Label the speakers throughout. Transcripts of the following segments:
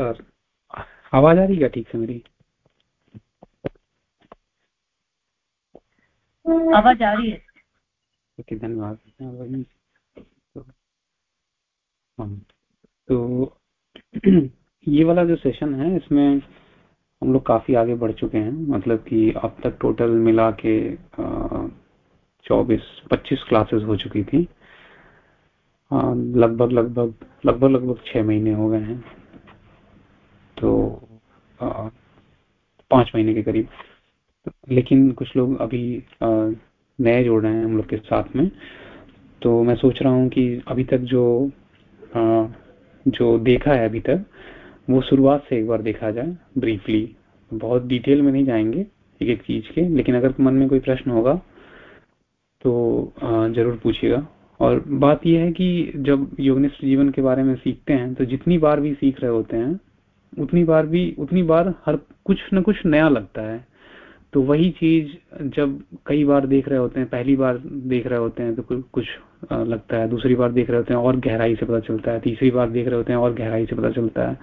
Speaker 1: नमस्कार आवाज़ आ रही क्या ठीक से मेरी?
Speaker 2: आवाज़ आ रही है।
Speaker 1: ओके धन्यवाद। तो, हाँ, तो ये वाला जो सेशन है इसमें हम लोग काफ़ी आगे बढ़ चुके हैं। मतलब कि अब तक टोटल मिला के चौबीस पच्चीस क्लासेस हो चुकी थी। लगभग लगभग लगभग लगभग छह महीने हो गए हैं। तो पाँच महीने के करीब। लेकिन कुछ लोग अभी नए जोड़ रहे हैं हम लोग के साथ में। तो मैं सोच रहा हूँ कि अभी तक जो आ, जो देखा है अभी तक वो शुरुआत से एक बार देखा जाए ब्रीफली बहुत डिटेल में नहीं जाएँगे एक एक चीज़ के लेकिन अगर मन में कोई प्रश्न होगा तो आ, ज़रूर पूछिएगा। और बात यह है कि जब योगनिष्ठ जीवन के बारे में सीखते हैं तो जितनी बार भी सीख रहे होते हैं उतनी बार भी उतनी बार हर कुछ न कुछ नया लगता है। तो वही चीज़ जब कई बार देख रहे होते हैं पहली बार देख रहे होते हैं तो कुछ लगता है। दूसरी बार देख रहे होते हैं और गहराई से पता चलता है। तीसरी बार देख रहे होते हैं और गहराई से पता चलता है।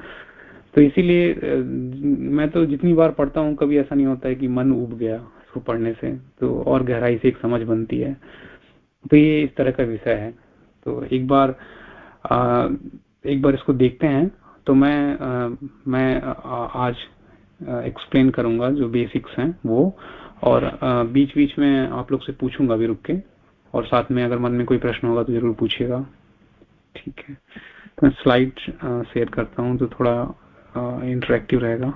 Speaker 1: तो इसीलिए मैं तो जितनी बार पढ़ता हूँ कभी ऐसा नहीं होता है कि मन उब गया इसको पढ़ने से। तो और गहराई से एक समझ बनती है। तो ये इस तरह का विषय है। तो एक बार आ, एक बार इसको देखते हैं। तो मैं आ, मैं आज एक्सप्लेन करूँगा जो बेसिक्स हैं वो। और आ, बीच बीच में आप लोग से पूछूँगा भी रुक के। और साथ में अगर मन में कोई प्रश्न होगा तो ज़रूर पूछिएगा। ठीक है। तो मैं स्लाइड शेयर करता हूँ तो थोड़ा इंटरेक्टिव रहेगा।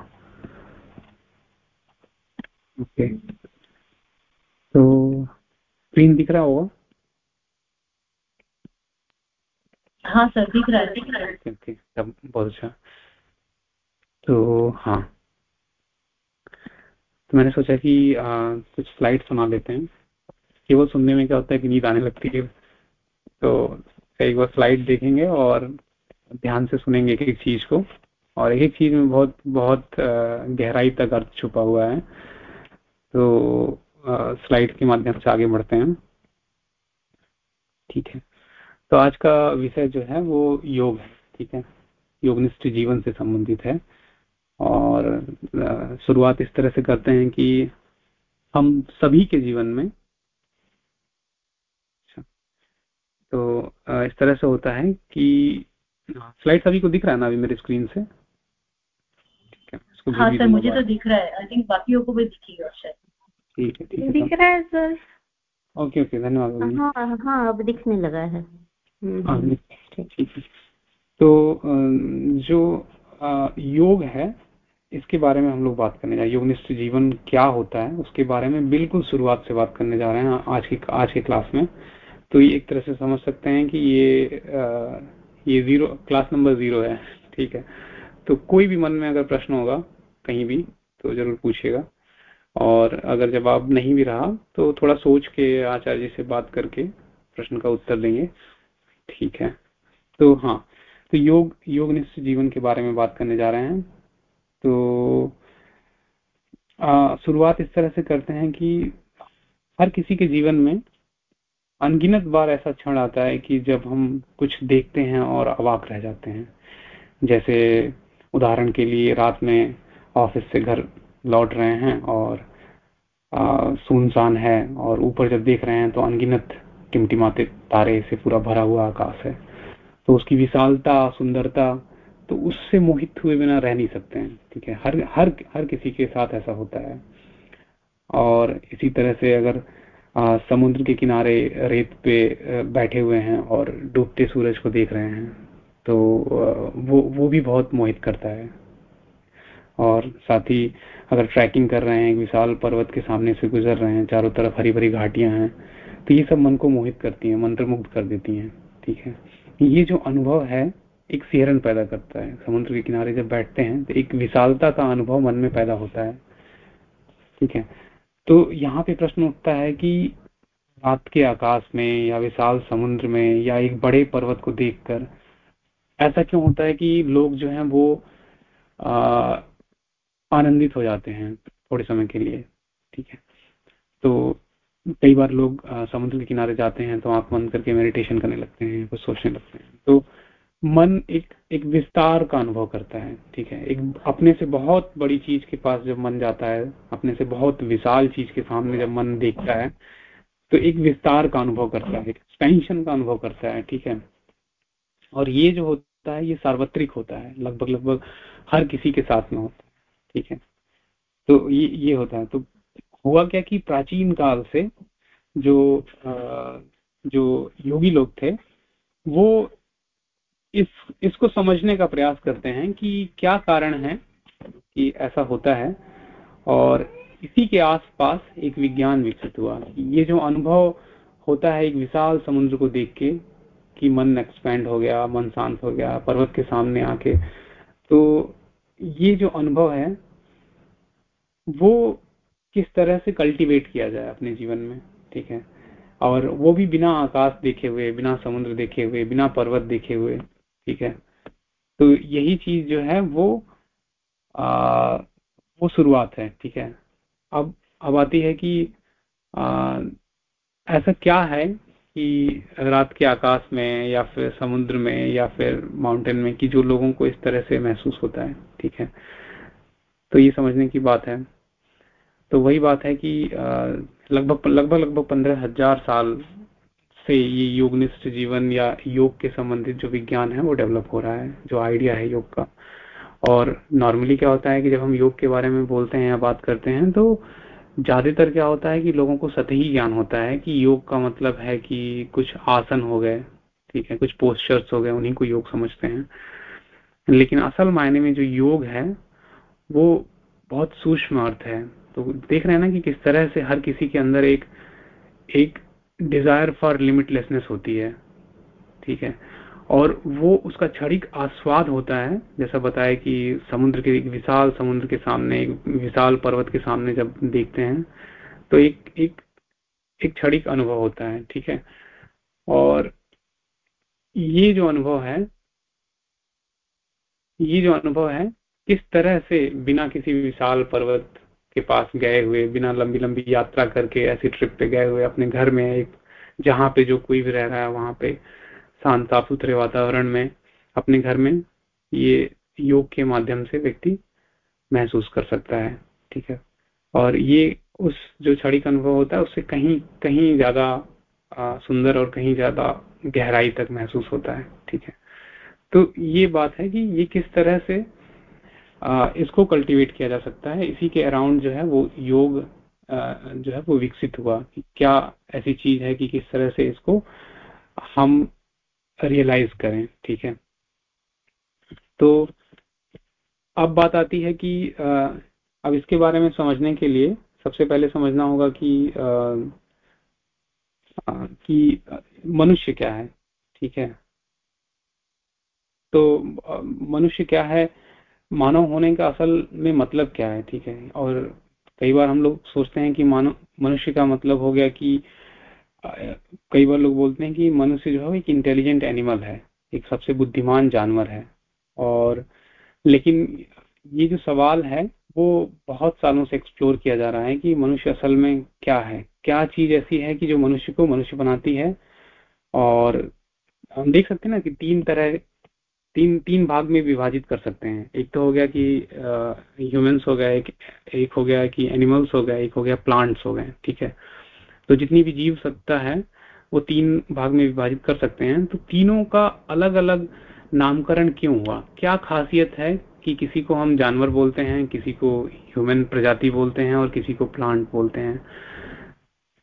Speaker 1: ओके तो स्क्रीन दिख रहा होगा?
Speaker 2: हाँ सर दिख रहा है
Speaker 1: बहुत अच्छा। तो हाँ। तो मैंने सोचा कि आ, कुछ स्लाइड सुना लेते हैं। केवल सुनने में क्या होता है कि नींद आने लगती है। तो एक बार स्लाइड देखेंगे और ध्यान से सुनेंगे एक एक चीज़ को। और एक एक चीज़ में बहुत बहुत गहराई तक अर्थ छुपा हुआ है। तो स्लाइड के माध्यम से आगे बढ़ते हैं। ठीक है। तो आज का विषय जो है वो योग है ठीक है? योगनिष्ठ जीवन से संबंधित है। और शुरुआत इस तरह से करते हैं कि हम सभी के जीवन में अच्छा, तो इस तरह से होता है कि स्लाइड सभी को दिख रहा है ना अभी मेरे स्क्रीन से?
Speaker 2: हाँ सर मुझे तो दिख रहा है। आई थिंक बाकियों को भी दिखेगा शायद।
Speaker 1: ठीक है ठीक है
Speaker 3: दिख रहा है सर।
Speaker 1: ओके ओके धन्यवाद
Speaker 3: हाँ हाँ अब दिखने लगा है। हम्म,
Speaker 1: हाँ, तो जो योग है इसके बारे में हम लोग बात करने जा रहे हैं। योगनिष्ठ जीवन क्या होता है उसके बारे में बिल्कुल शुरुआत से बात करने जा रहे हैं आज की आज के क्लास में। तो ये एक तरह से समझ सकते हैं कि ये ये ज़ीरो क्लास नंबर ज़ीरो है ठीक है। तो कोई भी मन में अगर प्रश्न होगा कहीं भी तो ज़रूर पूछिएगा। और अगर जवाब नहीं भी रहा तो थोड़ा सोच के आचार्य जी से बात करके प्रश्न का उत्तर देंगे। ठीक है। तो हाँ तो योग योग निश्चित जीवन के बारे में बात करने जा रहे हैं। तो शुरुआत इस तरह से करते हैं कि हर किसी के जीवन में अनगिनत बार ऐसा क्षण आता है कि जब हम कुछ देखते हैं और अवाक रह जाते हैं। जैसे उदाहरण के लिए रात में ऑफ़िस से घर लौट रहे हैं और सुनसान है और ऊपर जब देख रहे हैं तो अनगिनत टिमटिमाते तारे से पूरा भरा हुआ आकाश है। तो उसकी विशालता सुंदरता तो उससे मोहित हुए बिना रह नहीं सकते हैं ठीक है? हर हर हर किसी के साथ ऐसा होता है। और इसी तरह से अगर आ, समुद्र के किनारे रेत पे बैठे हुए हैं और डूबते सूरज को देख रहे हैं तो वो वो भी बहुत मोहित करता है। और साथ ही अगर ट्रैकिंग कर रहे हैं विशाल पर्वत के सामने से गुजर रहे हैं चारों तरफ़ हरी भरी घाटियाँ हैं तो ये सब मन को मोहित करती हैं मंत्रमुग्ध कर देती हैं ठीक है? ये जो अनुभव है एक सिहरन पैदा करता है। समुद्र के किनारे जब बैठते हैं तो एक विशालता का अनुभव मन में पैदा होता है ठीक है? तो यहाँ पे प्रश्न उठता है कि रात के आकाश में या विशाल समुद्र में या एक बड़े पर्वत को देखकर ऐसा क्यों होता है कि लोग जो हैं वो आ, आनंदित हो जाते हैं थोड़े समय के लिए ठीक है? तो कई बार लोग समुद्र के किनारे जाते हैं तो आँख बंद करके मेडिटेशन करने लगते हैं, कुछ सोचने लगते हैं। तो मन एक एक विस्तार का अनुभव करता है, ठीक है? एक अपने से बहुत बड़ी चीज़ के पास जब मन जाता है, अपने से बहुत विशाल चीज़ के सामने जब मन देखता है तो एक विस्तार का अनुभव करता है एक्सपेंशन का अनुभव करता है, ठीक है? और ये जो होता है, ये सार्वत्रिक होता है लगभग लगभग हर किसी के साथ में होता है, ठीक है? तो ये ये होता है तो हुआ क्या कि प्राचीन काल से जो जो योगी लोग थे, वो इस, इसको समझने का प्रयास करते हैं कि क्या कारण है कि ऐसा होता है और इसी के आसपास एक विज्ञान विकसित हुआ। ये जो अनुभव होता है एक विशाल समुद्र को देख के कि मन एक्सपेंड हो गया, मन शांत हो गया, पर्वत के सामने आके तो ये जो अनुभव है, वो किस तरह से कल्टीवेट किया जाए अपने जीवन में ठीक है? और वो भी बिना आकाश देखे हुए बिना समुद्र देखे हुए बिना पर्वत देखे हुए ठीक है? तो यही चीज़ जो है वो आ, वो शुरुआत है ठीक है? अब अब आती है कि आ, ऐसा क्या है कि रात के आकाश में या फिर समुद्र में या फिर माउंटेन में कि जो लोगों को इस तरह से महसूस होता है ठीक है? तो ये समझने की बात है। तो वही बात है कि लगभग लगभग लगभग पंद्रह हज़ार साल से ये योगनिष्ठ जीवन या योग के संबंधित जो विज्ञान है वो डेवलप हो रहा है, जो आइडिया है योग का। और नॉर्मली क्या होता है कि जब हम योग के बारे में बोलते हैं या बात करते हैं तो ज़्यादातर क्या होता है कि लोगों को सतही ज्ञान होता है कि योग का मतलब है कि कुछ आसन हो गए, ठीक है, कुछ पोस्टर्स हो गए, उन्हीं को योग समझते हैं। लेकिन असल मायने में जो योग है, वो बहुत सूक्ष्म अर्थ है। तो देख रहे हैं ना कि किस तरह से हर किसी के अंदर एक एक डिज़ायर फॉर लिमिटलेसनेस होती है। ठीक है? और वो उसका क्षणिक आस्वाद होता है, जैसा बताया कि समुद्र के एक विशाल, समुद्र के सामने, एक विशाल पर्वत के सामने जब देखते हैं तो एक एक एक क्षणिक अनुभव होता है। ठीक है? और ये जो अनुभव है, ये जो अनुभव है, किस तरह से बिना किसी विशाल पर्वत के पास गए हुए, बिना लंबी लंबी यात्रा करके ऐसी ट्रिप पे गए हुए, अपने घर में एक, जहाँ पे जो कोई भी रह रहा है, वहाँ पे शांत साफ़ सुथरे वातावरण में अपने घर में ये योग के माध्यम से व्यक्ति महसूस कर सकता है, ठीक है? और ये उस जो छड़ी का अनुभव होता है, उससे कहीं कहीं ज़्यादा सुंदर और कहीं ज़्यादा गहराई तक महसूस होता है, ठीक है? तो ये बात है कि ये किस तरह से इसको कल्टीवेट किया जा सकता है। इसी के अराउंड जो है वो योग जो है वो विकसित हुआ कि क्या ऐसी चीज़ है कि किस तरह से इसको हम रियलाइज़ करें, ठीक है? तो अब बात आती है कि अब इसके बारे में समझने के लिए सबसे पहले समझना होगा कि कि मनुष्य क्या है, ठीक है? तो मनुष्य क्या है? मानव होने का असल में मतलब क्या है, ठीक है? और कई बार हम लोग सोचते हैं कि मानव, मनुष्य का मतलब हो गया कि कई बार लोग बोलते हैं कि मनुष्य जो है एक इंटेलिजेंट एनिमल है, एक सबसे बुद्धिमान जानवर है। और लेकिन ये जो सवाल है, वो बहुत सालों से एक्सप्लोर किया जा रहा है कि मनुष्य असल में क्या है। क्या चीज़ ऐसी है कि जो मनुष्य को मनुष्य बनाती है? और हम देख सकते हैं ना कि तीन तरह तीन तीन भाग में विभाजित कर सकते हैं। एक तो हो गया कि ह्यूमंस हो गया, एक एक हो गया कि एनिमल्स हो गया, एक हो गया प्लांट्स हो गए, ठीक है? तो जितनी भी जीव सत्ता है, वो तीन भाग में विभाजित कर सकते हैं। तो तीनों का अलग अलग नामकरण क्यों हुआ? क्या खासियत है कि किसी को हम जानवर बोलते हैं, किसी को ह्यूमन प्रजाति बोलते हैं और किसी को प्लांट बोलते हैं?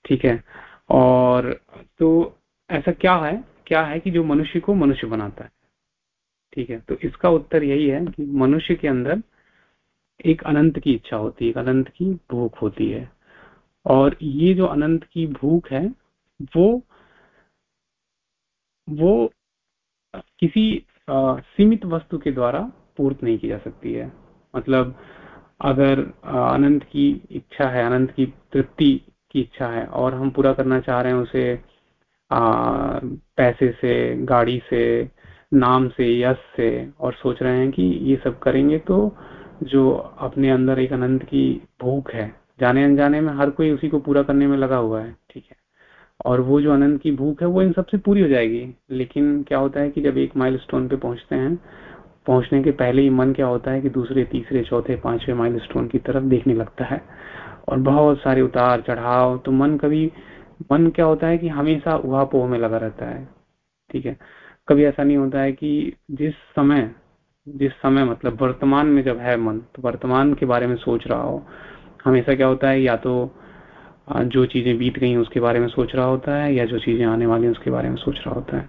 Speaker 1: ठीक है? और तो ऐसा क्या है क्या है कि जो मनुष्य को मनुष्य बनाता है? ठीक है? तो इसका उत्तर यही है कि मनुष्य के अंदर एक अनंत की इच्छा होती है अनंत की भूख होती है। और ये जो अनंत की भूख है वो वो किसी आ, सीमित वस्तु के द्वारा पूर्त नहीं की जा सकती है। मतलब अगर अनंत की इच्छा है अनंत की तृप्ति की इच्छा है और हम पूरा करना चाह रहे हैं उसे आ, पैसे से गाड़ी से नाम से, यश से, और सोच रहे हैं कि ये सब करेंगे तो जो अपने अंदर एक अनंत की भूख है, जाने अनजाने में हर कोई उसी को पूरा करने में लगा हुआ है, ठीक है? और वो जो अनंत की भूख है, वो इन सबसे पूरी हो जाएगी। लेकिन क्या होता है कि जब एक माइलस्टोन पे पहुँचते हैं, पहुँचने के पहले ही मन क्या होता है कि दूसरे, तीसरे, चौथे, पांचवे माइलस्टोन की तरफ़ देखने लगता है। और बहुत सारे उतार चढ़ाव तो मन कभी, मन क्या होता है कि हमेशा उहापोह में लगा रहता है, ठीक है? कभी ऐसा नहीं होता है कि जिस समय जिस समय मतलब वर्तमान में जब है मन तो वर्तमान के बारे में सोच रहा हो। हमेशा क्या होता है, या तो जो चीज़ें बीत गई उसके बारे में सोच रहा होता है, या जो चीज़ें आने वाली उसके बारे में सोच रहा होता है।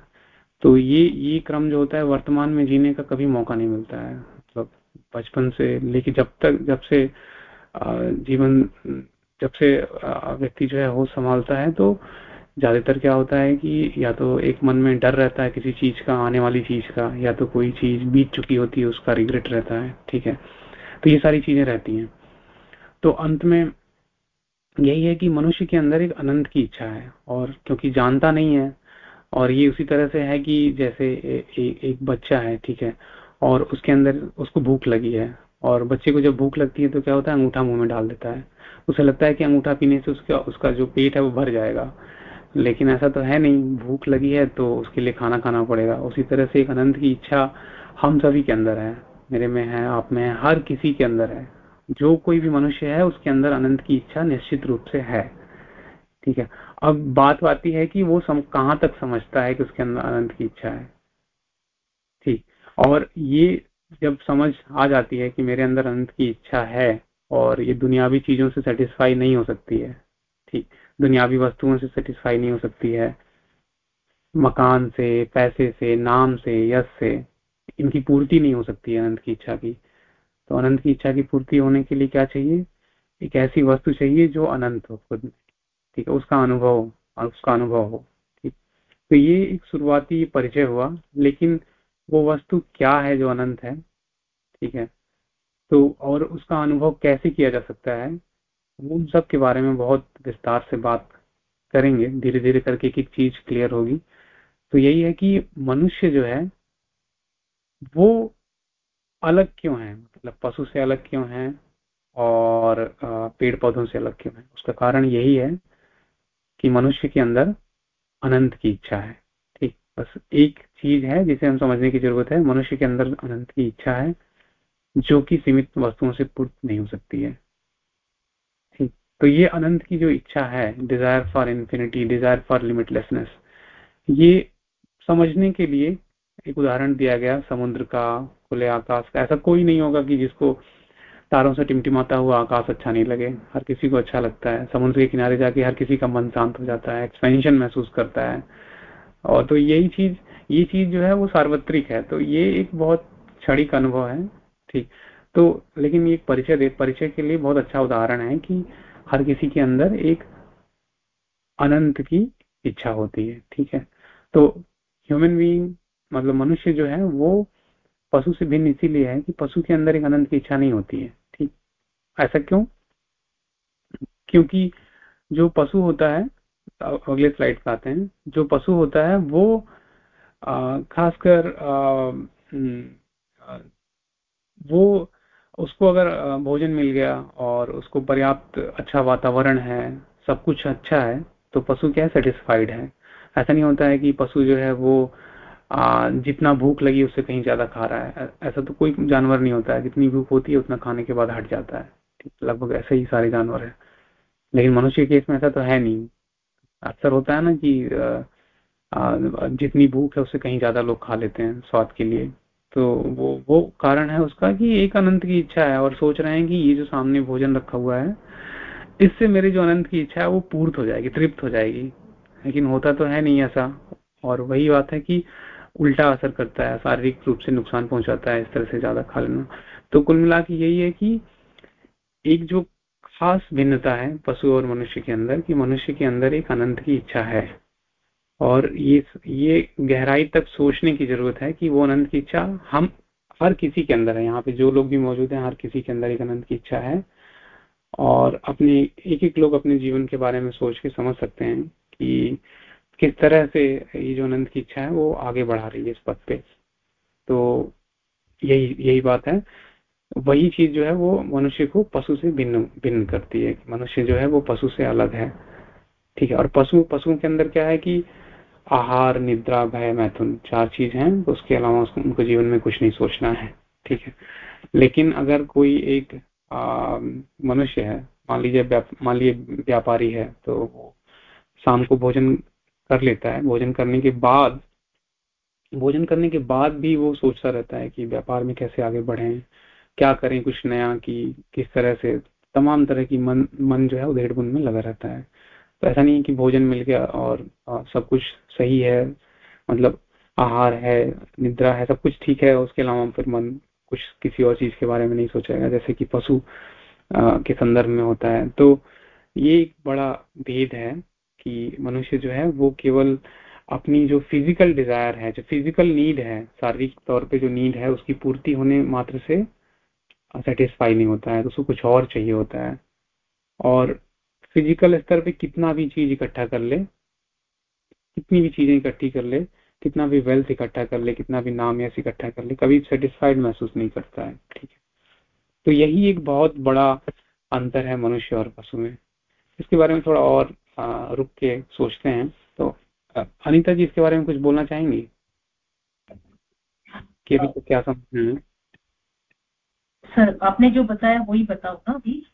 Speaker 1: तो ये ये क्रम जो होता है, वर्तमान में जीने का कभी मौका नहीं मिलता है। मतलब बचपन से लेकिन जब तक, जब से जीवन, जब से व्यक्ति जो है होश संभालता है तो ज़्यादातर क्या होता है कि या तो एक मन में डर रहता है किसी चीज़ का आने वाली चीज़ का या तो कोई चीज़ बीत चुकी होती है उसका रिग्रेट रहता है ठीक है? तो ये सारी चीज़ें रहती हैं। तो अंत में यही है कि मनुष्य के अंदर एक अनंत की इच्छा है और क्योंकि जानता नहीं है और ये उसी तरह से है कि जैसे ए, ए, एक बच्चा है ठीक है और उसके अंदर उसको भूख लगी है और बच्चे को जब भूख लगती है तो क्या होता है अंगूठा मुँह में डाल देता है। उसे लगता है कि अंगूठा पीने से उसका उसका जो पेट है वो भर जाएगा लेकिन ऐसा तो है नहीं भूख लगी है तो उसके लिए खाना खाना पड़ेगा। उसी तरह से एक अनंत की इच्छा हम सभी के अंदर है मेरे में है आप में है हर किसी के अंदर है। जो कोई भी मनुष्य है उसके अंदर अनंत की इच्छा निश्चित रूप से है। ठीक है? अब बात आती है कि वो सम, कहाँ तक समझता है कि उसके अंदर अनंत की इच्छा है? ठीक और ये जब समझ आ जाती है कि मेरे अंदर अनंत की इच्छा है और ये दुनियावी चीज़ों से सेटिस्फाई नहीं हो सकती है ठीक। दुनियावी वस्तुओं से सेटिस्फाई नहीं हो सकती है। मकान से, पैसे से, नाम से, यश से, इनकी पूर्ति नहीं हो सकती है अनंत की इच्छा की। तो अनंत की इच्छा की पूर्ति होने के लिए क्या चाहिए? एक ऐसी वस्तु चाहिए जो अनंत हो खुद ठीक है, उसका अनुभव उसका अनुभव हो। ठीक। तो ये एक शुरुआती परिचय हुआ, लेकिन वो वस्तु क्या है जो अनंत है? ठीक है। तो और उसका अनुभव कैसे किया जा सकता है? उन सब के बारे में बहुत विस्तार से बात करेंगे धीरे धीरे करके एक एक चीज़ क्लियर होगी। तो यही है कि मनुष्य जो है, वो अलग क्यों है? मतलब पशु से अलग क्यों है? और पेड़ पौधों से अलग क्यों है? उसका कारण यही है कि मनुष्य के अंदर अनंत की इच्छा है, ठीक? बस एक चीज़ है जिसे हम समझने की ज़रूरत है, मनुष्य के अंदर अनंत की इच्छा है, जो कि सीमित वस्तुओं से पूर्त नहीं हो सकती है। तो ये अनंत की जो इच्छा है desire for infinity desire for limitlessness ये समझने के लिए एक उदाहरण दिया गया, समुद्र का, खुले आकाश का। ऐसा कोई नहीं होगा कि जिसको तारों से टिमटिमाता हुआ आकाश अच्छा नहीं लगे। हर किसी को अच्छा लगता है। समुद्र के किनारे जाके हर किसी का मन शांत हो जाता है एक्सपेंशन महसूस करता है। और तो यही चीज़, ये चीज़ जो है वो सार्वत्रिक है। तो ये एक बहुत क्षणिक अनुभव है, ठीक। तो लेकिन ये परिचय परिचय के लिए बहुत अच्छा उदाहरण है कि हर किसी के अंदर एक अनंत की इच्छा होती है, ठीक है? तो ह्यूमन बीइंग मतलब मनुष्य जो है, वो पशु से भिन्न इसीलिए है कि पशु के अंदर एक अनंत की इच्छा नहीं होती है, ठीक? ऐसा क्यों? क्योंकि जो पशु होता है अगले स्लाइड पे आते हैं, जो पशु होता है, वो खासकर वो उसको अगर भोजन मिल गया और उसको पर्याप्त अच्छा वातावरण है सब कुछ अच्छा है तो पशु क्या सेटिस्फाइड है। ऐसा नहीं होता है कि पशु जो है वो आ, जितना भूख लगी उससे कहीं ज़्यादा खा रहा है। ऐसा तो कोई जानवर नहीं होता है। जितनी भूख होती है उतना खाने के बाद हट जाता है। लगभग ऐसे ही सारे जानवर है। लेकिन मनुष्य के केस में ऐसा तो है नहीं। अक्सर होता है ना कि जितनी भूख है उससे कहीं ज़्यादा लोग खा लेते हैं स्वाद के लिए। तो वो वो कारण है उसका कि एक अनंत की इच्छा है और सोच रहे हैं कि ये जो सामने भोजन रखा हुआ है, इससे मेरी जो अनंत की इच्छा है वो पूर्त हो जाएगी, तृप्त हो जाएगी। लेकिन होता तो है नहीं ऐसा और वही बात है कि उल्टा असर करता है, शारीरिक रूप से नुकसान पहुंचाता है इस तरह से ज़्यादा खा लेना। तो कुल मिला के यही है कि एक जो खास भिन्नता है पशु और मनुष्य के अंदर कि मनुष्य के अंदर एक अनंत की इच्छा है। और ये ये गहराई तक सोचने की ज़रूरत है कि वो अनंत की इच्छा हम, हर किसी के अंदर है। यहाँ पे जो लोग भी मौजूद हैं, हर किसी के अंदर एक अनंत की इच्छा है। और अपने, एक एक लोग अपने जीवन के बारे में सोच के समझ सकते हैं कि किस तरह से ये जो अनंत की इच्छा है, वो आगे बढ़ा रही है इस पद पे। तो यही यही बात है। वही चीज़ जो है, वो मनुष्य को पशु से भिन्न भिन्न करती है। मनुष्य जो है, वो पशु से अलग है। ठीक है, और पशु, पशुओं के अंदर क्या है कि आहार, निद्रा, भय, मैथुन, चार चीज़ हैं, उसके अलावा उसको, उनको जीवन में कुछ नहीं सोचना है, ठीक है। लेकिन अगर कोई एक मनुष्य है, मान लीजिए मान लीजिए व्यापारी है तो शाम को भोजन कर लेता है, भोजन करने के बाद, भोजन करने के बाद भी वो सोचता रहता है कि व्यापार में कैसे आगे बढ़े, क्या करें कुछ नया, कि किस तरह से, तमाम तरह की मन मन जो है उधेड़ में लगा रहता है। तो ऐसा नहीं है कि भोजन मिल गया और सब कुछ सही है मतलब आहार है, निद्रा है, सब कुछ ठीक है, उसके अलावा फिर मन कुछ किसी और चीज़ के बारे में नहीं सोचेगा, जैसे कि पशु के संदर्भ में होता है। तो ये एक बड़ा भेद है कि मनुष्य जो है, वो केवल अपनी जो फ़िज़िकल डिज़ायर है, जो फ़िज़िकल नीड है, शारीरिक तौर पे जो नीड है, उसकी पूर्ति होने मात्र से सेटिस्फाई नहीं होता है तो उसको कुछ और चाहिए होता है। और फ़िज़िकल स्तर पे कितना भी चीज़ इकट्ठा कर ले, कितनी भी चीज़ें इकट्ठी कर ले, कितना भी वेल्थ इकट्ठा कर ले, कितना भी नाम यश इकट्ठा कर ले, कभी सेटिस्फाइड महसूस नहीं करता है, ठीक है? तो यही एक बहुत बड़ा अंतर है मनुष्य और पशु में। इसके बारे में थोड़ा और रुक के सोचते हैं। तो अनिता जी, इसके बारे में कुछ बोलना चाहेंगी? कि अभी तो क्या समझ हैं?
Speaker 2: सर, आपने जो बताया वही बताओ ना अभी।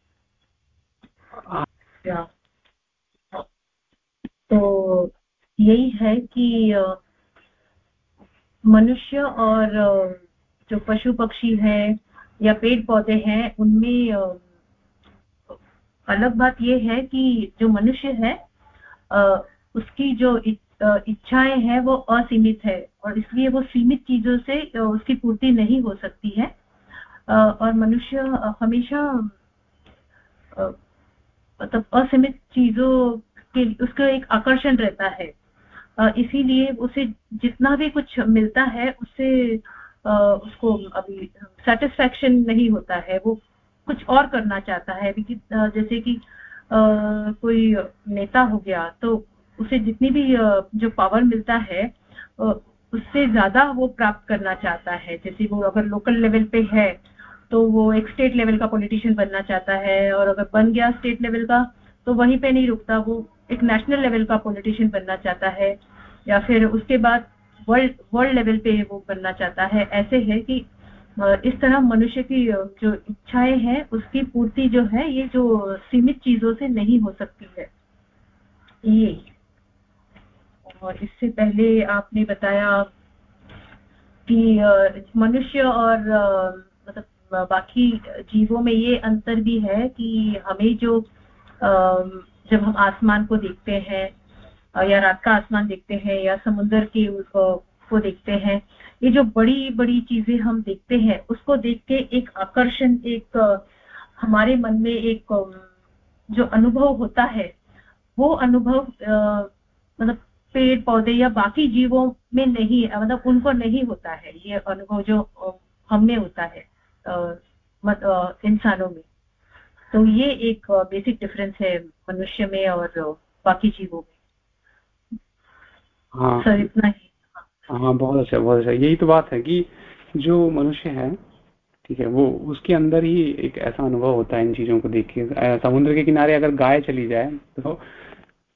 Speaker 2: तो यही है कि मनुष्य और जो पशु पक्षी है या पेड़ पौधे हैं, उनमें अलग बात यह है कि जो मनुष्य है उसकी जो इच्छाएँ हैं वो असीमित है और इसलिए वो सीमित चीज़ों से उसकी पूर्ति नहीं हो सकती है। और मनुष्य हमेशा मतलब असीमित चीज़ों के उसका एक आकर्षण रहता है। इसीलिए उसे जितना भी कुछ मिलता है उससे उसको अभी सेटिस्फैक्शन नहीं होता है। वो कुछ और करना चाहता है। जैसे कि कोई नेता हो गया तो उसे जितनी भी जो पावर मिलता है उससे ज़्यादा वो प्राप्त करना चाहता है। जैसे वो अगर लोकल लेवल पे है तो वो एक स्टेट लेवल का पॉलिटिशियन बनना चाहता है और अगर बन गया स्टेट लेवल का तो वहीं पे नहीं रुकता वो, एक नेशनल लेवल का पॉलिटिशियन बनना चाहता है या फिर उसके बाद वर्ल्ड वर्ल्ड लेवल पे वो बनना चाहता है। ऐसे है कि इस तरह मनुष्य की जो इच्छाएँ हैं, उसकी पूर्ति जो है, ये जो सीमित चीज़ों से नहीं हो सकती है। ये। और इससे पहले आपने बताया कि मनुष्य और मतलब बाकी जीवों में ये अंतर भी है कि हमें जो जब हम आसमान को देखते हैं या रात का आसमान देखते हैं, या समुद्र के को देखते हैं, ये जो बड़ी बड़ी चीज़ें हम देखते हैं, उसको देख के एक आकर्षण, एक हमारे मन में एक जो अनुभव होता है, वो अनुभव मतलब पेड़ पौधे या बाकी जीवों में नहीं मतलब उनको नहीं होता है, ये अनुभव जो हमें होता है। इंसानों में। तो ये एक बेसिक डिफरेंस है मनुष्य में और बाकी जीवों में।
Speaker 1: हाँ। सर इतना ही। हाँ बहुत अच्छा बहुत अच्छा। यही तो बात है कि जो मनुष्य है ठीक है वो उसके अंदर ही एक ऐसा अनुभव होता है इन चीज़ों को देख के। समुद्र के किनारे अगर गाय चली जाए तो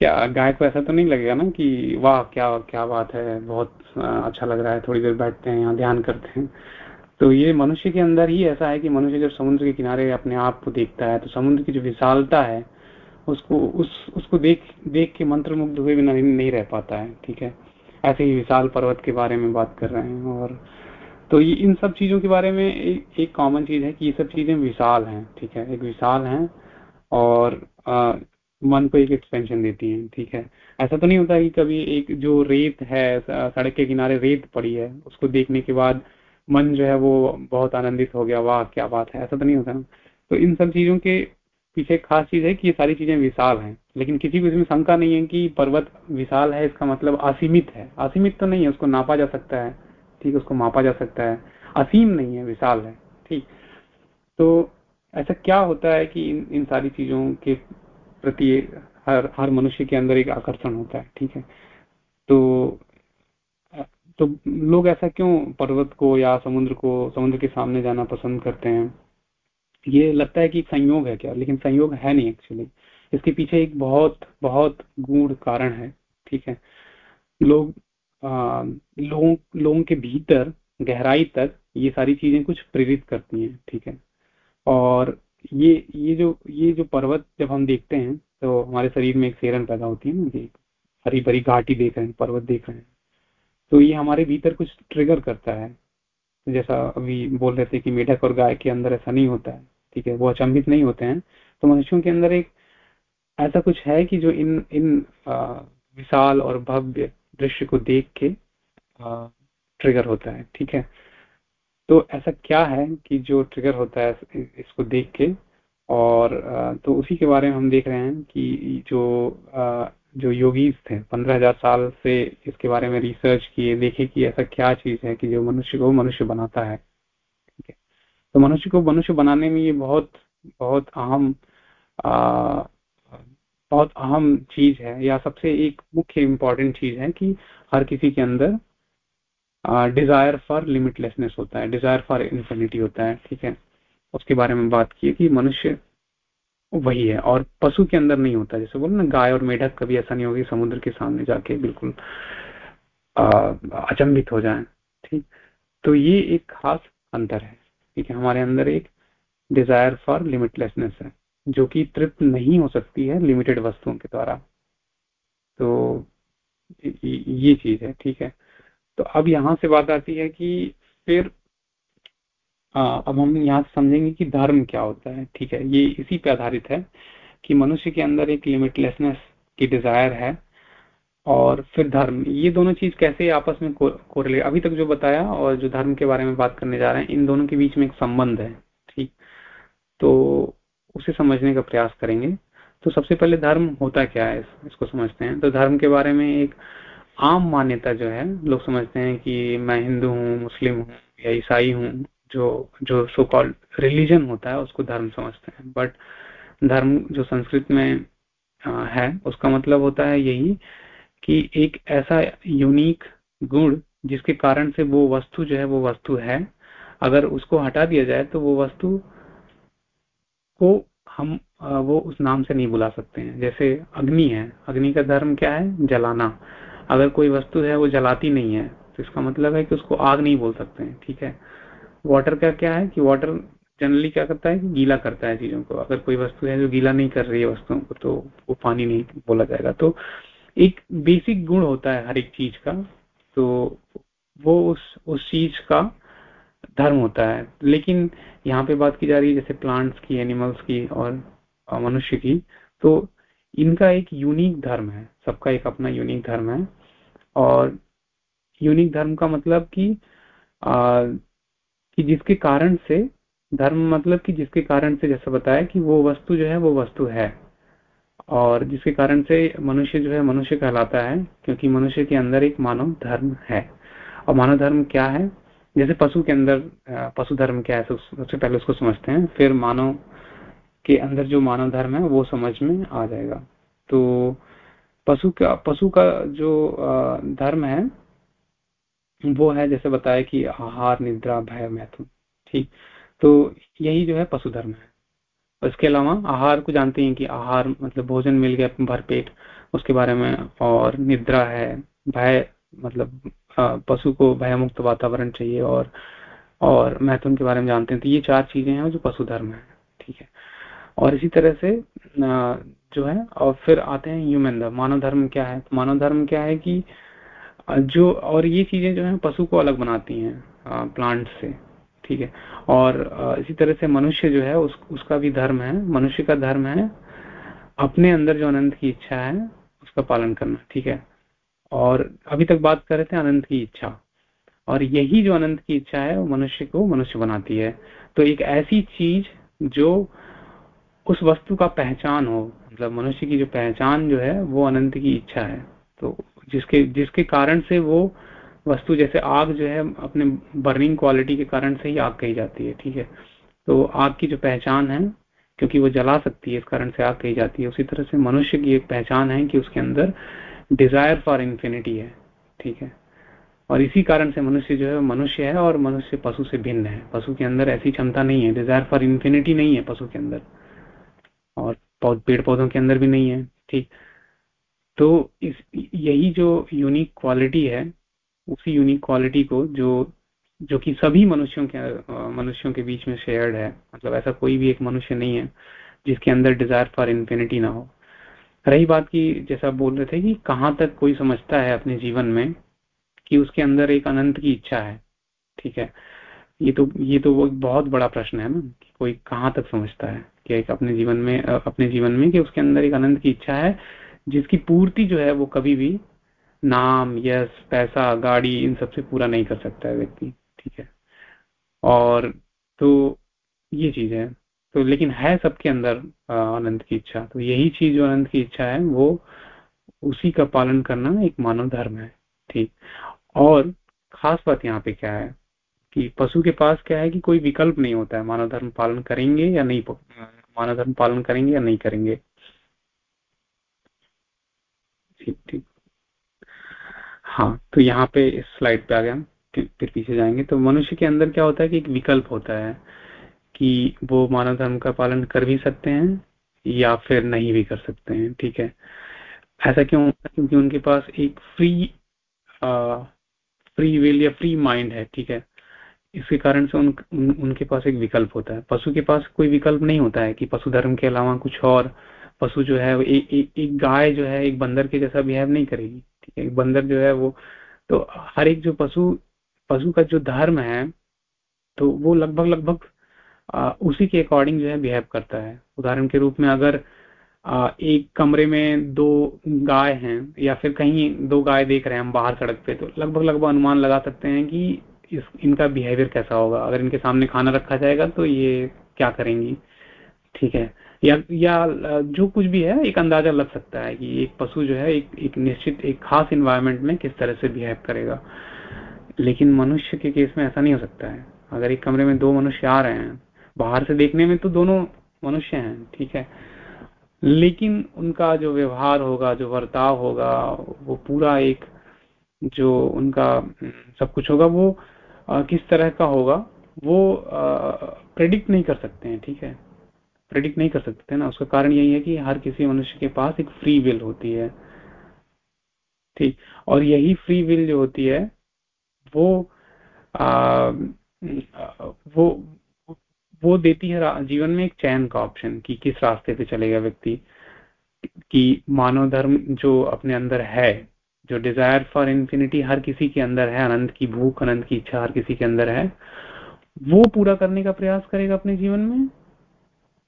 Speaker 1: क्या गाय को ऐसा तो नहीं लगेगा ना कि वाह क्या क्या बात है बहुत अच्छा लग रहा है थोड़ी देर बैठते हैं यहाँ ध्यान करते हैं। तो ये मनुष्य के अंदर ही ऐसा है कि मनुष्य जब समुद्र के किनारे अपने आप को देखता है तो समुद्र की जो विशालता है उसको उस उसको देख देख के मंत्र मुग्ध हुए बिना नहीं रह पाता है ठीक है? ऐसे ही विशाल पर्वत के बारे में बात कर रहे हैं और तो ये इन सब चीज़ों के बारे में एक, एक कॉमन चीज़ है कि ये सब चीज़ें विशाल हैं ठीक है? एक विशाल हैं और आ, मन को एक एक्सपेंशन देती हैं ठीक है? ऐसा तो नहीं होता कि कभी एक जो रेत है सड़क के किनारे रेत पड़ी है उसको देखने के बाद मन जो है वो बहुत आनंदित हो गया, वाह, क्या बात है, ऐसा तो नहीं होता ना। तो इन सब चीज़ों के पीछे खास चीज़ है कि ये सारी चीज़ें विशाल हैं, लेकिन किसी को इसमें शंका नहीं है कि पर्वत विशाल है, इसका मतलब असीमित है। असीमित तो नहीं है, उसको नापा जा सकता है, ठीक उसको मापा जा सकता है। असीम नहीं है, विशाल है, ठीक। तो ऐसा क्या होता है कि इन इन सारी चीज़ों के प्रति हर हर मनुष्य के अंदर एक आकर्षण होता है, ठीक है। तो तो लोग ऐसा क्यों पर्वत को या समुद्र को, समुद्र के सामने जाना पसंद करते हैं? ये लगता है कि एक संयोग है क्या? लेकिन संयोग है नहीं एक्चुअली इसके पीछे एक बहुत बहुत गूढ़ कारण है, ठीक है? लोग लोगों लोगों के भीतर, गहराई तक ये सारी चीज़ें कुछ प्रेरित करती हैं, ठीक है? और ये ये जो ये जो पर्वत जब हम देखते हैं तो हमारे शरीर में एक सेरन पैदा होती है ना हरी भरी घाटी देख रहे हैं, पर्वत देख रहे हैं। तो ये हमारे भीतर कुछ ट्रिगर करता है। जैसा अभी बोल रहे थे कि मेढक और गाय के अंदर ऐसा नहीं होता है, ठीक है? वो अचंभित नहीं होते हैं। तो मनुष्यों के अंदर एक ऐसा कुछ है कि जो इन इन विशाल और भव्य दृश्य को देख के ट्रिगर होता है, ठीक है? तो ऐसा क्या है कि जो ट्रिगर होता है इसको देख के? और तो उसी के बारे में हम देख रहे हैं कि जो जो योगीज थे, पंद्रह हज़ार साल से इसके बारे में रिसर्च किए, देखे कि ऐसा क्या चीज़ है कि जो मनुष्य को मनुष्य बनाता है। ठीक है? तो मनुष्य को मनुष्य बनाने में ये बहुत बहुत अहम बहुत अहम चीज़ है, या सबसे एक मुख्य इंपॉर्टेंट चीज़ है कि हर किसी के अंदर डिज़ायर फॉर लिमिटलेसनेस होता है डिज़ायर फॉर इन्फिनिटी होता है। ठीक है? उसके बारे में बात की कि मनुष्य वही है, और पशु के अंदर नहीं होता, जैसे बोलो ना, गाय और मेढक, कभी ऐसा नहीं होगी समुद्र के सामने जाके बिल्कुल अचंभित हो जाए, ठीक? तो ये एक खास अंतर है, ठीक है? हमारे अंदर एक डिज़ायर फॉर लिमिटलेसनेस है, जो कि तृप्त नहीं हो सकती है लिमिटेड वस्तुओं के द्वारा। तो ये चीज़ है, ठीक है? तो अब यहाँ से बात आती है कि फिर अब हम यहाँ समझेंगे कि धर्म क्या होता है ठीक है? ये इसी पे आधारित है कि मनुष्य के अंदर एक लिमिटलेसनेस की डिज़ायर है और फिर धर्म। ये दोनों चीज़ कैसे आपस में कोरिलेट अभी तक जो बताया और जो धर्म के बारे में बात करने जा रहे हैं इन दोनों के बीच में एक संबंध है ठीक? तो उसे समझने का प्रयास करेंगे। तो सबसे पहले धर्म होता क्या है इस, इसको समझते हैं। तो धर्म के बारे में एक आम मान्यता जो है लोग समझते हैं कि मैं हिंदू हूँ मुस्लिम हूँ या ईसाई हूँ जो जो सो कॉल्ड रिलीजन होता है, उसको धर्म समझते हैं। बट धर्म जो संस्कृत में है, उसका मतलब होता है यही कि एक ऐसा यूनिक गुण जिसके कारण से वो वस्तु जो है, वो वस्तु है। अगर उसको हटा दिया जाए तो वो वस्तु को हम वो उस नाम से नहीं बुला सकते हैं। जैसे अग्नि है, अग्नि का धर्म क्या है? जलाना। अगर कोई वस्तु है, वो जलाती नहीं है तो इसका मतलब है कि उसको आग नहीं बोल सकते हैं, ठीक है? वाटर का क्या है कि वाटर जनरली क्या करता है गीला करता है चीज़ों को। अगर कोई वस्तु है जो गीला नहीं कर रही है वस्तुओं को तो वो पानी नहीं बोला जाएगा। तो एक बेसिक गुण होता है हर एक चीज़ का तो वो उस उस चीज़ का धर्म होता है। लेकिन यहाँ पे बात की जा रही है जैसे प्लांट्स की एनिमल्स की और मनुष्य की तो इनका एक यूनिक धर्म है। सबका एक अपना यूनिक धर्म है। और यूनिक धर्म का मतलब कि कि जिसके कारण से धर्म मतलब कि जिसके कारण से जैसा बताया कि वो वस्तु जो है, वो वस्तु है। और जिसके कारण से मनुष्य जो है, मनुष्य कहलाता है, क्योंकि मनुष्य के अंदर एक मानव धर्म है। और मानव धर्म क्या है? जैसे पशु के अंदर पशु धर्म क्या है? सबसे पहले उसको समझते हैं, फिर मानव के अंदर जो मानव धर्म है, वो समझ में आ जाएगा। तो पशु का पशु का जो धर्म है वो है जैसे बताया कि आहार, निद्रा, भय मैथुन ठीक? तो यही जो है पशु धर्म है। इसके अलावा आहार को जानते हैं कि आहार मतलब भोजन मिल गया भर पेट, उसके बारे में और निद्रा है, भय मतलब पशु को भय मुक्त वातावरण चाहिए और और मैथुन के बारे में जानते हैं। तो ये चार चीज़ें हैं जो पशु धर्म है, ठीक है? और इसी तरह से जो है, और फिर आते हैं ह्यूमन धर्म। मानव धर्म क्या है? मानव धर्म क्या है कि जो और ये चीज़ें जो है पशु को अलग बनाती हैं प्लांट से ठीक है? और इसी तरह से मनुष्य जो है उस, उसका भी धर्म है मनुष्य का धर्म है अपने अंदर जो अनंत की इच्छा है उसका पालन करना ठीक है? और अभी तक बात कर रहे थे अनंत की इच्छा और यही जो अनंत की इच्छा है वो मनुष्य को मनुष्य बनाती है। तो एक ऐसी चीज़ जो उस वस्तु का पहचान हो मतलब मनुष्य की जो पहचान जो है वो अनंत की इच्छा है तो जिसके जिसके कारण से वो वस्तु जैसे आग जो है अपने बर्निंग क्वालिटी के कारण से ही आग कही जाती है, ठीक है? तो आग की जो पहचान है, क्योंकि वो जला सकती है, इस कारण से आग कही जाती है। उसी तरह से मनुष्य की एक पहचान है कि उसके अंदर डिज़ायर फॉर इंफिनिटी है, ठीक है? और इसी कारण से मनुष्य जो है, मनुष्य है और मनुष्य पशु से भिन्न है। पशु के अंदर ऐसी क्षमता नहीं है डिज़ायर फॉर इंफिनिटी नहीं है पशु के अंदर। और पेड़ पौधों के अंदर भी नहीं है, ठीक? तो इस, यही जो यूनिक क्वालिटी है, उसी यूनिक क्वालिटी को जो जो कि सभी मनुष्यों के मनुष्यों के बीच में शेयर्ड है। मतलब ऐसा कोई भी एक मनुष्य नहीं है, जिसके अंदर डिज़ायर फॉर इन्फिनिटी ना हो। रही बात की जैसा बोल रहे थे कि कहाँ तक कोई समझता है अपने जीवन में कि उसके अंदर एक अनंत की इच्छा है, ठीक है? ये तो ये तो वो बहुत बड़ा प्रश्न है ना, कि कोई कहाँ तक समझता है कि एक अपने जीवन में अपने जीवन में कि उसके अंदर एक अनंत की इच्छा है जिसकी पूर्ति जो है वो कभी भी नाम यश पैसा, गाड़ी, इन सबसे पूरा नहीं कर सकता है व्यक्ति, ठीक है? और तो ये चीज़ है। तो लेकिन है सबके अंदर आनंद की इच्छा। तो यही चीज़ जो आनंद की इच्छा है, वो उसी का पालन करना एक मानव धर्म है, ठीक? और खास बात यहाँ पे क्या है कि पशु के पास क्या है कि कोई विकल्प नहीं होता है, मानव धर्म पालन करेंगे या नहीं मानव धर्म पालन करेंगे या नहीं करेंगे। ठीक ठीक। हाँ तो यहाँ पे इस स्लाइड पे आ गया फिर पीछे जाएँगे। तो मनुष्य के अंदर क्या होता है कि एक विकल्प होता है कि वो मानव धर्म का पालन कर भी सकते हैं या फिर नहीं भी कर सकते हैं ठीक है? ऐसा क्यों होता है? क्योंकि उनके पास एक फ्री आ, फ्री विल या फ्री माइंड है ठीक है? इसके कारण से उन, उन उनके पास एक विकल्प होता है। पशु के पास कोई विकल्प नहीं होता है कि पशु धर्म के अलावा कुछ और पशु जो है ए, ए, एक गाय जो है एक बंदर के जैसा बिहेव नहीं करेगी ठीक है? बंदर जो है वो तो हर एक जो पशु पशु का जो धर्म है तो वो लगभग लगभग उसी के अकॉर्डिंग जो है बिहेव करता है। उदाहरण के रूप में अगर आ, एक कमरे में दो गाय हैं या फिर कहीं दो गाय देख रहे हैं हम बाहर सड़क पे तो लगभग लगभग अनुमान लगा सकते हैं कि इस इनका बिहेवियर कैसा होगा। अगर इनके सामने खाना रखा जाएगा तो ये क्या करेंगी ठीक है? या या जो कुछ भी है एक अंदाज़ा लग सकता है कि एक पशु जो है एक एक निश्चित एक खास इन्वायरमेंट में किस तरह से बिहेव करेगा। लेकिन मनुष्य के केस में ऐसा नहीं हो सकता है। अगर एक कमरे में दो मनुष्य आ रहे हैं बाहर से देखने में तो दोनों मनुष्य हैं ठीक है? लेकिन उनका जो व्यवहार होगा जो वर्ताव होगा वो पूरा एक जो उनका सब कुछ होगा वो आ, किस तरह का होगा वो प्रेडिक्ट नहीं कर सकते हैं ठीक है? प्रेडिक्ट नहीं कर सकते ना। उसका कारण यही है कि हर किसी मनुष्य के पास एक फ्री विल होती है। ठीक? और यही फ्री विल जो होती है वो आ, वो वो देती है जीवन में एक चयन का ऑप्शन कि किस रास्ते पे चलेगा व्यक्ति। कि मानव धर्म जो अपने अंदर है जो डिज़ायर फॉर इंफिनिटी हर किसी के अंदर है अनंत की भूख अनंत की इच्छा हर किसी के अंदर है वो पूरा करने का प्रयास करेगा अपने जीवन में।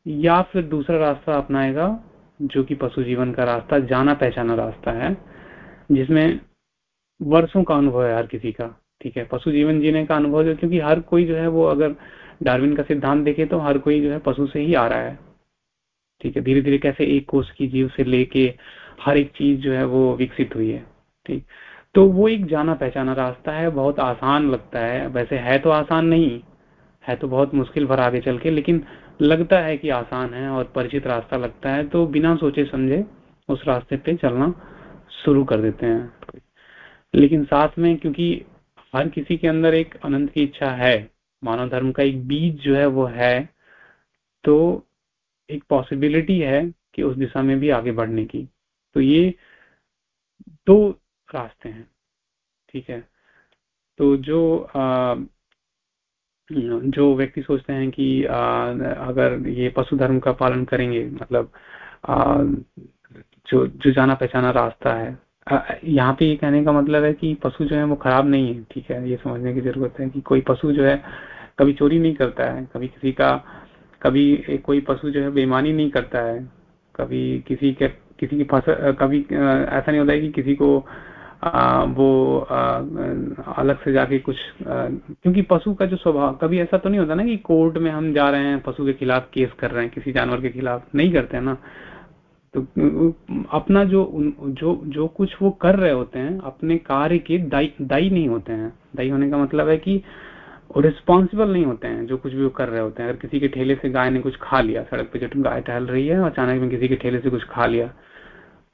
Speaker 1: या फिर दूसरा रास्ता अपनाएगा, जो कि पशु जीवन का रास्ता, जाना पहचाना रास्ता है, जिसमें वर्षों का अनुभव है हर किसी का, ठीक है? पशु जीवन जीने का अनुभव क्योंकि हर कोई जो है वो अगर डार्विन का सिद्धांत देखे तो हर कोई जो है पशु से ही आ रहा है, ठीक है? धीरे धीरे कैसे एक कोष की जीव से लेके हर एक चीज़ जो है वो विकसित हुई है, ठीक? तो वो एक जाना पहचाना रास्ता है, बहुत आसान लगता है। वैसे है तो आसान नहीं, है तो बहुत मुश्किल भर आगे चल के, लेकिन लगता है कि आसान है और परिचित रास्ता लगता है तो बिना सोचे समझे उस रास्ते पे चलना शुरू कर देते हैं। लेकिन साथ में क्योंकि हर किसी के अंदर एक अनंत की इच्छा है, मानव धर्म का एक बीज जो है वो है तो एक पॉसिबिलिटी है कि उस दिशा में भी आगे बढ़ने की। तो ये दो रास्ते हैं, ठीक है? तो जो जो व्यक्ति सोचते हैं कि आ, अगर ये पशु धर्म का पालन करेंगे मतलब आ, जो जो जाना पहचाना रास्ता है यहाँ पे ये कहने का मतलब है कि पशु जो है वो खराब नहीं है ठीक है? ये समझने की ज़रूरत है कि कोई पशु जो है कभी चोरी नहीं करता है कभी किसी का कभी कोई पशु जो है बेईमानी नहीं करता है कभी किसी के किसी की फ़सल कभी ऐसा नहीं होता है कि किसी को वो अलग से जाके कुछ क्योंकि पशु का जो स्वभाव, कभी ऐसा तो नहीं होता ना कि कोर्ट में हम जा रहे हैं, पशु के खिलाफ केस कर रहे हैं, किसी जानवर के खिलाफ नहीं करते हैं ना। तो अपना जो जो जो कुछ वो कर रहे होते हैं, अपने कार्य के दाई दाई नहीं होते हैं। दाई होने का मतलब है कि रिस्पॉन्सिबल नहीं होते हैं, जो कुछ भी वो कर रहे होते हैं। अगर किसी के ठेले से गाय ने कुछ खा लिया, सड़क पे जो गाय टहल रही है, अचानक में किसी के ठेले से कुछ खा लिया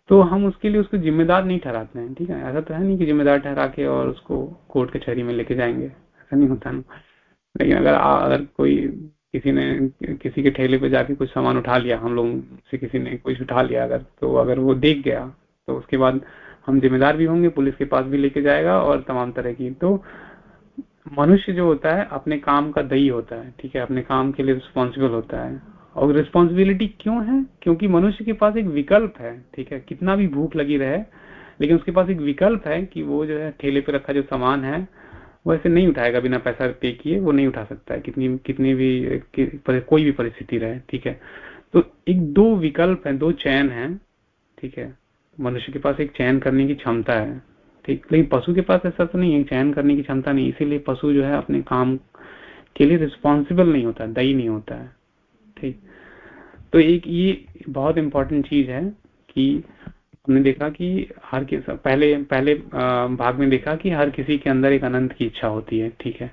Speaker 1: तो हम उसके लिए उसको जिम्मेदार नहीं ठहराते हैं, ठीक है? ऐसा तो है नहीं कि जिम्मेदार ठहरा के और उसको कोर्ट कचहरी में लेके जाएँगे, ऐसा नहीं होता ना। लेकिन अगर अगर कोई किसी ने, किसी के ठेले पे जाके कुछ सामान उठा लिया, हम लोग से किसी ने कुछ उठा लिया अगर तो अगर वो देख गया तो उसके बाद हम जिम्मेदार भी होंगे, पुलिस के पास भी लेके जाएगा और तमाम तरह की। तो मनुष्य जो होता है, अपने काम का दई होता है, ठीक है? अपने काम के लिए रिस्पॉन्सिबल होता है। और रिस्पॉन्सिबिलिटी क्यों है? क्योंकि मनुष्य के पास एक विकल्प है ठीक है? कितना भी भूख लगी रहे लेकिन उसके पास एक विकल्प है कि वो जो है ठेले पे रखा जो सामान है वो ऐसे नहीं उठाएगा बिना पैसा पे किए वो नहीं उठा सकता है। कितनी कितनी भी कि, कोई भी परिस्थिति रहे ठीक है? तो एक दो विकल्प है दो चयन है ठीक है? मनुष्य के पास एक चयन करने की क्षमता है ठीक? लेकिन पशु के पास ऐसा तो नहीं है चयन करने की क्षमता नहीं इसीलिए पशु जो है अपने काम के लिए रिस्पॉन्सिबल नहीं होता दई नहीं होता है। ठीक तो एक ये बहुत इंपॉर्टेंट चीज़ है कि हमने देखा कि हर किस, पहले पहले भाग में देखा कि हर किसी के अंदर एक अनंत की इच्छा होती है, ठीक है?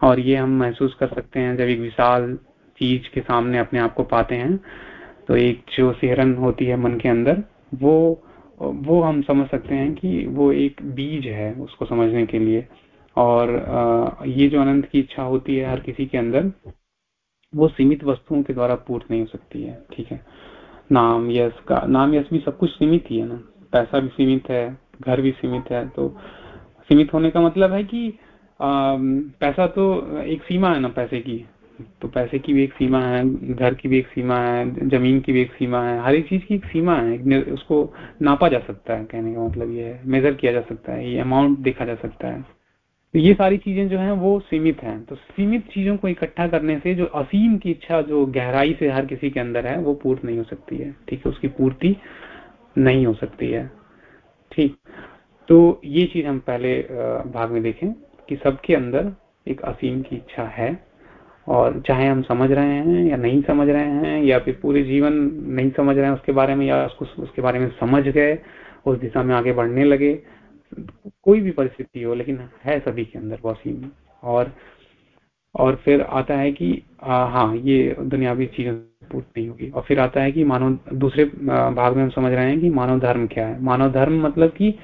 Speaker 1: और ये हम महसूस कर सकते हैं जब एक विशाल चीज़ के सामने अपने आप को पाते हैं तो एक जो सिहरन होती है मन के अंदर, वो वो हम समझ सकते हैं कि वो एक बीज है उसको समझने के लिए। और ये जो अनंत की इच्छा होती है हर किसी के अंदर वो सीमित वस्तुओं के द्वारा पूर्त नहीं हो सकती है ठीक है? नाम यश का नाम यश भी सब कुछ सीमित ही है ना? पैसा भी सीमित है घर भी सीमित है तो सीमित होने का मतलब है कि आ, पैसा तो एक सीमा है ना पैसे की? तो पैसे की भी एक सीमा है घर की भी एक सीमा है ज़मीन की भी एक सीमा है हर एक चीज़ की एक सीमा है उसको नापा जा सकता है कहने का मतलब ये है मेजर किया जा सकता है ये अमाउंट देखा जा सकता है। तो ये सारी चीज़ें जो हैं वो सीमित हैं। तो सीमित चीज़ों को इकट्ठा करने से जो असीम की इच्छा, जो गहराई से हर किसी के अंदर है, वो पूर्त नहीं हो सकती है। ठीक है, उसकी पूर्ति नहीं हो सकती है। ठीक तो ये चीज़ हम पहले भाग में देखें कि सबके अंदर एक असीम की इच्छा है और चाहे हम समझ रहे हैं या नहीं समझ रहे हैं या फिर पूरे जीवन नहीं समझ रहे हैं उसके बारे में या उसको, उसके बारे में समझ गए, उस दिशा में आगे बढ़ने लगे कोई भी परिस्थिति हो लेकिन है सभी के अंदर वसीम और और फिर आता है कि आ, हाँ ये दुनियावी चीज़ें पूर्ति नहीं होगी। और फिर आता है कि मानव दूसरे भाग में हम समझ रहे हैं कि मानव धर्म क्या है। मानव धर्म मतलब कि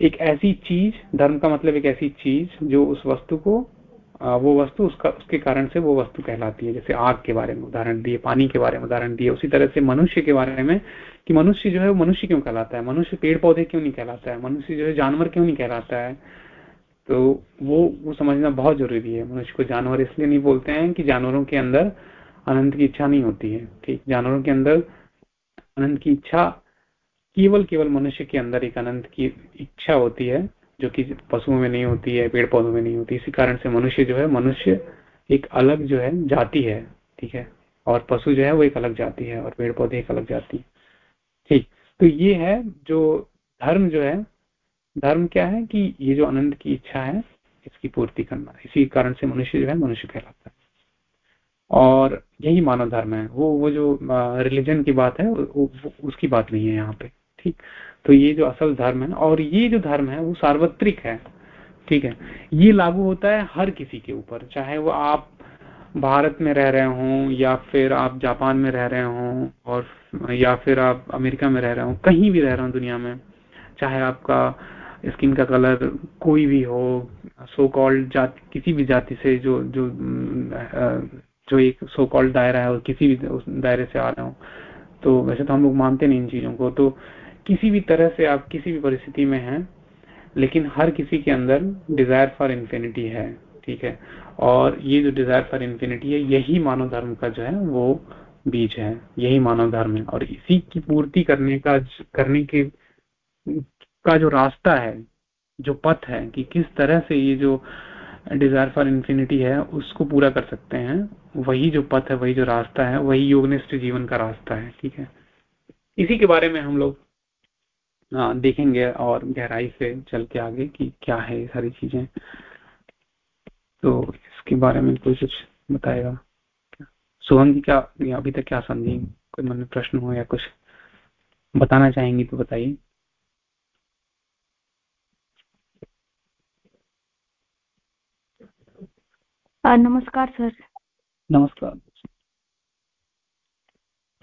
Speaker 1: एक ऐसी चीज़ धर्म का मतलब एक ऐसी चीज़ जो उस वस्तु को वो वस्तु उसका, उसके कारण से वो वस्तु कहलाती है, जैसे आग के बारे में उदाहरण दिए, पानी के बारे में उदाहरण दिए, उसी तरह से मनुष्य के बारे में कि मनुष्य जो है वो मनुष्य क्यों कहलाता है? मनुष्य पेड़ पौधे क्यों नहीं कहलाता है? मनुष्य जो है जानवर क्यों नहीं कहलाता है? तो वो वो समझना बहुत ज़रूरी है। मनुष्य को जानवर इसलिए नहीं बोलते हैं कि जानवरों के अंदर अनंत की इच्छा नहीं होती है, ठीक? जानवरों के अंदर अनंत की इच्छा केवल केवल मनुष्य के अंदर एक अनंत की इच्छा होती है। जो कि पशुओं में नहीं होती है पेड़ पौधों में नहीं होती इसी कारण से मनुष्य जो है मनुष्य एक अलग जो है जाति है ठीक है? और पशु जो है वो एक अलग जाति है और पेड़ पौधे एक अलग जाति है। ठीक तो ये है जो धर्म जो है धर्म क्या है कि ये जो आनंद की इच्छा है इसकी पूर्ति करना इसी कारण से मनुष्य जो है मनुष्य कहलाता है। और यही मानव धर्म है वो वो जो रिलीजन की बात है वो, वो, उसकी बात नहीं है यहाँ पे। ठीक? तो ये जो असल धर्म है और ये जो धर्म है, वो सार्वत्रिक है, ठीक है? ये लागू होता है हर किसी के ऊपर, चाहे वो आप भारत में रह रहे हों, या फिर आप जापान में रह रहे हों, और या फिर आप अमेरिका में रह रहे हो, कहीं भी रह रहे हो दुनिया में, चाहे आपका स्किन का कलर कोई भी हो सो कॉल्ड जाति, किसी भी जाति से जो जो जो एक सो कॉल्ड दायरा है, और किसी भी दायरे से आ रहे हो तो वैसे तो हम लोग मानते नहीं इन चीज़ों को तो किसी भी तरह से आप किसी भी परिस्थिति में हैं, लेकिन हर किसी के अंदर डिज़ायर फॉर इन्फिनिटी है, ठीक है? और ये जो डिज़ायर फॉर इन्फिनिटी है, यही मानव धर्म का जो है, वो बीज है, यही मानव धर्म है। और इसी की पूर्ति करने का करने के, का जो रास्ता है, जो पथ है कि किस तरह से ये जो डिज़ायर फॉर इंफिनिटी है, उसको पूरा कर सकते हैं, वही जो पथ है, वही जो रास्ता है, वही योगनिष्ठ जीवन का रास्ता है, ठीक है? इसी के बारे में हम लोग देखेंगे और गहराई से चल के आगे कि क्या है ये सारी चीज़ें। तो इसके बारे में कोई कुछ बताएगा? सोहम जी क्या अभी तक क्या समझी? कोई मन में प्रश्न हो या कुछ बताना चाहेंगी तो बताइए।
Speaker 4: नमस्कार सर।
Speaker 1: नमस्कार।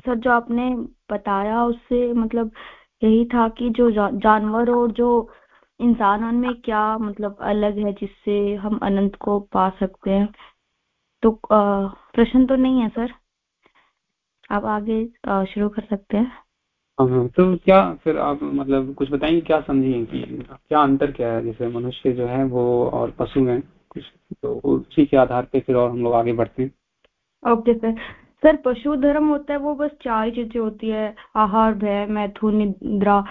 Speaker 4: सर जो आपने बताया उससे मतलब यही था कि जो जानवर और जो इंसान में क्या मतलब अलग है जिससे हम अनंत को पा सकते हैं? तो प्रश्न तो नहीं है सर। आप आगे शुरू कर सकते हैं।
Speaker 1: हाँ तो क्या फिर आप मतलब कुछ बताएँगे क्या समझिए कि क्या अंतर क्या है? जैसे मनुष्य जो है वो और पशु हैं कुछ तो उसी के आधार पे फिर और हम लोग आगे बढ़ते हैं।
Speaker 4: Okay sir. सर, पशु धर्म होता है, वो बस चार चीज़ें होती है, आहार, भय मैथुन निद्रा।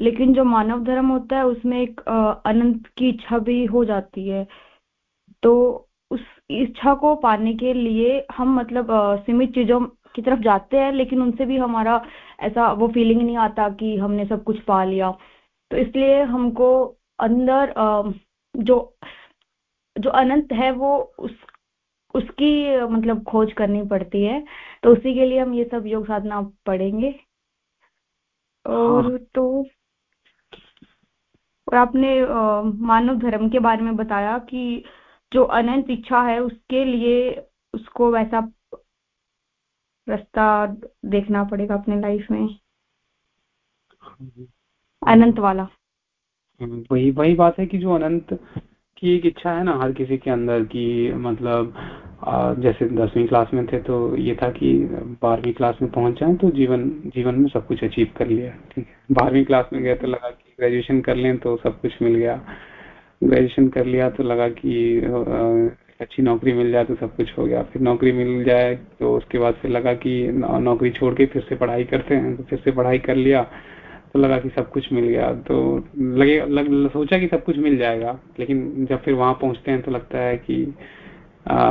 Speaker 4: लेकिन जो मानव धर्म होता है, उसमें एक अनंत की इच्छा भी हो जाती है। तो उस इच्छा को पाने के लिए हम मतलब सीमित चीज़ों की तरफ़ जाते हैं, लेकिन उनसे भी हमारा ऐसा वो फीलिंग नहीं आता कि हमने सब कुछ पा लिया। तो इसलिए हमको अंदर जो जो अनंत है, वो उस उसकी मतलब खोज करनी पड़ती है। तो उसी के लिए हम ये सब योग साधना पढ़ेंगे। और हाँ। तो और आपने मानव धर्म के बारे में बताया कि जो अनंत इच्छा है उसके लिए उसको वैसा रास्ता देखना पड़ेगा अपने लाइफ में। अनंत वाला।
Speaker 1: वही वही बात है कि जो अनंत की एक इच्छा है ना हर किसी के अंदर की मतलब जैसे दसवीं क्लास में थे तो ये था कि बारहवीं क्लास में पहुँच जाए तो जीवन जीवन में सब कुछ अचीव कर लिया। ठीक है। बारहवीं क्लास में गए तो लगा कि ग्रेजुएशन कर लें तो सब कुछ मिल गया। ग्रेजुएशन कर लिया तो लगा कि अच्छी नौकरी मिल जाए तो सब कुछ हो गया। फिर नौकरी मिल जाए तो उसके बाद फिर लगा कि नौकरी छोड़ के फिर से पढ़ाई करते हैं। तो फिर से पढ़ाई कर लिया। तो लगा कि सब कुछ मिल गया। तो लगे लग, सोचा कि सब कुछ मिल जाएगा लेकिन जब फिर वहाँ पहुँचते हैं तो लगता है कि आ,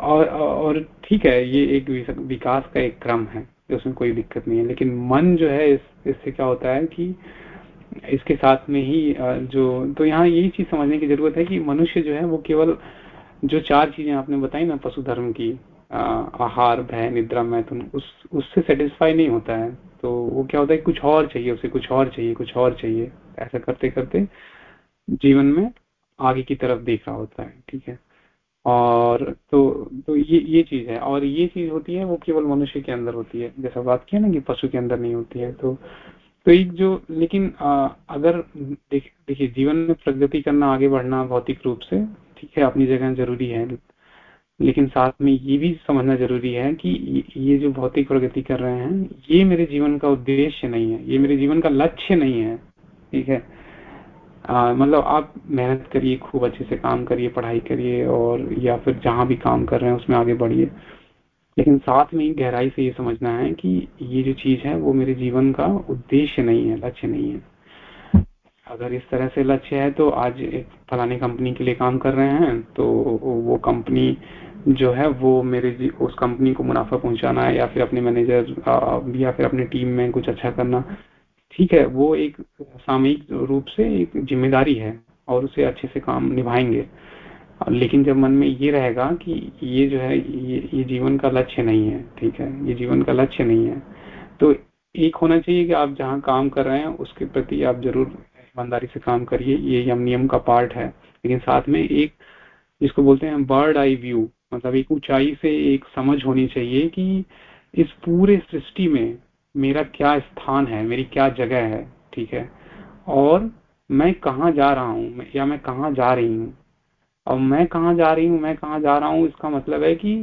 Speaker 1: और ठीक है ये एक विकास का एक क्रम है उसमें कोई दिक्कत नहीं है। लेकिन मन जो है इस, इससे क्या होता है कि इसके साथ में ही जो तो यहाँ यही चीज़ समझने की ज़रूरत है कि मनुष्य जो है वो केवल जो चार चीज़ें आपने बताई ना पशु धर्म की आहार भय निद्रा मैथुन उस उससे सेटिस्फाई नहीं होता है। तो वो क्या होता है कुछ और चाहिए उसे कुछ और चाहिए कुछ और चाहिए। ऐसा करते करते जीवन में आगे की तरफ़ देख रहा होता है ठीक है? और तो तो ये ये चीज़ है। और ये चीज़ होती है वो केवल मनुष्य के अंदर होती है। जैसा बात किया ना कि पशु के अंदर नहीं होती है तो तो एक जो लेकिन आ, अगर देखिए जीवन में प्रगति करना आगे बढ़ना भौतिक रूप से ठीक है अपनी जगह ज़रूरी है। लेकिन साथ में ये भी समझना ज़रूरी है कि ये जो भौतिक प्रगति कर रहे हैं, ये मेरे जीवन का उद्देश्य नहीं है, ये मेरे जीवन का लक्ष्य नहीं है, ठीक है? मतलब आप मेहनत करिए, खूब अच्छे से काम करिए, पढ़ाई करिए और, या फिर जहाँ भी काम कर रहे हैं, उसमें आगे बढ़िए। लेकिन साथ में गहराई से ये समझना है कि ये जो चीज़ है, वो मेरे जीवन का उद्देश्य नहीं है, लक्ष्य नहीं है। अगर इस तरह से लक्ष्य है तो आज एक फलाने कंपनी के लिए काम कर रहे हैं तो वो कंपनी जो है वो मेरे उस कंपनी को मुनाफा पहुंचाना है या फिर अपने मैनेजर या फिर अपने टीम में कुछ अच्छा करना। ठीक है वो एक सामयिक रूप से एक ज़िम्मेदारी है और उसे अच्छे से काम निभाएँगे। लेकिन जब मन में ये रहेगा कि ये जो है ये, ये जीवन का लक्ष्य नहीं है ठीक है ये जीवन का लक्ष्य नहीं है तो एक होना चाहिए कि आप जहाँ काम कर रहे हैं उसके प्रति आप ज़रूर ईमानदारी से काम करिए। ये यम नियम का पार्ट है। लेकिन साथ में एक जिसको बोलते हैं बर्ड आई व्यू मतलब एक ऊंचाई से एक समझ होनी चाहिए कि इस पूरे सृष्टि में मेरा क्या स्थान है, मेरी क्या जगह है, ठीक है? और मैं कहा जा रहा हूँ या मैं कहा जा रही हूँ? और मैं कहा जा रही हूँ, मैं कहा जा रहा हूँ, इसका मतलब है कि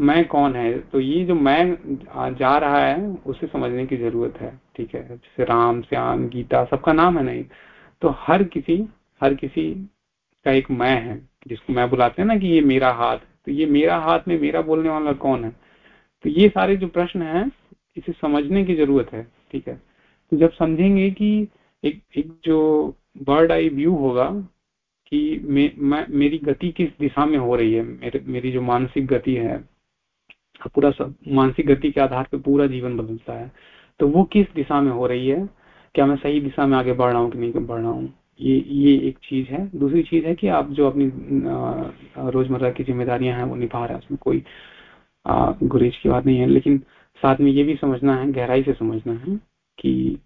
Speaker 1: मैं कौन है? तो ये जो मैं जा रहा है, उसे समझने की ज़रूरत है, ठीक है? जैसे राम, श्याम, गीता, सबका नाम है नहीं तो हर किसी हर किसी का एक मैं है, जिसको मैं बुलाते हैं ना कि ये मेरा हाथ तो ये मेरा हाथ में मेरा बोलने वाला कौन है? तो ये सारे जो प्रश्न हैं इसे समझने की ज़रूरत है ठीक है? तो जब समझेंगे कि एक एक जो बर्ड आई व्यू होगा कि मे, मैं मेरी गति किस दिशा में हो रही है मेरे मेरी जो मानसिक गति है पूरा सब मानसिक गति के आधार पर पूरा जीवन बदलता है तो वो किस दिशा में हो रही है? क्या मैं सही दिशा में आगे बढ़ रहा हूँ कि नहीं बढ़ रहा हूँ? ये ये एक चीज़ है। दूसरी चीज़ है कि आप जो अपनी रोज़मर्रा की जिम्मेदारियाँ हैं, वो निभा रहे हैं। उसमें कोई गुरेज की बात नहीं है। लेकिन साथ में ये भी समझना है, गहराई से समझना है कि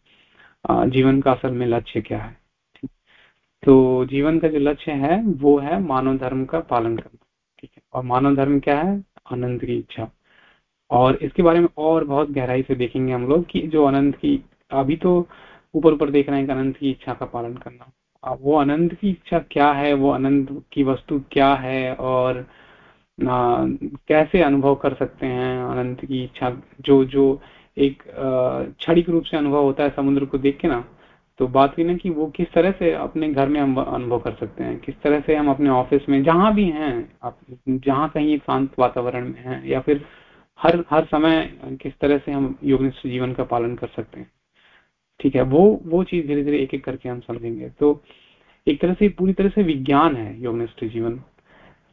Speaker 1: जीवन का असल में लक्ष्य क्या है। तो जीवन का जो लक्ष्य है, वो है मानव धर्म का पालन करना। ठीक है? और मानव धर्म क्या है? आनंद की इच्छा। और इसके बारे में और बहुत गहराई से देखेंगे हम लोग कि जो अनंत की, अभी तो ऊपर ऊपर देख रहे हैं अनंत की इच्छा का पालन करना। वो अनंत की इच्छा क्या है? वो अनंत की वस्तु क्या है? और कैसे अनुभव कर सकते हैं आनंद की इच्छा? जो जो एक क्षणिक रूप से अनुभव होता है समुद्र को देख के ना तो बात हुई ना कि वो किस तरह से अपने घर में हम अनुभव कर सकते हैं? किस तरह से हम अपने ऑफ़िस में, जहाँ भी हैं, आप, जहाँ कहीं एक शांत वातावरण में हैं, या फिर हर हर समय किस तरह से हम योगनिष्ठ जीवन का पालन कर सकते हैं? ठीक है, वो वो चीज़ धीरे धीरे एक एक करके हम समझेंगे। तो एक तरह से, पूरी तरह से विज्ञान है योगनिष्ठ जीवन।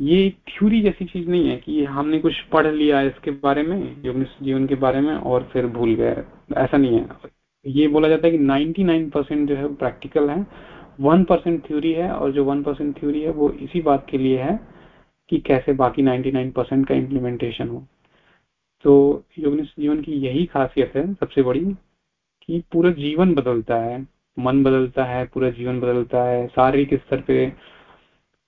Speaker 1: ये थ्योरी जैसी चीज़ नहीं है कि हमने कुछ पढ़ लिया इसके बारे में, योगनिष्ठ जीवन के बारे में, और फिर भूल गए। ऐसा नहीं है। ये बोला जाता है कि 99 परसेंट जो है प्रैक्टिकल है, वन परसेंट थ्योरी है, और जो वन परसेंट थ्योरी है वो इसी बात के लिए है कि कैसे बाकी 99 परसेंट का इम्प्लीमेंटेशन हो। तो योगनिष्ठ जीवन की यही खासियत है, सबसे बड़ी कि पूरा जीवन बदलता है, मन बदलता है, पूरा जीवन बदलता है, शारीरिक स्तर पे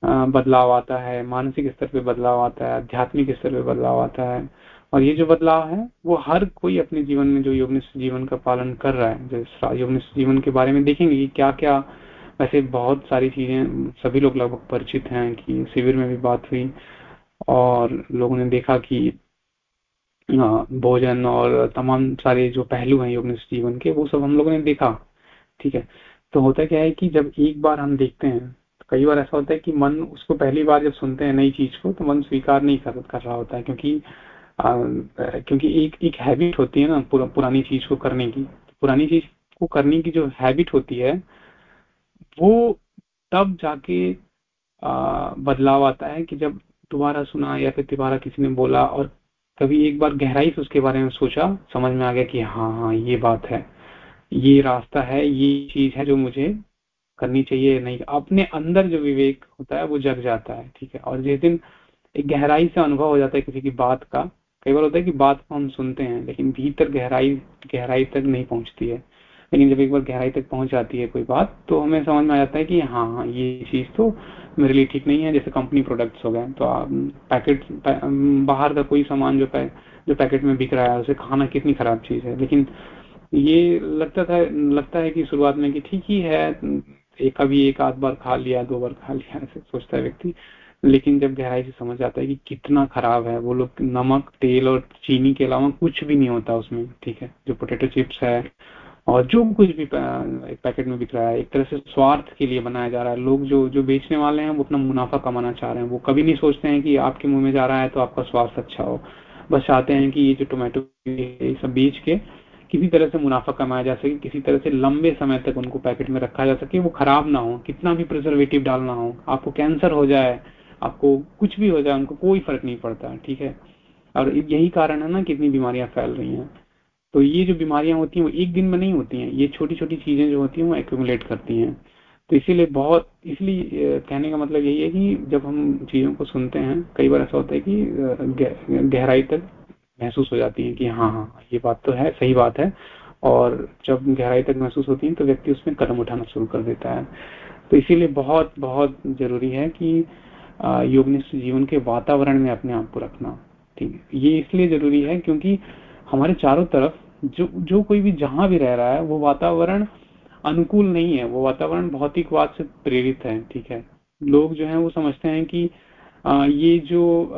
Speaker 1: बदलाव आता है, मानसिक स्तर पे बदलाव आता है, आध्यात्मिक स्तर पे बदलाव आता है। और ये जो बदलाव है, वो हर कोई अपने जीवन में जो योगनिष्ठ जीवन का पालन कर रहा है जो योगनिष्ठ जीवन के बारे में देखेंगे कि क्या क्या वैसे बहुत सारी चीज़ें, सभी लोग लगभग परिचित हैं कि शिविर में भी बात हुई और लोगों ने देखा कि भोजन और तमाम सारे जो पहलू हैं योगनिष्ठ जीवन के वो सब हम लोगों ने देखा ठीक है? तो होता क्या है कि जब एक बार हम देखते हैं तो कई बार ऐसा होता है कि मन उसको पहली बार जब सुनते हैं नई चीज़ को तो मन स्वीकार नहीं कर, कर रहा होता है क्योंकि आ, क्योंकि एक एक हैबिट होती है ना पुर, पुरानी चीज़ को करने की। पुरानी चीज़ को करने की जो हैबिट होती है वो तब जाके आ, बदलाव आता है कि जब दोबारा सुना या फिर दोबारा किसी ने बोला और कभी एक बार गहराई से उसके बारे में सोचा, समझ में आ गया कि हाँ हाँ ये बात है। ये रास्ता है, ये चीज़ है जो मुझे करनी चाहिए नहीं। अपने अंदर जो विवेक होता है, वो जग जाता है, ठीक है? और जिस दिन एक गहराई से अनुभव हो जाता है किसी की बात का, कई बार होता है कि बात को हम सुनते हैं, लेकिन भीतर गहराई गहराई तक नहीं पहुँचती है। लेकिन जब एक बार गहराई तक पहुँच जाती है कोई बात तो हमें समझ में आ जाता है कि हाँ हाँ ये चीज़ तो मेरे लिए ठीक नहीं है जैसे कंपनी प्रोडक्ट्स हो गए तो आप पैकेट पै, बाहर का कोई सामान जो पै, जो पैकेट में बिक रहा है उसे खाना कितनी खराब चीज़ है। लेकिन ये लगता था लगता है कि शुरुआत में कि ठीक ही है एक कभी एक आध बार खा लिया दो बार खा लिया ऐसे सोचता है व्यक्ति। लेकिन जब गहराई से समझ आता है कि कितना खराब है वो लोग नमक तेल और चीनी के अलावा कुछ भी नहीं होता उसमें ठीक है? जो पोटेटो चिप्स है और जो कुछ भी एक पैकेट में बिक रहा है, एक तरह से स्वार्थ के लिए बनाया जा रहा है। लोग जो जो बेचने वाले हैं, वो अपना मुनाफा कमाना चाह रहे हैं। वो कभी नहीं सोचते हैं कि आपके मुँह में जा रहा है तो आपका स्वास्थ्य अच्छा हो। बस चाहते हैं कि ये जो टोमेटो सब बेच के किसी तरह से मुनाफा कमाया जा सके, किसी तरह से लंबे समय तक उनको पैकेट में रखा जा सके। वो खराब ना हो, कितना भी प्रिजर्वेटिव डालना हो, आपको कैंसर हो जाए, आपको कुछ भी हो जाए, उनको कोई फ़र्क नहीं पड़ता, ठीक है? और यही कारण है ना कितनी बीमारियाँ फैल रही हैं। तो ये जो बीमारियाँ होती हैं, वो एक दिन में नहीं होती हैं। ये छोटी छोटी चीज़ें जो होती हैं, वो एक्यूमुलेट करती हैं। तो इसीलिए बहुत, इसलिए कहने का मतलब यही है कि जब हम चीज़ों को सुनते हैं, कई बार ऐसा होता है कि गहराई तक महसूस हो जाती है कि हाँ हाँ ये बात तो है, सही बात है। और जब गहराई तक महसूस होती है तो व्यक्ति उसमें कदम उठाना शुरू कर देता है। तो इसीलिए बहुत बहुत ज़रूरी है कि योगनिष्ठ जीवन के वातावरण में अपने आप को रखना। ठीक है, ये इसलिए ज़रूरी है क्योंकि हमारे चारों तरफ़ जो जो कोई भी जहाँ भी रह रहा है वो वातावरण अनुकूल नहीं है। वो वातावरण भौतिकवाद से प्रेरित है ठीक है? लोग जो है वो समझते हैं कि आ, ये जो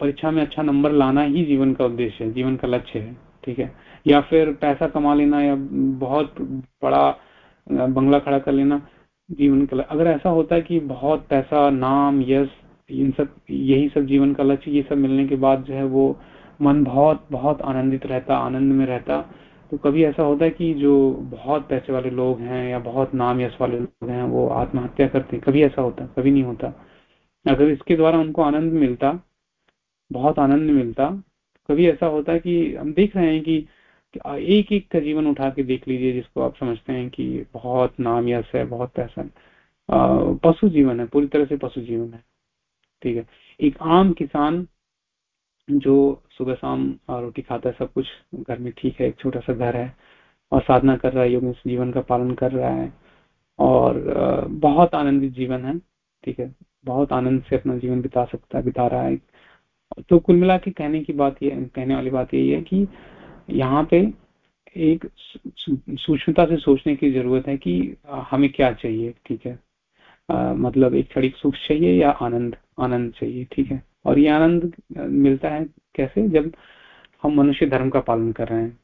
Speaker 1: परीक्षा में अच्छा नंबर लाना ही जीवन का उद्देश्य है जीवन का लक्ष्य है ठीक है? या फिर पैसा कमा लेना या बहुत बड़ा बंगला खड़ा कर लेना जीवन का अगर ऐसा होता है कि बहुत पैसा नाम यश इन सब यही सब जीवन का लक्ष्य ये सब मिलने के बाद जो है वो मन बहुत बहुत आनंदित रहता, आनंद में रहता। तो कभी ऐसा होता है कि जो बहुत पैसे वाले लोग हैं या बहुत नाम यश वाले लोग हैं, वो आत्महत्या करते कभी ऐसा होता कभी नहीं होता। अगर इसके द्वारा उनको आनंद मिलता, बहुत आनंद मिलता, कभी ऐसा होता है कि हम देख रहे हैं कि एक एक का जीवन उठा के देख लीजिए, जिसको आप समझते हैं कि बहुत नाम यश है, बहुत पैसा है। पशु जीवन है, पूरी तरह से पशु जीवन है। ठीक है। एक आम किसान जो सुबह शाम रोटी खाता है सब कुछ घर में ठीक है एक छोटा सा घर है और साधना कर रहा है योग जीवन का पालन कर रहा है और बहुत आनंदित जीवन है ठीक है। बहुत आनंद से अपना जीवन बिता सकता है बिता रहा है। तो कुल मिला के कहने की बात ये कहने वाली बात यही है कि यहाँ पे एक सूक्ष्मता से सोचने की ज़रूरत है कि हमें क्या चाहिए ठीक है। आ, मतलब एक क्षणिक सुख चाहिए या आनंद आनंद चाहिए ठीक है। और ये आनंद मिलता है कैसे? जब हम मनुष्य धर्म का पालन कर रहे हैं।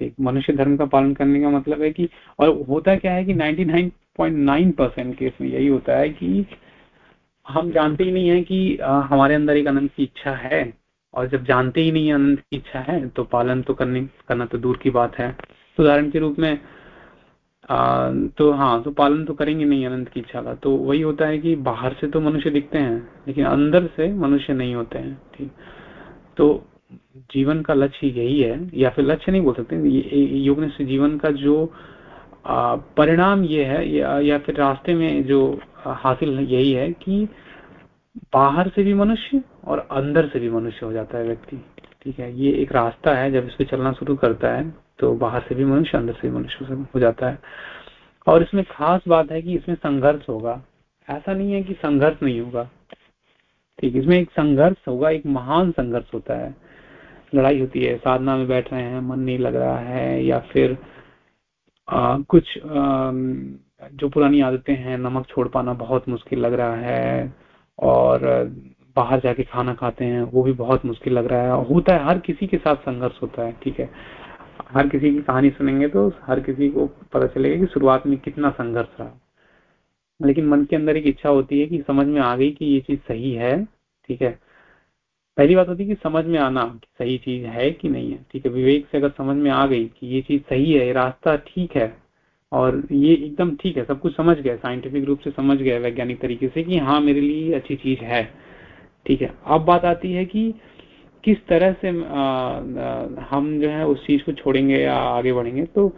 Speaker 1: ठीक, मनुष्य धर्म का पालन करने का मतलब है कि, और होता क्या है कि 99.9 परसेंट केस में यही होता है कि हम जानते ही नहीं है कि हमारे अंदर एक आनंद की इच्छा है। और जब जानते ही नहीं आनंद की इच्छा है तो पालन तो करने, करना तो दूर की बात है। उदाहरण के रूप में आ, तो हाँ तो पालन तो करेंगे नहीं अनंत की इच्छा का। तो वही होता है कि बाहर से तो मनुष्य दिखते हैं लेकिन अंदर से मनुष्य नहीं होते हैं ठीक। तो जीवन का लक्ष्य यही है या फिर लक्ष्य नहीं बोल सकते योग से जीवन का जो परिणाम ये है या, या फिर रास्ते में जो हासिल यही है कि बाहर से भी मनुष्य और अंदर से भी मनुष्य हो जाता है व्यक्ति ठीक है। ये एक रास्ता है जब इस पे चलना शुरू करता है तो बाहर से भी मनुष्य अंदर से भी मनुष्य हो जाता है। और इसमें खास बात है कि इसमें संघर्ष होगा। ऐसा नहीं है कि संघर्ष नहीं होगा। ठीक इसमें एक संघर्ष होगा एक महान संघर्ष होता है। लड़ाई होती है साधना में बैठ रहे हैं मन नहीं लग रहा है या फिर आ, कुछ आ, जो पुरानी आदतें हैं नमक छोड़ पाना बहुत मुश्किल लग रहा है और बाहर जाके खाना खाते हैं वो भी बहुत मुश्किल लग रहा है। होता है हर किसी के साथ संघर्ष होता है ठीक है। हर किसी की कहानी सुनेंगे तो हर किसी को पता चलेगा कि शुरुआत में कितना संघर्ष रहा। लेकिन मन के अंदर एक इच्छा होती है कि समझ में आ गई कि ये चीज़ सही है, ठीक है। पहली बात होती है कि समझ में आना सही चीज़ है कि नहीं है, ठीक है। विवेक से अगर समझ में आ गई कि ये चीज़ सही है रास्ता ठीक है, और ये एकदम ठीक है, सब कुछ समझ गए साइंटिफिक रूप से समझ गए वैज्ञानिक तरीके से कि हाँ मेरे लिए अच्छी चीज़ है, ठीक है। अब बात आती है कि किस तरह से हम जो है उस चीज़ को छोड़ेंगे या आगे बढ़ेंगे? तो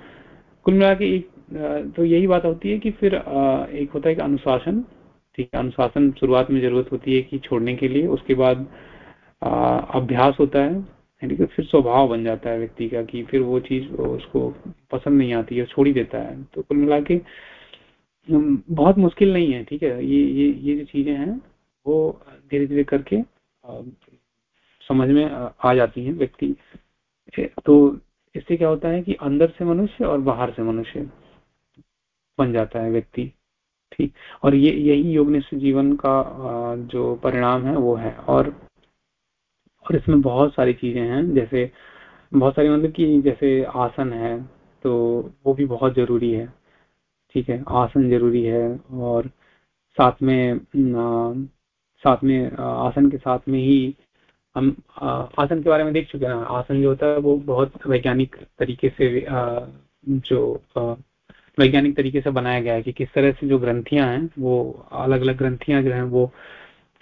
Speaker 1: कुल मिला के एक तो यही बात होती है कि फिर एक होता है कि अनुशासन, ठीक है? अनुशासन शुरुआत में ज़रूरत होती है कि छोड़ने के लिए, उसके बाद अभ्यास होता है, यानी कि फिर स्वभाव बन जाता है व्यक्ति का कि फिर वो चीज़ उसको पसंद नहीं आती है, छोड़ ही देता है। तो कुल मिला के बहुत मुश्किल नहीं है, ठीक है? ये ये ये जो चीज़ें हैं, वो धीरे धीरे करके समझ में आ जाती है व्यक्ति। तो इससे क्या होता है कि अंदर से मनुष्य और बाहर से मनुष्य बन जाता है व्यक्ति ठीक? और ये यही योग जीवन का जो परिणाम है वो है। और और इसमें बहुत सारी चीज़ें हैं जैसे बहुत सारी मतलब कि जैसे आसन है तो वो भी बहुत ज़रूरी है ठीक है? आसन ज़रूरी है और साथ में आ, साथ में आसन के साथ में ही हम आसन के बारे में देख चुके हैं आसन जो होता है वो बहुत वैज्ञानिक तरीके से जो वैज्ञानिक तरीके से बनाया गया है कि किस तरह से जो ग्रंथियाँ हैं, वो अलग अलग ग्रंथियाँ जो हैं, वो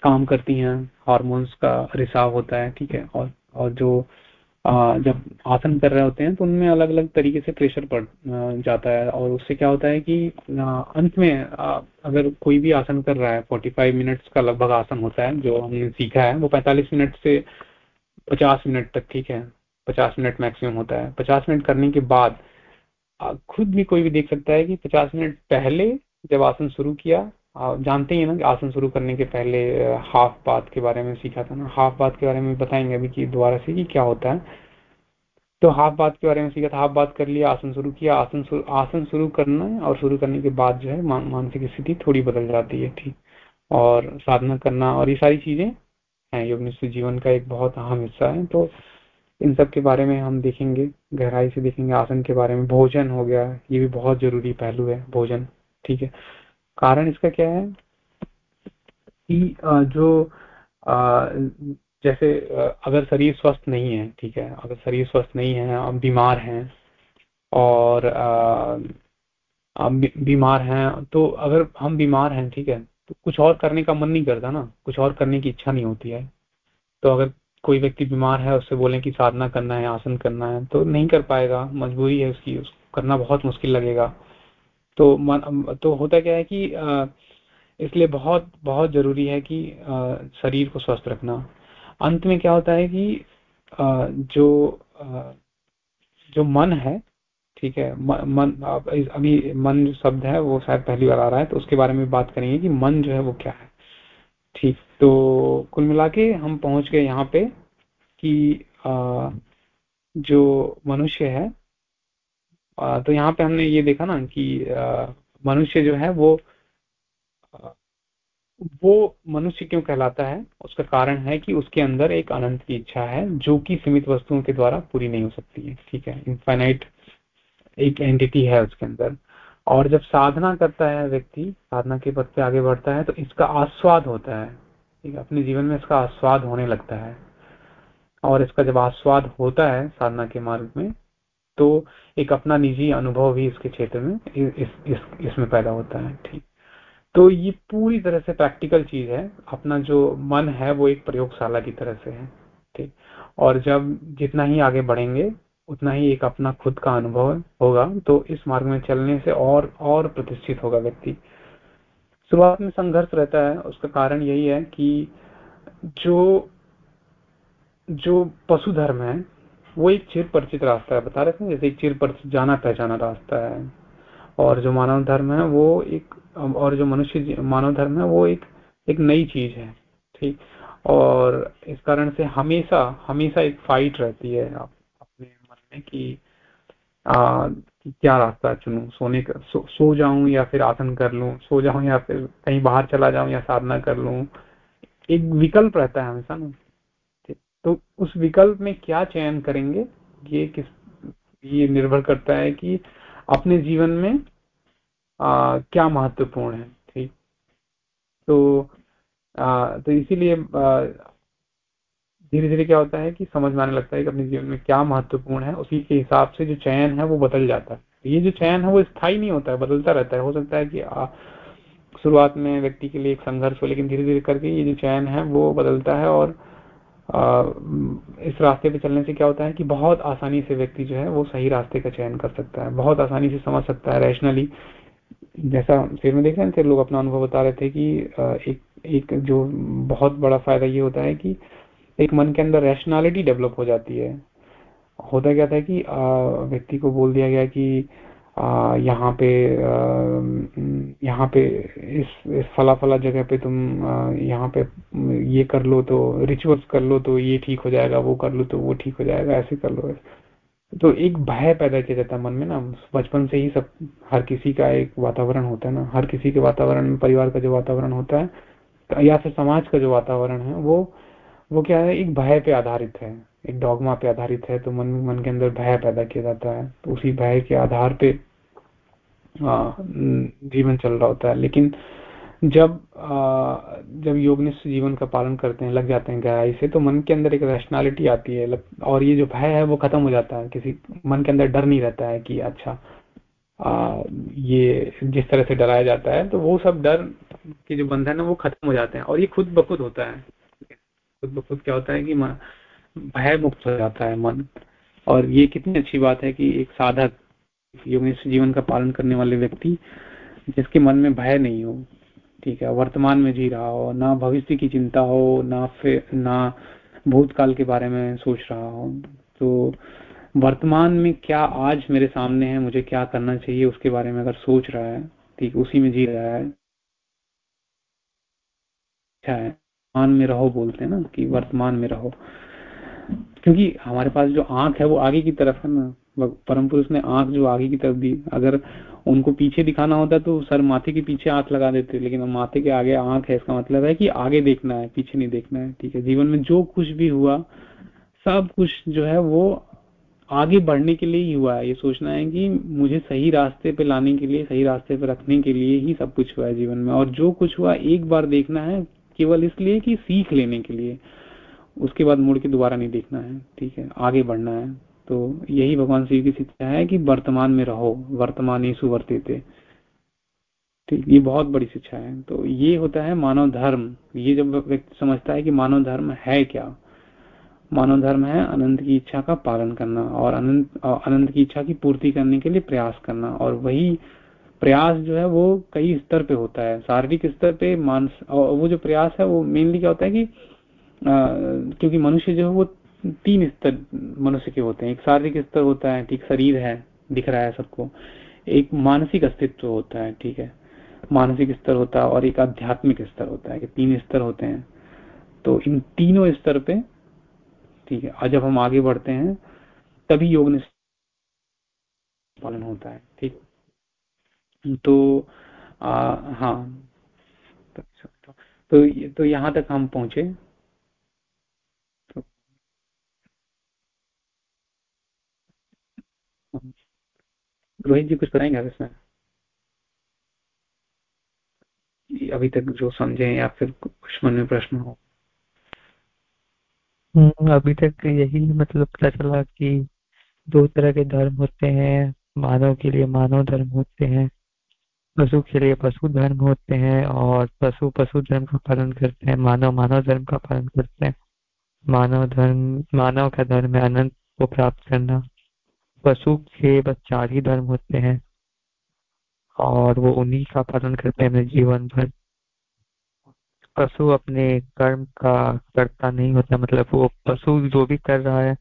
Speaker 1: काम करती हैं। हार्मोन्स का रिसाव होता है, ठीक है? और और जो जब आसन कर रहे होते हैं तो उनमें अलग अलग तरीके से प्रेशर पड़ जाता है। और उससे क्या होता है कि अंत में अगर कोई भी आसन कर रहा है 45 मिनट्स का लगभग आसन होता है, जो हमने सीखा है, वो 45 मिनट से 50 मिनट तक, ठीक है? 50 मिनट मैक्सिमम होता है। 50 मिनट करने के बाद खुद भी कोई भी देख सकता है कि 50 मिनट पहले जब आसन शुरू किया जानते ही ना कि आसन शुरू करने के पहले हाफ़ बात के बारे में सीखा था ना। हाफ़ बात के बारे में बताएँगे अभी कि दोबारा से कि क्या होता है। तो हाफ़ बात के बारे में सीखा था हाफ़ बात कर लिया, आसन शुरू किया। आसन शुरू आसन शुरू करना और शुरू करने के बाद जो है मानसिक स्थिति थोड़ी बदल जाती है ठीक। और साधना करना और ये सारी चीज़ें हैं योग जीवन का एक बहुत अहम हिस्सा है। तो इन सब के बारे में हम देखेंगे, गहराई से देखेंगे। आसन के बारे में भोजन हो गया, ये भी बहुत ज़रूरी पहलू है, भोजन, ठीक है। कारण इसका क्या है? कि जो जैसे अगर शरीर स्वस्थ नहीं है, ठीक है, अगर शरीर स्वस्थ नहीं है हम बीमार हैं, और बीमार हैं तो अगर हम बीमार हैं, ठीक है तो कुछ और करने का मन नहीं करता ना, कुछ और करने की इच्छा नहीं होती है। तो अगर कोई व्यक्ति बीमार है, उससे बोले कि साधना करना है, आसन करना है तो नहीं कर पाएगा, मजबूरी है उसकी, उसको करना बहुत मुश्किल लगेगा। तो मन तो होता क्या है कि इसलिए बहुत बहुत ज़रूरी है कि शरीर को स्वस्थ रखना। अंत में क्या होता है कि जो जो मन है, ठीक है मन अभी मन जो शब्द है, वो शायद पहली बार आ रहा है तो उसके बारे में बात करेंगे कि मन जो है वो क्या है। ठीक तो कुल मिला के हम पहुँच गए यहाँ पे कि जो मनुष्य है तो यहाँ पे हमने ये देखा ना कि मनुष्य जो है वो वो मनुष्य क्यों कहलाता है? उसका कारण है कि उसके अंदर एक अनंत की इच्छा है जो कि सीमित वस्तुओं के द्वारा पूरी नहीं हो सकती है, ठीक है? इनफाइनाइट एक एंटिटी है उसके अंदर। और जब साधना करता है व्यक्ति, साधना के पद पे आगे बढ़ता है तो इसका आस्वाद होता है, ठीक है? अपने जीवन में इसका आस्वाद होने लगता है। और इसका जब आस्वाद होता है साधना के मार्ग में तो एक अपना निजी अनुभव भी इसके क्षेत्र में इस, इस, पैदा होता है ठीक। तो ये पूरी तरह से प्रैक्टिकल चीज़ है अपना जो मन है वो एक प्रयोगशाला की तरह से है ठीक। और जब जितना ही आगे बढ़ेंगे उतना ही एक अपना खुद का अनुभव होगा तो इस मार्ग में चलने से और और प्रतिष्ठित होगा व्यक्ति। शुरुआत में संघर्ष रहता है उसका कारण यही है कि जो जो पशु धर्म है वो एक चिर परिचित रास्ता है बता रहे थे जैसे एक चिर परिचित जाना पहचाना रास्ता है। और जो मानव धर्म है वो एक और जो मनुष्य मानव धर्म है वो एक एक नई चीज़ है ठीक? और इस कारण से हमेशा हमेशा एक फाइट रहती है आप अपने मन में कि आ, क्या रास्ता चुनूं? सोने का सो, सो जाऊँ या फिर आसन कर लूँ? सो जाऊँ या फिर कहीं बाहर चला जाऊँ या साधना कर लूँ? एक विकल्प रहता है हमेशा ना। तो उस विकल्प में क्या चयन करेंगे? ये किस ये निर्भर करता है कि अपने जीवन में आ, क्या महत्वपूर्ण है ठीक? तो आ, तो इसीलिए धीरे धीरे क्या होता है कि समझ में आने लगता है कि अपने जीवन में क्या महत्वपूर्ण है उसी के हिसाब से जो चयन है वो बदल जाता है। ये जो चयन है वो स्थायी नहीं होता है बदलता रहता है। हो सकता है कि शुरुआत में व्यक्ति के लिए एक संघर्ष हो लेकिन धीरे धीरे करके ये जो चयन है वो बदलता है और आ, इस रास्ते पे चलने से क्या होता है कि बहुत आसानी से व्यक्ति जो है वो सही रास्ते का चयन कर सकता है। बहुत आसानी से समझ सकता है रैशनली जैसा फिर में देख रहे थे लोग अपना अनुभव बता रहे थे कि एक एक जो बहुत बड़ा फ़ायदा ये होता है कि एक मन के अंदर रैशनैलिटी डेवलप हो जाती है। होता क्या था कि व्यक्ति को बोल दिया गया कि यहाँ पे यहाँ पे इस, इस फला फला जगह पे तुम यहाँ पे ये कर लो तो रिचुअल्स कर लो तो ये ठीक हो जाएगा वो कर लो तो वो ठीक हो जाएगा ऐसे कर लो। तो एक भय पैदा किया जाता है मन में ना बचपन से ही सब हर किसी का एक वातावरण होता है ना। हर किसी के वातावरण में परिवार का जो वातावरण होता है या फिर समाज का जो वातावरण है वो वो क्या है एक भय पे आधारित है। एक डॉगमा पे आधारित है तो मन मन के अंदर भय पैदा किया जाता है। तो उसी भय के आधार पे जीवन चल रहा होता है। लेकिन जब जब योगनिष्ठ जीवन का पालन करते हैं लग जाते हैं गहराई से तो मन के अंदर एक रैशनैलिटी आती है। और ये जो भय है वो खत्म हो जाता है। किसी मन के अंदर डर नहीं रहता है कि अच्छा आ, ये जिस तरह से डराया जाता है तो वो सब डर के जो बंधन है वो खत्म हो जाते हैं। और ये खुद ब खुद होता है। खुद ब खुद क्या होता है कि भय मुक्त हो जाता है मन। और ये कितनी अच्छी बात है कि एक साधक योगनिष्ठ जीवन का पालन करने वाले व्यक्ति जिसके मन में भय नहीं हो, ठीक है, वर्तमान में जी रहा हो, ना भविष्य की चिंता हो, ना फिर, ना भूतकाल के बारे में सोच रहा हो तो वर्तमान में क्या आज मेरे सामने है, मुझे क्या करना चाहिए, उसके बारे में अगर सोच रहा है, ठीक, उसी में जी रहा है अच्छा है, वर्तमान में रहो बोलते हैं ना, कि वर्तमान में रहो, क्योंकि हमारे पास जो आँख है, वो आगे की तरफ़ है ना परम पुरुष ने आँख जो आगे की तरफ़ दी, अगर उनको पीछे दिखाना होता तो सर माथे के पीछे आँख लगा देते, लेकिन माथे के आगे आँख है, इसका मतलब है कि आगे देखना है, पीछे नहीं देखना है, ठीक है? जीवन में जो कुछ भी हुआ, सब कुछ जो है वो आगे बढ़ने के लिए ही हुआ है। ये सोचना है कि मुझे सही रास्ते पे लाने के लिए, सही रास्ते पे रखने के लिए ही सब कुछ हुआ है जीवन में। और जो कुछ हुआ, एक बार देखना है, केवल इसलिए कि सीख लेने के लिए। उसके बाद मुड़ के दोबारा नहीं देखना है, ठीक है? आगे बढ़ना है। तो यही भगवान शिव की शिक्षा है कि वर्तमान में रहो वर्तमान ही सुवर्ते ठीक ये बहुत बड़ी शिक्षा है। तो ये होता है मानव धर्म। ये जब व्यक्ति समझता है कि मानव धर्म है क्या? मानव धर्म है अनंत की इच्छा का पालन करना और अनंत अनंत की इच्छा की पूर्ति करने के लिए प्रयास करना। और वही प्रयास जो है वो कई स्तर पे होता है। शारीरिक स्तर पे मानस और वो जो प्रयास है वो मेनली क्या होता है कि आ, क्योंकि मनुष्य जो है वो तीन स्तर मनुष्य के होते हैं। एक शारीरिक स्तर होता है ठीक शरीर है दिख रहा है सबको। एक मानसिक अस्तित्व होता है ठीक है। मानसिक स्तर होता है और एक आध्यात्मिक स्तर होता है तीन स्तर होते हैं। तो इन तीनों स्तर पे ठीक है जब हम आगे बढ़ते हैं तभी योग पालन होता है ठीक। तो आ, हाँ। तो तो यहाँ तक हम पहुँचे तो रोहित जी कुछ बताएँगे आप इसमें? अभी तक जो समझे या फिर कुछ मन में प्रश्न हो।
Speaker 5: हम्म, अभी तक यही मतलब पता चला कि दो तरह के धर्म होते हैं मानव के लिए मानव धर्म होते हैं पशु के लिए पशु धर्म होते हैं और पशु पशु धर्म का पालन करते हैं मानव मानव धर्म का पालन करते हैं। मानव धर्म मानव का धर्म है अनंत को प्राप्त करना। पशु के बस चार ही धर्म होते हैं। और वो उन्हीं का पालन करते हैं जीवन भर। पशु अपने कर्म का करता नहीं होता मतलब वो पशु जो भी कर रहा है,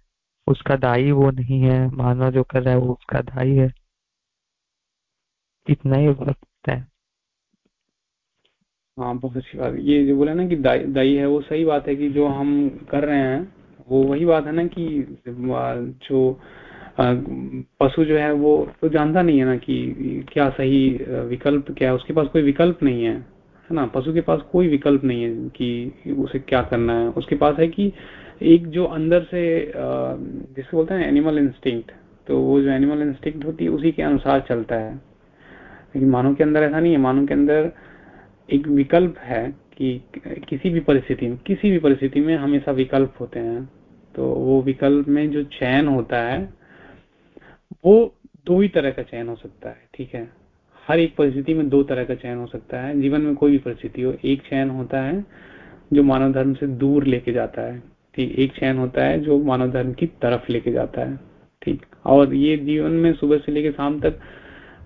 Speaker 5: उसका दाई वो नहीं है, मानव जो कर रहा है वो उसका दाई है। इतना ही सकता है।
Speaker 1: हाँ बहुत अच्छी बात ये जो बोला ना कि दाई दाई है, वो सही बात है कि जो हम कर रहे हैं, वो वही बात है ना कि, जो पशु जो है वो तो जानता नहीं है ना कि क्या सही विकल्प क्या है। उसके पास कोई विकल्प नहीं है है ना? पशु के पास कोई विकल्प नहीं है कि उसे क्या करना है। उसके पास है कि एक जो अंदर से जिसको बोलते हैं एनिमल इंस्टिंक्ट तो वो जो एनिमल इंस्टिंक्ट होती है, उसी के अनुसार चलता है। लेकिन मानव के अंदर ऐसा नहीं है। मानव के अंदर एक विकल्प है कि किसी भी परिस्थिति में, किसी भी परिस्थिति में हमेशा विकल्प होते हैं। तो वो विकल्प में जो चयन होता है वो दो ही तरह का चयन हो सकता है, ठीक है? हर एक परिस्थिति में दो तरह का चयन हो सकता है। जीवन में कोई भी परिस्थिति हो, एक चयन होता है जो मानव धर्म से दूर लेके जाता है, ठीक? एक चयन होता है जो मानव धर्म की तरफ़ लेके जाता है, ठीक? और ये जीवन में सुबह से लेकर शाम तक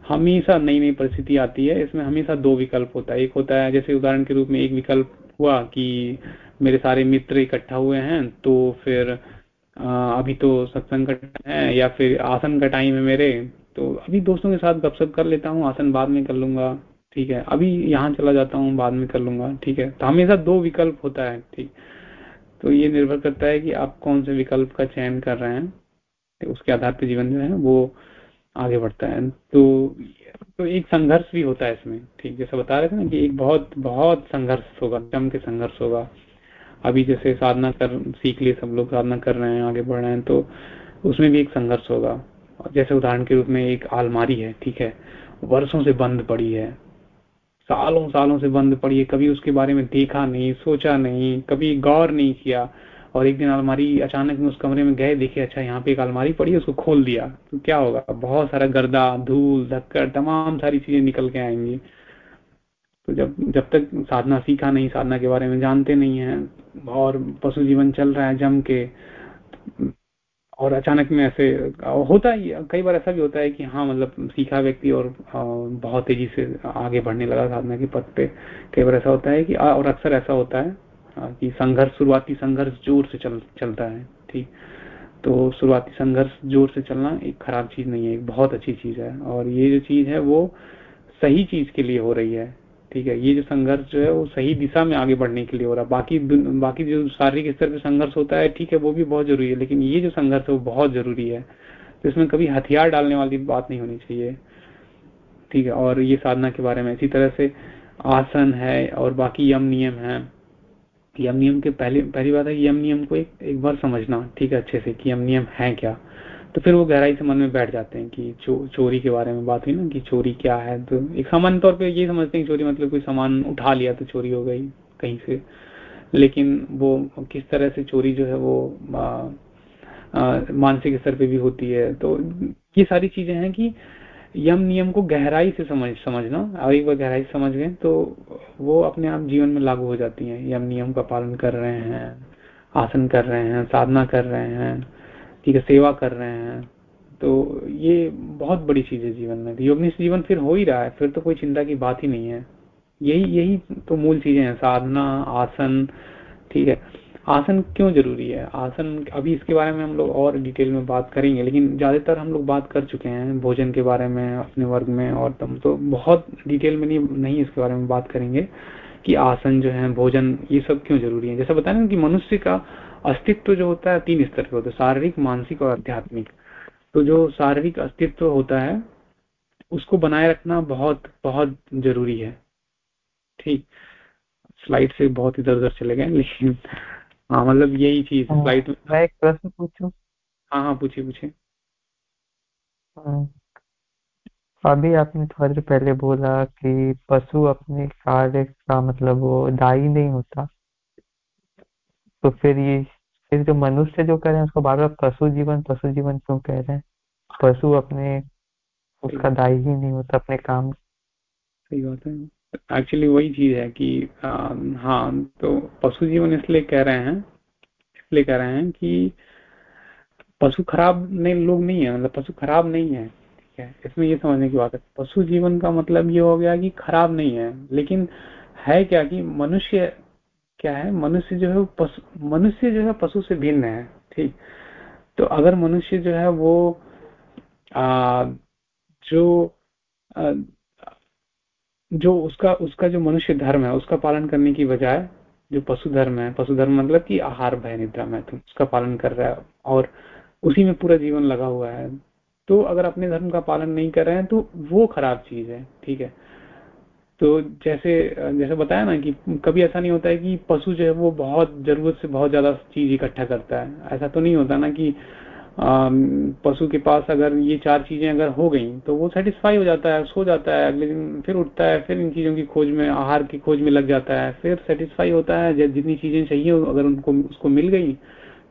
Speaker 1: हमेशा नई नई परिस्थिति आती है। इसमें हमेशा दो विकल्प होता है। एक होता है, जैसे उदाहरण के रूप में एक विकल्प हुआ कि मेरे सारे मित्र इकट्ठा हुए हैं तो फिर अभी तो सत्संग है या फिर आसन का टाइम है मेरे तो अभी दोस्तों के साथ गपशप कर लेता हूँ, आसन बाद में कर लूँगा, ठीक है। अभी यहाँ चला जाता हूँ, बाद में कर लूँगा, ठीक है। तो हमेशा दो विकल्प होता है, ठीक। तो ये निर्भर करता है कि आप कौन से विकल्प का चयन कर रहे हैं तो उसके आधार पर जीवन जो है वो आगे बढ़ता है। तो तो एक संघर्ष भी होता है इसमें, ठीक। जैसे बता रहे थे ना कि एक बहुत बहुत संघर्ष होगा जम के संघर्ष होगा। अभी जैसे साधना कर, सीख लिए सब लोग, साधना कर रहे हैं, आगे बढ़ रहे हैं तो उसमें भी एक संघर्ष होगा। जैसे उदाहरण के रूप में एक आलमारी है, ठीक है, वर्षों से बंद पड़ी है, सालों सालों से बंद पड़ी है, कभी उसके बारे में देखा नहीं, सोचा नहीं, कभी गौर नहीं किया, और एक दिन अलमारी अचानक में उस कमरे में गए, देखे अच्छा यहाँ पे एक अलमारी पड़ी है, उसको खोल दिया तो क्या होगा? बहुत सारा गर्दा, धूल धक्कर तमाम सारी चीज़ें निकल के आएँगी। तो जब जब तक साधना सीखा नहीं, साधना के बारे में जानते नहीं है और पशु जीवन चल रहा है जम के, और अचानक में ऐसे, होता ही, कई बार ऐसा भी होता है कि हाँ मतलब सीखा व्यक्ति और बहुत तेज़ी से आगे बढ़ने लगा साधना के पथ पे। कई बार ऐसा होता है कि, और अक्सर ऐसा होता है कि संघर्ष, शुरुआती संघर्ष ज़ोर से चल, चलता है, ठीक? तो शुरुआती संघर्ष ज़ोर से चलना एक खराब चीज़ नहीं है, एक बहुत अच्छी चीज़ है। और ये जो चीज़ है, वो सही चीज़ के लिए हो रही है। ठीक है, ये जो संघर्ष जो है वो सही दिशा में आगे बढ़ने के लिए हो रहा है। बाकी बाकी जो शारीरिक स्तर पे संघर्ष होता है, ठीक है, वो भी बहुत ज़रूरी है, लेकिन ये जो संघर्ष है वो बहुत ज़रूरी है। तो इसमें कभी हथियार डालने वाली बात नहीं होनी चाहिए, ठीक है, और ये साधना के बारे में। इसी तरह से आसन है और बाकी यम नियम है। यम नियम के पहले, पहली बात है यम नियम को एक एक बार समझना, ठीक है, अच्छे से कि यम नियम है क्या। तो फिर वो गहराई से मन में बैठ जाते हैं कि चो, चोरी के बारे में बात हुई ना कि चोरी क्या है? तो एक सामान्य तौर पे ये समझते हैं चोरी मतलब कोई सामान उठा लिया तो चोरी हो गई कहीं से। लेकिन वो किस तरह से चोरी जो है वो मानसिक स्तर पे भी होती है। तो ये सारी चीज़ें हैं कि यम नियम को गहराई से समझ समझना और एक बार गहराई से समझ गए तो वो अपने आप जीवन में लागू हो जाती हैं। यम नियम का पालन कर रहे हैं आसन कर रहे हैं साधना कर रहे हैं। ठीक है सेवा कर रहे हैं तो ये बहुत बड़ी चीज़ है जीवन में। योगनिष्ठ जीवन फिर हो ही रहा है, फिर तो कोई चिंता की बात ही नहीं है। यही यही तो मूल चीज़ें हैं, साधना, आसन, ठीक है। आसन क्यों ज़रूरी है? आसन, अभी इसके बारे में हम लोग और डिटेल में बात करेंगे, लेकिन ज़्यादातर हम लोग बात कर चुके हैं भोजन के बारे में, अपने वर्ग में, और तम तो बहुत डिटेल में नहीं नहीं इसके बारे में बात करेंगे कि आसन जो है, भोजन ये सब क्यों ज़रूरी है। जैसा बताया ना कि मनुष्य का अस्तित्व जो होता है तीन स्तर पे होता है शारीरिक मानसिक और आध्यात्मिक। तो जो शारीरिक अस्तित्व होता है उसको बनाए रखना बहुत बहुत ज़रूरी है। ठीक। स्लाइड से बहुत इधर उधर चले गए लेकिन हाँ मतलब यही चीज़ स्लाइड में
Speaker 5: मैं एक प्रश्न पूछूँ?
Speaker 1: हाँ हाँ पूछिए पूछिए।
Speaker 5: हाँ। अभी आपने थोड़ी देर पहले बोला कि पशु अपने कार्य का मतलब वो दायी नहीं होता। तो फिर ये फिर जो मनुष्य जो कर रहे हैं उसको बार बार पशु जीवन पशु जीवन क्यों कह रहे हैं? पशु अपने उसका दायी ही नहीं होता अपने काम।
Speaker 1: सही बात है। एक्चुअली वही चीज़ है कि आ, हाँ तो पशु जीवन इसलिए कह रहे हैं इसलिए कह रहे हैं कि पशु खराब नहीं लोग नहीं है मतलब पशु खराब नहीं है ठीक है? इसमें ये समझने की बात है। पशु जीवन का मतलब ये हो गया कि खराब नहीं है लेकिन है क्या कि मनुष्य क्या है? मनुष्य जो है पशु मनुष्य जो है पशु से भिन्न है ठीक? तो अगर मनुष्य जो है वो आ, जो आ, जो उसका उसका जो मनुष्य धर्म है उसका पालन करने की बजाय जो पशु धर्म है पशु धर्म मतलब कि आहार भय निद्रा मैथुन उसका पालन कर रहा है और उसी में पूरा जीवन लगा हुआ है तो अगर अपने धर्म का पालन नहीं कर रहे हैं तो वो खराब चीज़ है ठीक है? तो जैसे जैसे बताया ना कि कभी ऐसा नहीं होता है कि पशु जो है वो बहुत ज़रूरत से बहुत ज़्यादा चीज़ इकट्ठा करता है। ऐसा तो नहीं होता ना कि पशु के पास अगर ये चार चीज़ें अगर हो गई तो वो सेटिस्फाई हो जाता है, सो जाता है, अगले दिन फिर उठता है, फिर इन चीज़ों की खोज में, आहार की खोज में लग जाता है, फिर सेटिस्फाई होता है जितनी चीज़ें चाहिए अगर उनको, उसको मिल गई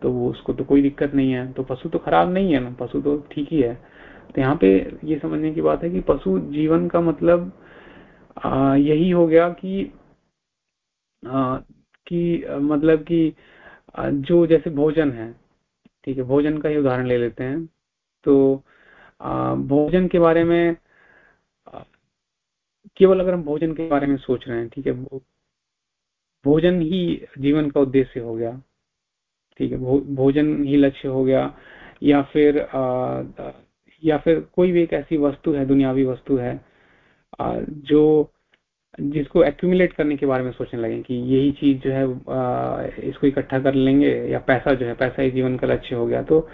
Speaker 1: तो वो, उसको तो कोई दिक्कत नहीं है। तो पशु तो खराब नहीं है ना, पशु तो ठीक ही है। तो यहाँ पे ये समझने की बात है कि पशु जीवन का मतलब यही हो गया कि आ, कि मतलब कि जो जैसे भोजन है ठीक है भोजन का ही उदाहरण ले लेते हैं। तो आ, भोजन के बारे में केवल अगर हम भोजन के बारे में सोच रहे हैं ठीक है भोजन ही जीवन का उद्देश्य हो गया ठीक है भो, भोजन ही लक्ष्य हो गया या फिर आ, या फिर कोई भी एक ऐसी वस्तु है दुनियावी वस्तु है जो जिसको एक्यूमुलेट करने के बारे में सोचने लगे कि यही चीज़ जो है इसको इकट्ठा कर लेंगे या पैसा जो है, पैसा ही जीवन का लक्ष्य हो गया। तो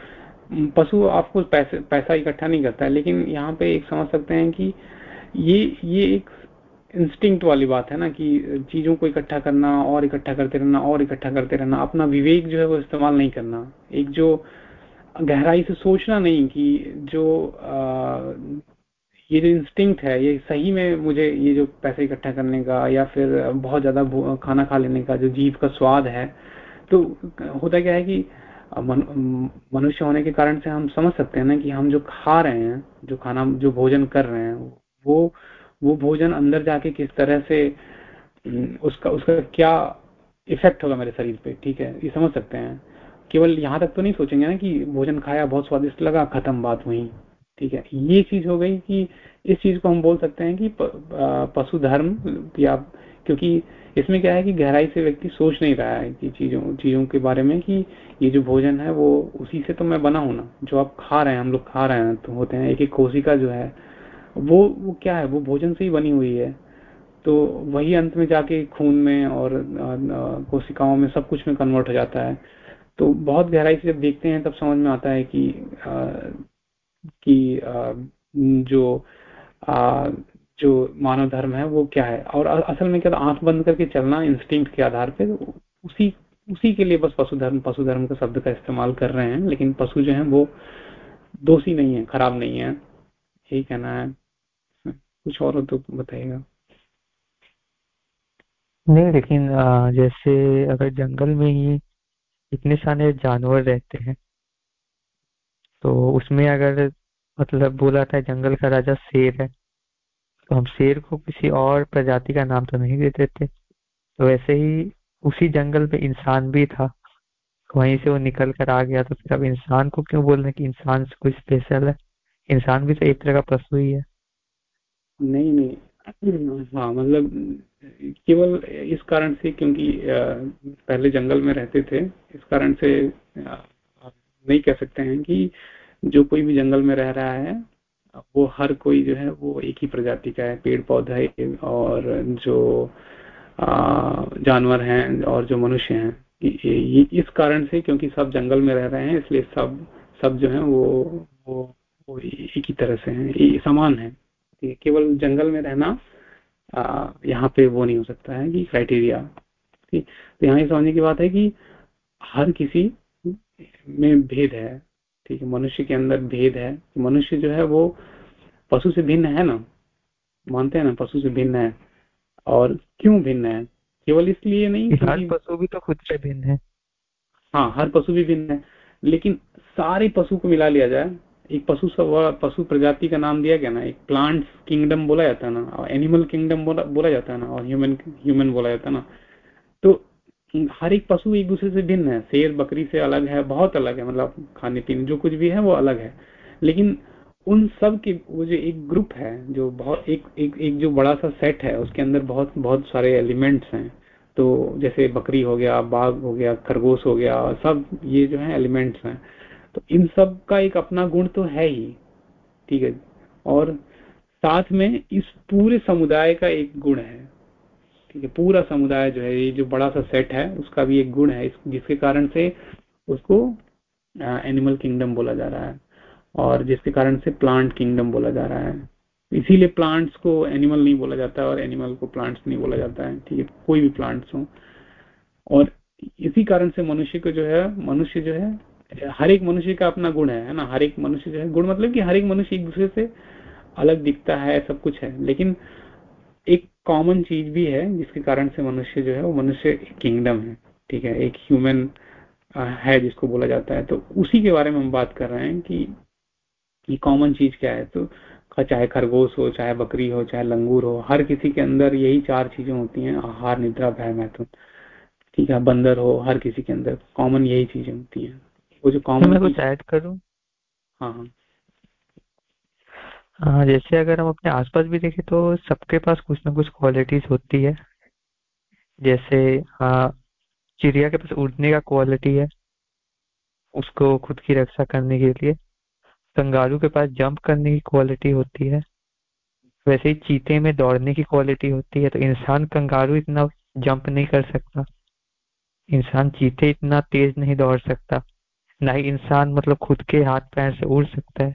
Speaker 1: पशु आपको पैसे, पैसा इकट्ठा नहीं करता है, लेकिन यहाँ पे एक समझ सकते हैं कि ये ये एक इंस्टिंक्ट वाली बात है ना कि चीज़ों को इकट्ठा करना, और इकट्ठा करते रहना, और इकट्ठा करते रहना, अपना विवेक जो है वो इस्तेमाल नहीं करना। एक जो गहराई से सोचना नहीं कि जो ये जो इंस्टिंक्ट है, ये सही में मुझे ये जो पैसे इकट्ठा करने का या फिर बहुत ज़्यादा खाना खा लेने का, जो जीव का स्वाद है तो होता क्या है कि मनुष्य होने के कारण से हम समझ सकते हैं ना कि हम जो खा रहे हैं, जो खाना, जो भोजन कर रहे हैं, वो वो भोजन अंदर जाके किस तरह से उसका उसका क्या इफ़ेक्ट होगा मेरे शरीर पे, ठीक है? ये समझ सकते हैं। केवल यहाँ तक तो नहीं सोचेंगे ना कि भोजन खाया बहुत स्वादिष्ट लगा, खत्म बात वहीं ठीक है। ये चीज़ हो गई कि इस चीज़ को हम बोल सकते हैं कि पशु धर्म या, क्योंकि इसमें क्या है कि गहराई से व्यक्ति सोच नहीं रहा है कि चीज़ों चीज़ों के बारे में कि ये जो भोजन है वो उसी से तो मैं बना हूँ ना। जो आप खा रहे हैं, हम लोग खा रहे हैं तो होते हैं एक एक कोशिका जो है, वो वो क्या है? वो भोजन से ही बनी हुई है। तो वही अंत में जाके खून में और कोशिकाओं में सब कुछ में कन्वर्ट हो जाता है। तो बहुत गहराई से जब देखते हैं तब समझ में आता है कि कि जो जो मानव धर्म है, वो क्या है? और असल में क्या आँख बंद करके चलना इंस्टिंक्ट के आधार पे उसी उसी के लिए बस पशु धर्म पशु धर्म का शब्द का इस्तेमाल कर रहे हैं, लेकिन पशु जो है, वो दोषी नहीं है, खराब नहीं है। यही कहना है। कुछ और हो तो बताइएगा।
Speaker 5: नहीं, लेकिन जैसे अगर जंगल में ही इतने सारे जानवर रहते हैं तो उसमें अगर मतलब बोला था जंगल का राजा शेर है तो हम शेर को किसी और प्रजाति का नाम तो नहीं देते थे। तो वैसे ही उसी जंगल में इंसान भी था। वहीं से वो निकल कर आ गया। तो फिर अब इंसान को क्यों बोल रहे कि इंसान कुछ स्पेशल है? इंसान भी तो एक तरह का पशु ही है।
Speaker 1: नहीं नहीं। हाँ मतलब केवल इस कारण से क्योंकि पहले जंगल में रहते थे, इस कारण से नहीं कह सकते हैं कि जो कोई भी जंगल में रह रहा है वो हर कोई जो है वो एक ही प्रजाति का है। पेड़ पौधे और जो जानवर हैं और जो मनुष्य हैं। इस कारण से क्योंकि सब जंगल में रह रहे हैं इसलिए सब सब जो है वो वो, वो एक ही तरह से हैं समान है। केवल जंगल में रहना यहाँ पे वो नहीं हो सकता है कि क्राइटेरिया। तो यहाँ ये समझने की बात है कि हर किसी में भेद है। ठीक है मनुष्य के अंदर भेद है। मनुष्य जो है वो पशु से भिन्न है ना? मानते हैं ना पशु से भिन्न है। और क्यों भिन्न है? केवल इसलिए नहीं
Speaker 5: हर पशु भी तो खुद से भिन्न है।
Speaker 1: हाँ हर पशु भी भिन्न है। लेकिन सारे पशु को मिला लिया जाए। एक पशु सब पशु प्रजाति का नाम दिया गया ना। एक प्लांट्स किंगडम बोला जाता है ना और एनिमल किंगडम बोला बोला जाता है ना और ह्यूमन ह्यूमन बोला जाता है ना। तो हर एक पशु एक दूसरे से भिन्न है। शेर, बकरी से अलग है, बहुत अलग है मतलब खाने पीने जो कुछ भी है, वो अलग है। लेकिन उन सब के, वो जो एक ग्रुप है, जो बहुत, एक एक एक जो बड़ा सा सेट है, उसके अंदर बहुत बहुत सारे एलिमेंट्स हैं। तो जैसे बकरी हो गया, बाघ हो गया, खरगोश हो गया, सब ये जो है एलिमेंट्स हैं। तो इन सब का एक अपना गुण तो है ही, ठीक है? और साथ में इस पूरे समुदाय का एक गुण है। ठीक है पूरा समुदाय जो है, ये जो बड़ा सा सेट है, उसका भी एक गुण है जिसके कारण से उसको एनिमल किंगडम बोला जा रहा है और जिसके कारण से प्लांट किंगडम बोला जा रहा है। इसीलिए प्लांट्स को एनिमल नहीं बोला जाता है और एनिमल को प्लांट्स नहीं बोला जाता है, ठीक है? कोई भी प्लांट्स हो। और इसी कारण से मनुष्य को जो है, मनुष्य जो है, हर एक मनुष्य का अपना गुण है ना? हर एक मनुष्य जो है, गुण मतलब कि हर एक मनुष्य एक दूसरे से अलग दिखता है, सब कुछ है। लेकिन एक कॉमन चीज़ भी है जिसके कारण से मनुष्य जो है वो मनुष्य किंगडम है ठीक है? एक ह्यूमन है जिसको बोला जाता है। तो उसी के बारे में हम बात कर रहे हैं कि ये कॉमन चीज़ क्या है? तो चाहे खरगोश हो चाहे बकरी हो चाहे लंगूर हो हर किसी के अंदर यही चार चीज़ें होती हैं आहार निद्रा भय मैथुन ठीक है? बंदर हो हर किसी के अंदर कॉमन यही चीज़ें होती हैं। वो जो कॉमन
Speaker 5: मैं कुछ ऐड करूँ?
Speaker 1: हाँ हाँ।
Speaker 5: हाँ जैसे अगर हम अपने आसपास भी देखें तो सबके पास कुछ ना कुछ क्वालिटीज होती है। जैसे हाँ चिड़िया के पास उड़ने का क्वालिटी है, उसको खुद की रक्षा करने के लिए। कंगारू के पास जंप करने की क्वालिटी होती है। वैसे ही चीते में दौड़ने की क्वालिटी होती है तो इंसान कंगारू इतना जंप नहीं कर सकता। इंसान चीते इतना तेज नहीं दौड़ सकता। ना ही इंसान मतलब खुद के हाथ पैर से उड़ सकता है।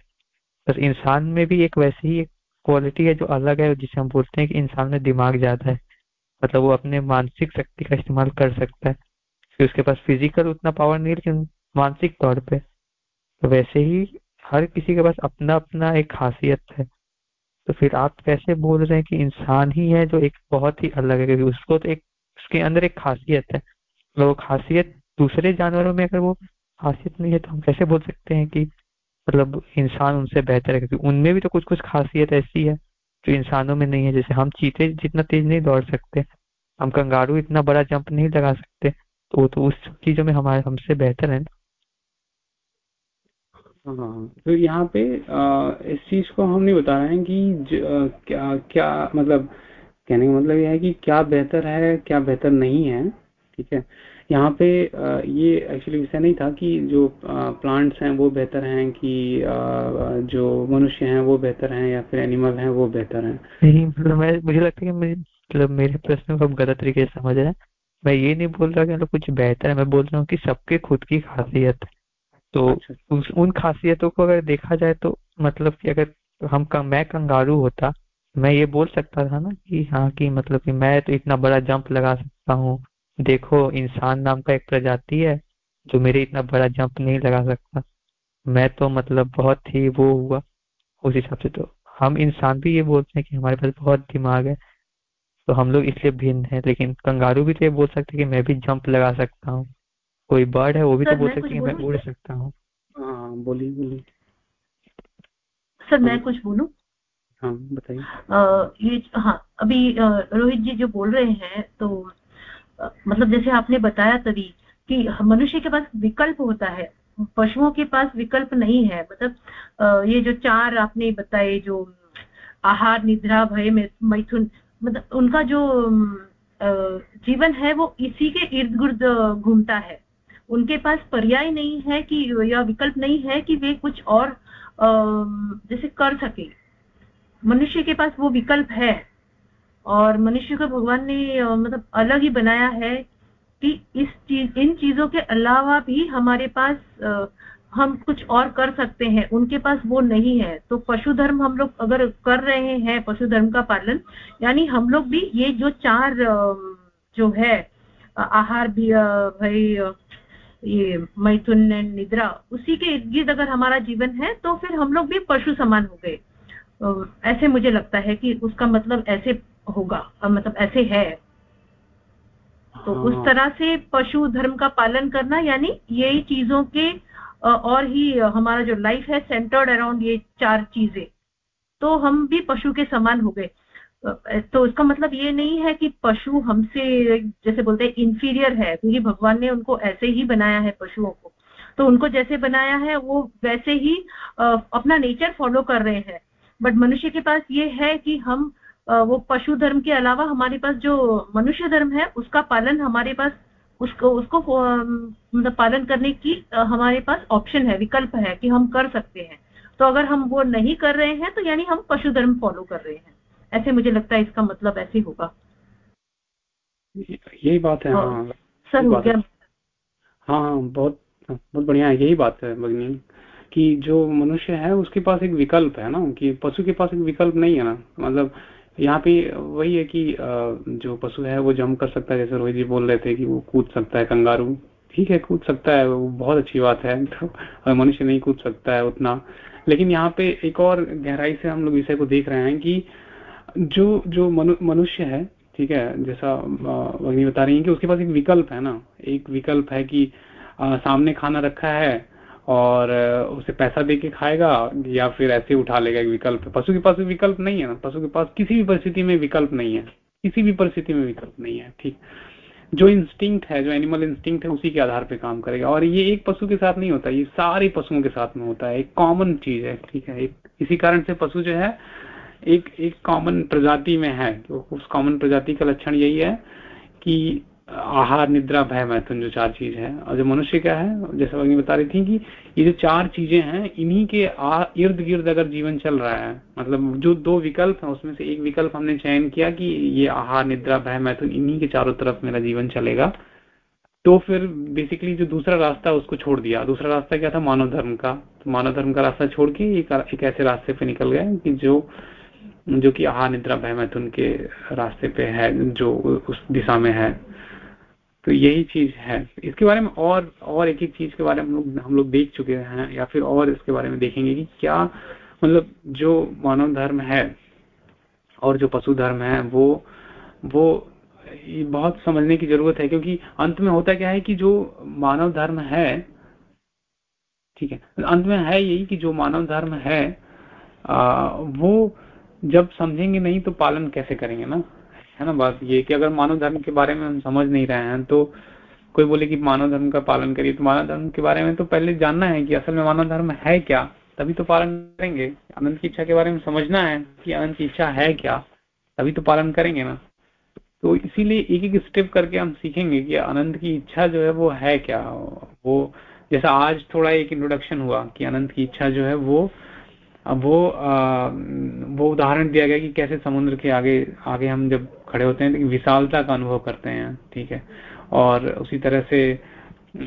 Speaker 5: बस इंसान में भी एक वैसी ही क्वालिटी है जो अलग है, जिसे हम बोलते हैं कि इंसान में दिमाग ज़्यादा है। मतलब वो अपने मानसिक शक्ति का इस्तेमाल कर सकता है। कि उसके पास फ़िज़िकल उतना पावर नहीं लेकिन मानसिक तौर पे। तो वैसे ही हर किसी के पास अपना अपना एक खासियत है। तो फिर आप कैसे बोल रहे हैं कि इंसान ही है जो एक बहुत ही अलग है? क्योंकि उसको तो एक, उसके अंदर एक खासियत है। वो खासियत दूसरे जानवरों में अगर वो खासियत नहीं है तो हम कैसे बोल सकते हैं कि मतलब इंसान उनसे बेहतर है क्योंकि उनमें भी तो कुछ कुछ खासियत ऐसी है जो इंसानों में नहीं है। जैसे हम चीते जितना तेज नहीं दौड़ सकते हम कंगारू इतना बड़ा जंप नहीं लगा सकते तो तो उस चीज़ों में हमारे हमसे बेहतर है। ना
Speaker 1: हाँ तो यहाँ पे आ, इस चीज़ को हम नहीं बता रहे हैं कि ज, आ, क्या क्या मतलब कहने का मतलब यह है कि क्या बेहतर है क्या बेहतर नहीं है। ठीक है। यहाँ पे ये एक्चुअली विषय नहीं था कि जो प्लांट्स हैं वो बेहतर हैं कि जो मनुष्य हैं वो बेहतर हैं या फिर एनिमल हैं वो बेहतर हैं।
Speaker 5: नहीं मतलब मैं मुझे लगता है कि मतलब मेरे प्रश्न को आप गलत तरीके से समझ रहे हैं। मैं ये नहीं बोल रहा कि मतलब कुछ बेहतर है मैं बोल रहा हूँ कि सबके खुद की खासियत है। तो अच्छा। उस उन खासियतों को अगर देखा जाए तो मतलब कि अगर हम मैं कंगारू होता मैं ये बोल सकता था ना कि हाँ कि मतलब कि मैं तो इतना बड़ा जंप लगा सकता हूँ। देखो इंसान नाम का एक प्रजाति है जो मेरे इतना बड़ा जंप नहीं लगा सकता। मैं तो मतलब बहुत ही वो हुआ उस हिसाब से तो। हम इंसान भी ये बोलते हैं कि हमारे पास बहुत दिमाग है तो हम लोग इसलिए भिन्न है। लेकिन कंगारू भी तो ये बोल सकते हैं कि मैं भी जंप लगा सकता हूँ। कोई बर्ड है वो भी तो बोल सकती है मैं उड़ सकता हूँ।
Speaker 1: हाँ बोलिए बोलिए।
Speaker 2: सर मैं कुछ बोलू?
Speaker 1: हाँ बताइए।
Speaker 2: ये हाँ अभी रोहित जी जो बोल रहे हैं तो मतलब जैसे आपने बताया तभी कि मनुष्य के पास विकल्प होता है, पशुओं के पास विकल्प नहीं है। मतलब ये जो चार आपने बताए, जो आहार, निद्रा, भय मैथुन मतलब उनका जो जीवन है वो इसी के इर्द गिर्द घूमता है। उनके पास पर्याय नहीं है कि, या विकल्प नहीं है कि वे कुछ और जैसे कर सके। मनुष्य के पास वो विकल्प है। और मनुष्य को भगवान ने मतलब अलग ही बनाया है कि इस चीज़, इन चीज़ों के अलावा भी हमारे पास हम कुछ और कर सकते हैं। उनके पास वो नहीं है। तो पशु धर्म हम लोग अगर कर रहे हैं पशु धर्म का पालन, यानी हम लोग भी ये जो चार जो है आहार भी भाई ये मैथुन, निद्रा, उसी के इर्द अगर हमारा जीवन है तो फिर हम लोग भी पशु समान हो गए। ऐसे मुझे लगता है कि उसका मतलब ऐसे होगा। मतलब ऐसे है। तो उस हाँ। तरह से पशु धर्म का पालन करना यानी यही चीज़ों के और ही हमारा जो लाइफ है सेंटर्ड अराउंड ये चार चीज़ें। तो हम भी पशु के समान हो गए। तो इसका मतलब ये नहीं है कि पशु हमसे जैसे बोलते हैं इंफीरियर है क्योंकि भगवान ने उनको ऐसे ही बनाया है पशुओं को। तो उनको जैसे बनाया है वो वैसे ही अपना नेचर फॉलो कर रहे हैं। बट मनुष्य के पास ये है कि हम वो पशु धर्म के अलावा हमारे पास जो मनुष्य धर्म है उसका पालन हमारे पास उसको उसको मतलब पालन करने की हमारे पास ऑप्शन है विकल्प है कि हम कर सकते हैं। तो अगर हम वो नहीं कर रहे हैं तो यानी हम पशु धर्म फॉलो कर रहे हैं। ऐसे मुझे लगता है इसका मतलब ऐसे होगा।
Speaker 1: यही बात है हाँ
Speaker 2: सर हो। गया।
Speaker 1: हाँ हाँ बहुत बहुत बढ़िया है यही बात है भगनी कि जो मनुष्य है उसके पास एक विकल्प है ना कि पशु के पास एक विकल्प नहीं है ना। मतलब यहाँ पे वही है कि जो पशु है वो जम कर सकता है जैसे रोहित जी बोल रहे थे कि वो कूद सकता है कंगारू। ठीक है कूद सकता है वो बहुत अच्छी बात है। तो मनुष्य नहीं कूद सकता है उतना। लेकिन यहाँ पे एक और गहराई से हम लोग विषय को देख रहे हैं कि जो जो मनु, मनुष्य है ठीक है जैसा अग्नि बता रही है कि उसके पास एक विकल्प है ना। एक विकल्प है कि आ, सामने खाना रखा है और उसे पैसा दे के खाएगा या फिर ऐसे उठा लेगा एक विकल्प। पशु के पास विकल्प नहीं है ना। पशु के पास किसी भी परिस्थिति में विकल्प नहीं है। किसी भी परिस्थिति में विकल्प नहीं है, ठीक। जो इंस्टिंक्ट है, जो एनिमल इंस्टिंक्ट है, उसी के आधार पे काम करेगा। और ये एक पशु के साथ नहीं होता, ये सारे पशुओं के साथ में होता है। एक कॉमन चीज़ है, ठीक है। एक, इसी कारण से पशु जो है, एक एक कॉमन प्रजाति में है। उस कॉमन प्रजाति का लक्षण यही है कि आहार निद्रा भय मैथुन जो चार चीज़ है। और जो मनुष्य क्या है जैसे अग्नि बता रही थी कि ये जो चार चीज़ें हैं इन्हीं के इर्द गिर्द अगर जीवन चल रहा है मतलब जो दो विकल्प है उसमें से एक विकल्प हमने चयन किया कि ये आहार निद्रा भय मैथुन इन्हीं के चारों तरफ़ मेरा जीवन चलेगा। तो फिर बेसिकली जो दूसरा रास्ता उसको छोड़ दिया। दूसरा रास्ता क्या था? मानव धर्म का। तो मानव धर्म का रास्ता छोड़ के एक, एक ऐसे रास्ते पे निकल गए कि जो जो कि आहार निद्रा भय मैथुन के रास्ते पे है जो उस दिशा में है। तो यही चीज़ है। इसके बारे में और और एक एक चीज़ के बारे में हम लोग हम लोग देख चुके हैं या फिर और इसके बारे में देखेंगे कि क्या मतलब जो मानव धर्म है और जो पशु धर्म है वो वो बहुत समझने की ज़रूरत है क्योंकि अंत में होता क्या है कि जो मानव धर्म है ठीक है अंत में है यही कि जो मानव धर्म है आ, वो जब समझेंगे नहीं तो पालन कैसे करेंगे ना? है ना बात ये कि अगर मानव धर्म के बारे में हम समझ नहीं रहे हैं तो कोई बोले कि मानव धर्म का पालन करिए तो मानव धर्म के बारे में तो पहले जानना है कि असल में मानव धर्म है क्या, तभी तो पालन करेंगे। अनंत की इच्छा के बारे में समझना है कि अनंत की इच्छा है क्या, तभी तो पालन करेंगे ना। तो इसीलिए एक एक स्टेप करके हम सीखेंगे कि अनंत की इच्छा जो है वो है क्या। वो जैसा आज थोड़ा एक इंट्रोडक्शन हुआ कि अनंत की इच्छा जो है वो अब वो आ, वो उदाहरण दिया गया कि कैसे समुद्र के आगे आगे हम जब खड़े होते हैं तो विशालता का अनुभव करते हैं ठीक है? और उसी तरह से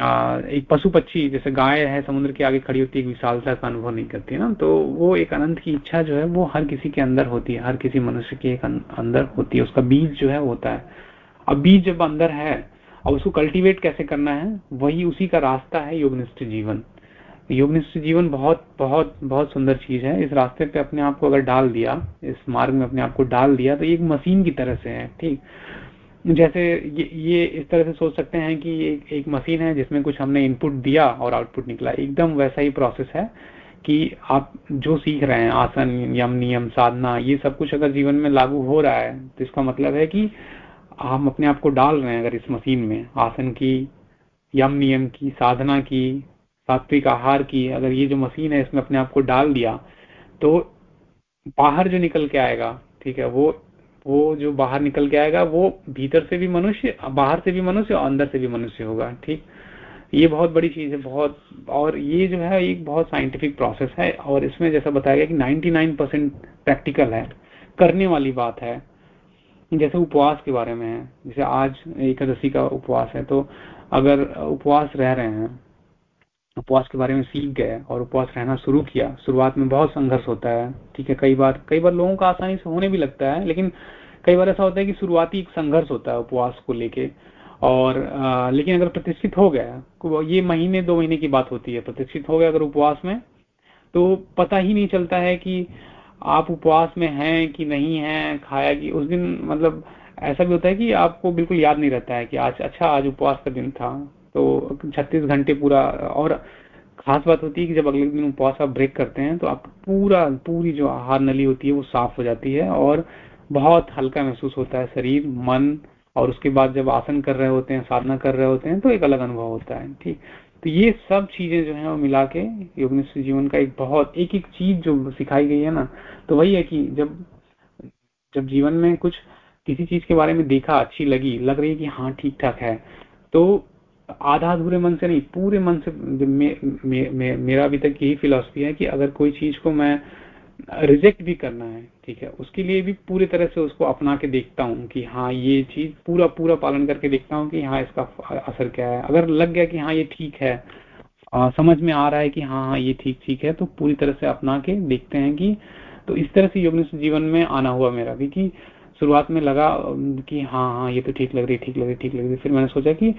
Speaker 1: आ, एक पशु पक्षी जैसे गाय है समुद्र के आगे खड़ी होती है विशालता का अनुभव नहीं करती ना तो वो एक अनंत की इच्छा जो है वो हर किसी के अंदर होती है हर किसी मनुष्य के एक अंदर होती है उसका बीज जो है होता है। अब बीज जब अंदर है अब उसको कल्टीवेट कैसे करना है? वही उसी का रास्ता है योगनिष्ठ जीवन। योगनिष्ठ जीवन बहुत बहुत बहुत सुंदर चीज़ है। इस रास्ते पे अपने आप को अगर डाल दिया इस मार्ग में अपने आप को डाल दिया तो ये एक मशीन की तरह से है ठीक? जैसे ये, ये इस तरह से सोच सकते हैं कि एक, एक मशीन है जिसमें कुछ हमने इनपुट दिया और आउटपुट निकला। एकदम वैसा ही प्रोसेस है कि आप जो सीख रहे हैं आसन यम नियम साधना ये सब कुछ अगर जीवन में लागू हो रहा है तो इसका मतलब है कि हम अपने आप को डाल रहे हैं अगर इस मशीन में आसन की यम नियम की साधना की सात्विक आहार की, अगर ये जो मशीन है इसमें अपने आप को डाल दिया तो बाहर जो निकल के आएगा, ठीक है, वो वो जो बाहर निकल के आएगा, वो भीतर से भी मनुष्य, बाहर से भी मनुष्य और अंदर से भी मनुष्य होगा, ठीक? ये बहुत बड़ी चीज़ है, बहुत, और ये जो है, एक बहुत साइंटिफिक प्रोसेस है, और इसमें जैसा बताया गया कि 99 परसेंट प्रैक्टिकल है, करने वाली बात है। जैसे उपवास के बारे में है, जैसे आज एकादशी का उपवास है तो अगर उपवास रह रहे हैं उपवास के बारे में सीख गए और उपवास रहना शुरू किया। शुरुआत में बहुत संघर्ष होता है ठीक है? कई बार कई बार लोगों का आसानी से होने भी लगता है लेकिन कई बार ऐसा होता है कि शुरुआती एक संघर्ष होता है उपवास को लेके। और आ, लेकिन अगर प्रतिष्ठित हो गया ये महीने दो महीने की बात होती है। प्रतिष्ठित हो गया अगर उपवास में तो पता ही नहीं चलता है कि आप उपवास में हैं कि नहीं है खाया कि उस दिन मतलब ऐसा भी होता है कि आपको बिल्कुल याद नहीं रहता है कि आज अच्छा आज उपवास का दिन था। तो छत्तीस घंटे पूरा, और खास बात होती है कि जब अगले दिन उपवास आप ब्रेक करते हैं तो आप पूरा, पूरी जो आहार नली होती है, वो साफ़ हो जाती है, और बहुत हल्का महसूस होता है शरीर, मन, और उसके बाद जब आसन कर रहे होते हैं, साधना कर रहे होते हैं तो एक अलग अनुभव होता है, ठीक। तो ये सब चीज़ें जो है वो मिला के योगनिष्ठ जीवन का एक बहुत एक एक चीज़ जो सिखाई गई है ना तो वही है कि जब जब जीवन में कुछ किसी चीज़ के बारे में देखा, अच्छी लगी, लग रही है कि हाँ ठीक ठाक है तो आधा अधूरे मन से नहीं पूरे मन से मे, मे, मे, मेरा अभी तक यही फिलोसफी है कि अगर कोई चीज़ को मैं रिजेक्ट भी करना है ठीक है उसके लिए भी पूरी तरह से उसको अपना के देखता हूँ कि हाँ ये चीज़ पूरा पूरा पालन करके देखता हूँ कि हाँ इसका असर क्या है। अगर लग गया कि हाँ ये ठीक है आ, समझ में आ रहा है कि हाँ हाँ ये ठीक ठीक है तो पूरी तरह से अपना के देखते हैं कि तो इस तरह से योग जीवन में आना हुआ मेरा भी कि शुरुआत में लगा कि हाँ हाँ ये तो ठीक लग रही ठीक लग रही ठीक लग रही। फिर मैंने सोचा कि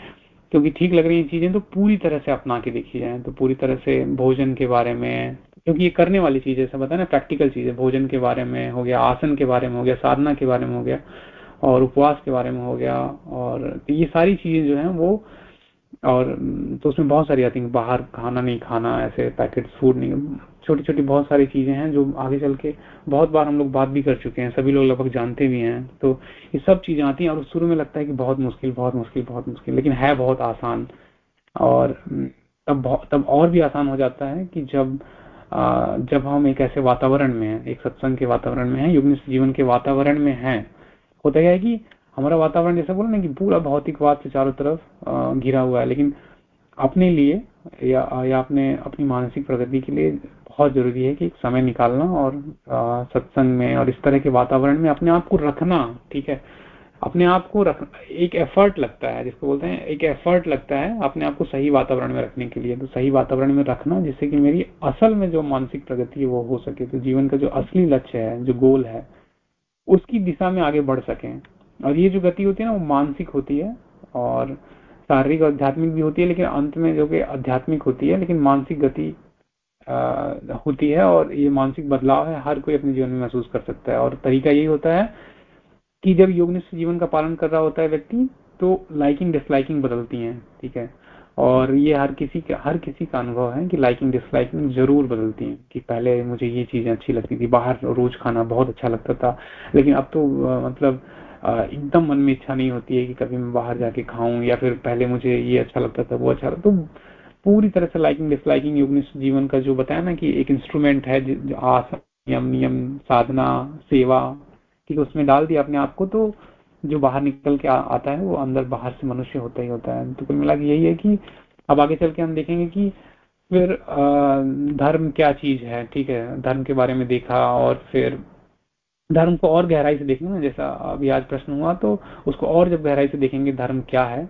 Speaker 1: क्योंकि ठीक लग रही चीज़ें तो पूरी तरह से अपना के देखी जाए तो पूरी तरह से भोजन के बारे में, क्योंकि ये करने वाली चीज़ है बता ना प्रैक्टिकल चीज़, भोजन के बारे में हो गया, आसन के बारे में हो गया, साधना के बारे में हो गया, और उपवास के बारे में हो गया, और ये सारी चीज़ें जो है वो, और तो उसमें बहुत सारी आती हैं बाहर खाना नहीं खाना, ऐसे पैकेट फ़ूड नहीं छोटी छोटी बहुत सारी चीज़ें हैं जो आगे चल के बहुत बार हम लोग बात भी कर चुके हैं सभी लोग लगभग जानते भी हैं। तो ये सब चीज़ें आती हैं और शुरू में लगता है कि बहुत मुश्किल बहुत मुश्किल बहुत मुश्किल लेकिन है बहुत आसान। और तब तब और भी आसान हो जाता है कि जब आ, जब हम एक ऐसे वातावरण में हैं एक सत्संग के वातावरण में हैं युग्म जीवन के वातावरण में हैं होता क्या है कि हमारा वातावरण जैसे बोला ना कि पूरा भौतिकवाद से चारों तरफ़ घिरा हुआ है लेकिन अपने लिए या या अपने अपनी मानसिक प्रगति के लिए बहुत ज़रूरी है कि एक समय निकालना और सत्संग में और इस तरह के वातावरण में अपने आप को रखना, ठीक है? अपने आप को रख, एक एफर्ट लगता है, जिसको बोलते हैं, एक एफर्ट लगता है अपने आप को सही वातावरण में रखने के लिए। तो सही वातावरण में रखना जिससे कि मेरी असल में जो मानसिक प्रगति है वो हो सके तो जीवन का जो असली लक्ष्य है, जो गोल है, उसकी दिशा में आगे बढ़ सके। और ये जो गति होती है ना, वो मानसिक होती है और शारीरिक और आध्यात्मिक भी होती है, लेकिन अंत में जो कि आध्यात्मिक होती है, लेकिन मानसिक गति होती है और ये मानसिक बदलाव है, हर कोई अपने जीवन में महसूस कर सकता है। और तरीका यही होता है कि जब योगनिष्ठ जीवन का पालन कर रहा होता है व्यक्ति तो लाइकिंग डिसलाइकिंग बदलती हैं, ठीक है? और ये हर किसी का, हर किसी का अनुभव है कि लाइकिंग डिसलाइकिंग ज़रूर बदलती है। कि पहले मुझे ये चीज़ें अच्छी लगती थी, बाहर रोज खाना बहुत अच्छा लगता था, लेकिन अब तो मतलब एकदम मन में इच्छा नहीं होती है कि कभी मैं बाहर जाके खाऊं या फिर पहले मुझे ये अच्छा लगता था, वो अच्छा लगता तो पूरी तरह से लाइकिंग डिसलाइकिंग योग जीवन का जो बताया ना कि एक इंस्ट्रूमेंट है आसन नियम नियम साधना सेवा ठीक है उसमें डाल दिया अपने आप को तो जो बाहर निकल के आ, आता है वो अंदर बाहर से मनुष्य होता ही होता है। तो कुल मिला यही है कि अब आगे चल के हम देखेंगे कि फिर धर्म क्या चीज़ है ठीक है धर्म के बारे में देखा और फिर धर्म को और गहराई से देखेंगे ना जैसा अभी आज प्रश्न हुआ तो उसको और जब गहराई से देखेंगे धर्म क्या है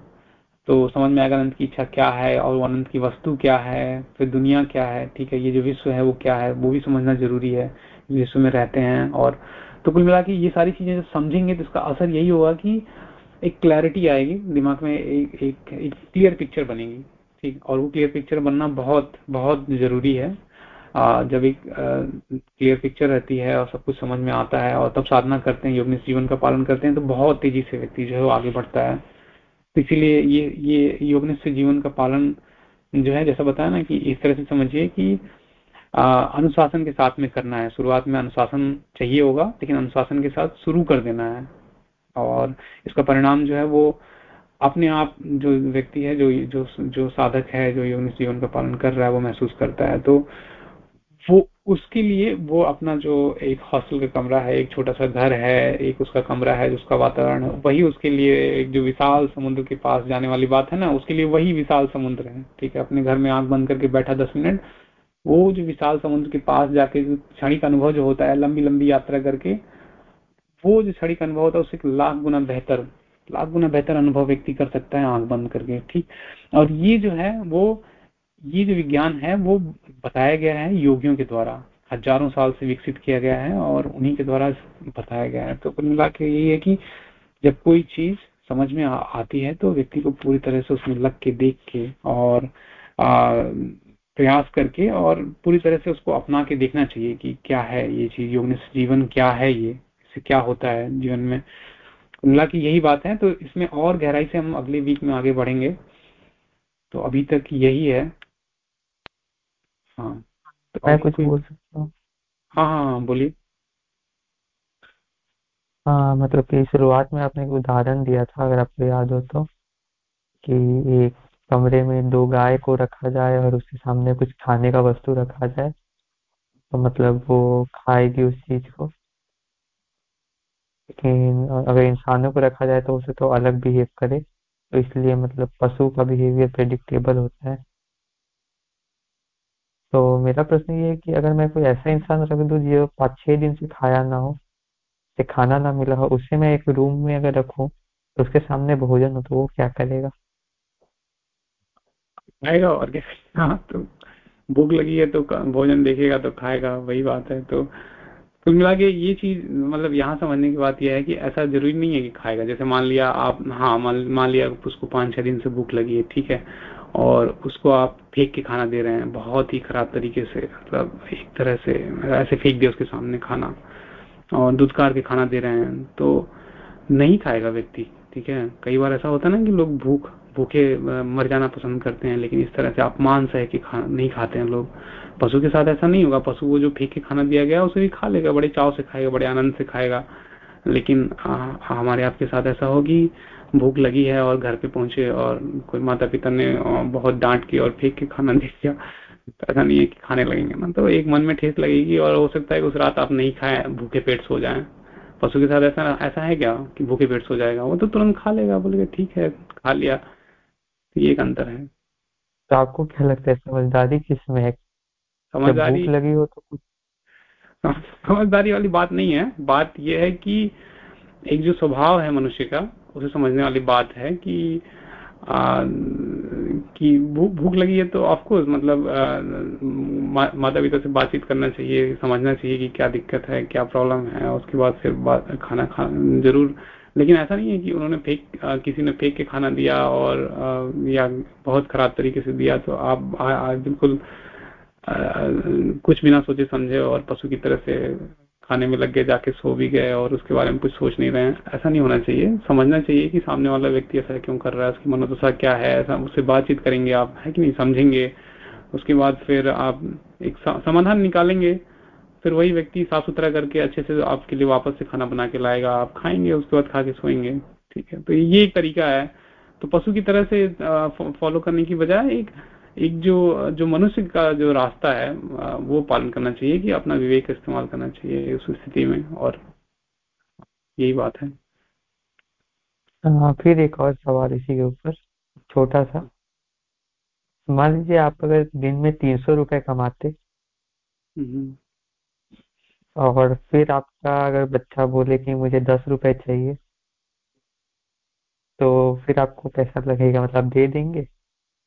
Speaker 1: तो समझ में आएगा अनंत की इच्छा क्या है और वो अनंत की वस्तु क्या है फिर दुनिया क्या है ठीक है ये जो विश्व है वो क्या है वो भी समझना ज़रूरी है विश्व में रहते हैं और तो कुल मिला ये सारी चीज़ें जब समझेंगे तो इसका असर यही होगा कि एक क्लैरिटी आएगी दिमाग में एक एक, एक क्लियर पिक्चर बनेगी ठीक और वो क्लियर पिक्चर बनना बहुत बहुत ज़रूरी है। आ, जब एक क्लियर पिक्चर रहती है और सब कुछ समझ में आता है और तब साधना करते हैं योग जीवन का पालन करते हैं तो बहुत तेज़ी से व्यक्ति जो है वो आगे बढ़ता है। इसीलिए ये ये योगनिष्ठ जीवन का पालन जो है, जैसा बताया ना कि इस तरह से समझिए कि अनुशासन के साथ में करना है। शुरुआत में अनुशासन चाहिए होगा, लेकिन अनुशासन के साथ शुरू कर देना है। और इसका परिणाम जो है वो अपने आप जो व्यक्ति है, जो जो जो साधक है, जो योग जीवन का पालन कर रहा है, वो महसूस करता है। तो वो, उसके लिए वो अपना जो एक हॉस्टल का कमरा है, एक छोटा सा घर है, एक उसका कमरा है उसका वातावरण है, वही उसके लिए एक जो विशाल समुद्र के पास जाने वाली बात है ना, उसके लिए वही विशाल समुद्र है, ठीक है? अपने घर में आँख बंद करके बैठा दस मिनट, वो जो विशाल समुद्र के पास जाके क्षणिक अनुभव जो होता है लंबी लंबी यात्रा करके, वो जो क्षणिक अनुभव होता है, उससे लाख गुना बेहतर, लाख गुना बेहतर अनुभव व्यक्ति कर सकता है आँख बंद करके, ठीक? और ये जो है, वो ये जो विज्ञान है वो बताया गया है योगियों के द्वारा। हज़ारों साल से विकसित किया गया है और उन्हीं के द्वारा बताया गया है। तो कुल मिला के यही है कि जब कोई चीज़ समझ में आ, आती है तो व्यक्ति को पूरी तरह से उसमें लग के देख के और आ, प्रयास करके और पूरी तरह से उसको अपना के देखना चाहिए कि क्या है ये चीज़। योग जीवन क्या है ये? इससे क्या होता है जीवन में? कुल्ला की यही बात है। तो इसमें और गहराई से हम अगले वीक में आगे बढ़ेंगे। तो अभी तक यही है। हाँ।
Speaker 5: तो मैं कुछ बोल सकता हूँ?
Speaker 1: हाँ हाँ हाँ बोलिए।
Speaker 5: हाँ मतलब कि शुरुआत में आपने एक उदाहरण दिया था अगर आपको याद हो तो कि एक कमरे में दो गाय को रखा जाए और उसके सामने कुछ खाने का वस्तु रखा जाए तो मतलब वो खाएगी उस चीज़ को। लेकिन अगर इंसानों को रखा जाए तो उसे तो अलग बिहेव करे तो इसलिए मतलब पशु का बिहेवियर प्रेडिक्टेबल होता है। तो मेरा प्रश्न ये है कि अगर मैं कोई ऐसा इंसान रख दूँ जो पाँच छह दिन से खाया ना हो, से खाना ना मिला हो, उसे मैं एक रूम में अगर रखूँ तो उसके सामने भोजन हो तो वो क्या करेगा?
Speaker 1: खाएगा और क्या? हाँ तो भूख लगी है तो भोजन देखेगा तो खाएगा, वही बात है। तो कुल मिला के ये चीज़ मतलब यहाँ समझने की बात यह है कि ऐसा ज़रूरी नहीं है कि खाएगा। जैसे मान लिया आप हाँ मान लिया उसको पाँच छह दिन से भूख लगी है, ठीक है। और उसको आप फेंक के खाना दे रहे हैं। बहुत ही खराब तरीके से मतलब एक तरह से ऐसे फेंक दिया उसके सामने खाना और दूध कार के खाना दे रहे हैं। तो नहीं खाएगा व्यक्ति ठीक है? कई बार ऐसा होता है ना कि लोग भूख भूखे मर जाना पसंद करते हैं लेकिन इस तरह से अपमान सह के खा नहीं खाते हैं लोग। पशु के साथ ऐसा नहीं होगा। पशु को जो फेंक के खाना दिया गया उसे भी खा लेगा बड़े चाव से खाएगा बड़े आनंद से खाएगा। लेकिन आ, हमारे आपके साथ ऐसा होगी भूख लगी है और घर पे पहुँचे और कोई माता पिता ने बहुत डांट की और फेंक के खाना दे दिया। ऐसा नहीं है कि खाने लगेंगे। ना तो एक मन में ठेस लगेगी और हो सकता है कि उस रात आप नहीं खाएँ भूखे पेट सो जाए। पशु के साथ ऐसा ऐसा है क्या कि भूखे पेट सो जाएगा? वो तो तुरंत खा लेगा बोलेगा ठीक है खा लिया। तो ये एक अंतर है।
Speaker 5: तो आपको क्या लगता है समझदारी किसमें है? समझदारी लगी हो तो कुछ
Speaker 1: समझदारी वाली बात नहीं है। बात यह है कि एक जो स्वभाव है मनुष्य का उसे समझने वाली बात है कि आ, कि भूख भूख लगी है तो ऑफकोर्स मतलब मा, माता पिता से बातचीत करना चाहिए समझना चाहिए कि क्या दिक्कत है क्या प्रॉब्लम है उसके बाद फिर बात खाना खा ज़रूर। लेकिन ऐसा नहीं है कि उन्होंने फेंक किसी ने फेंक के खाना दिया और आ, या बहुत खराब तरीके से दिया तो आप बिल्कुल कुछ भी ना सोचे समझे और पशु की तरह से खाने में लग गए, जाके सो भी गए और उसके बारे में कुछ सोच नहीं रहे हैं। ऐसा नहीं होना चाहिए। समझना चाहिए कि सामने वाला व्यक्ति ऐसा क्यों कर रहा है, उसकी मनोदशा क्या है, ऐसा उससे बातचीत करेंगे आप, है कि नहीं, समझेंगे। उसके बाद फिर आप एक समाधान निकालेंगे। फिर वही व्यक्ति साफ़ सुथरा करके अच्छे से आपके लिए वापस से खाना बना के लाएगा। आप खाएँगे, उसके बाद खा के सोएँगे। ठीक है तो ये एक तरीका है। तो पशु की तरह से फॉलो करने की बजाय एक एक जो जो मनुष्य का जो रास्ता है वो पालन करना चाहिए कि अपना विवेक इस्तेमाल करना चाहिए उस स्थिति में और यही बात है।
Speaker 5: हाँ फिर एक और सवाल इसी के ऊपर छोटा सा। मान लीजिए आप अगर दिन में तीन सौ रुपए कमाते हम्म। और फिर आपका अगर बच्चा बोले कि मुझे दस रुपए चाहिए तो फिर आपको कैसा लगेगा मतलब दे देंगे?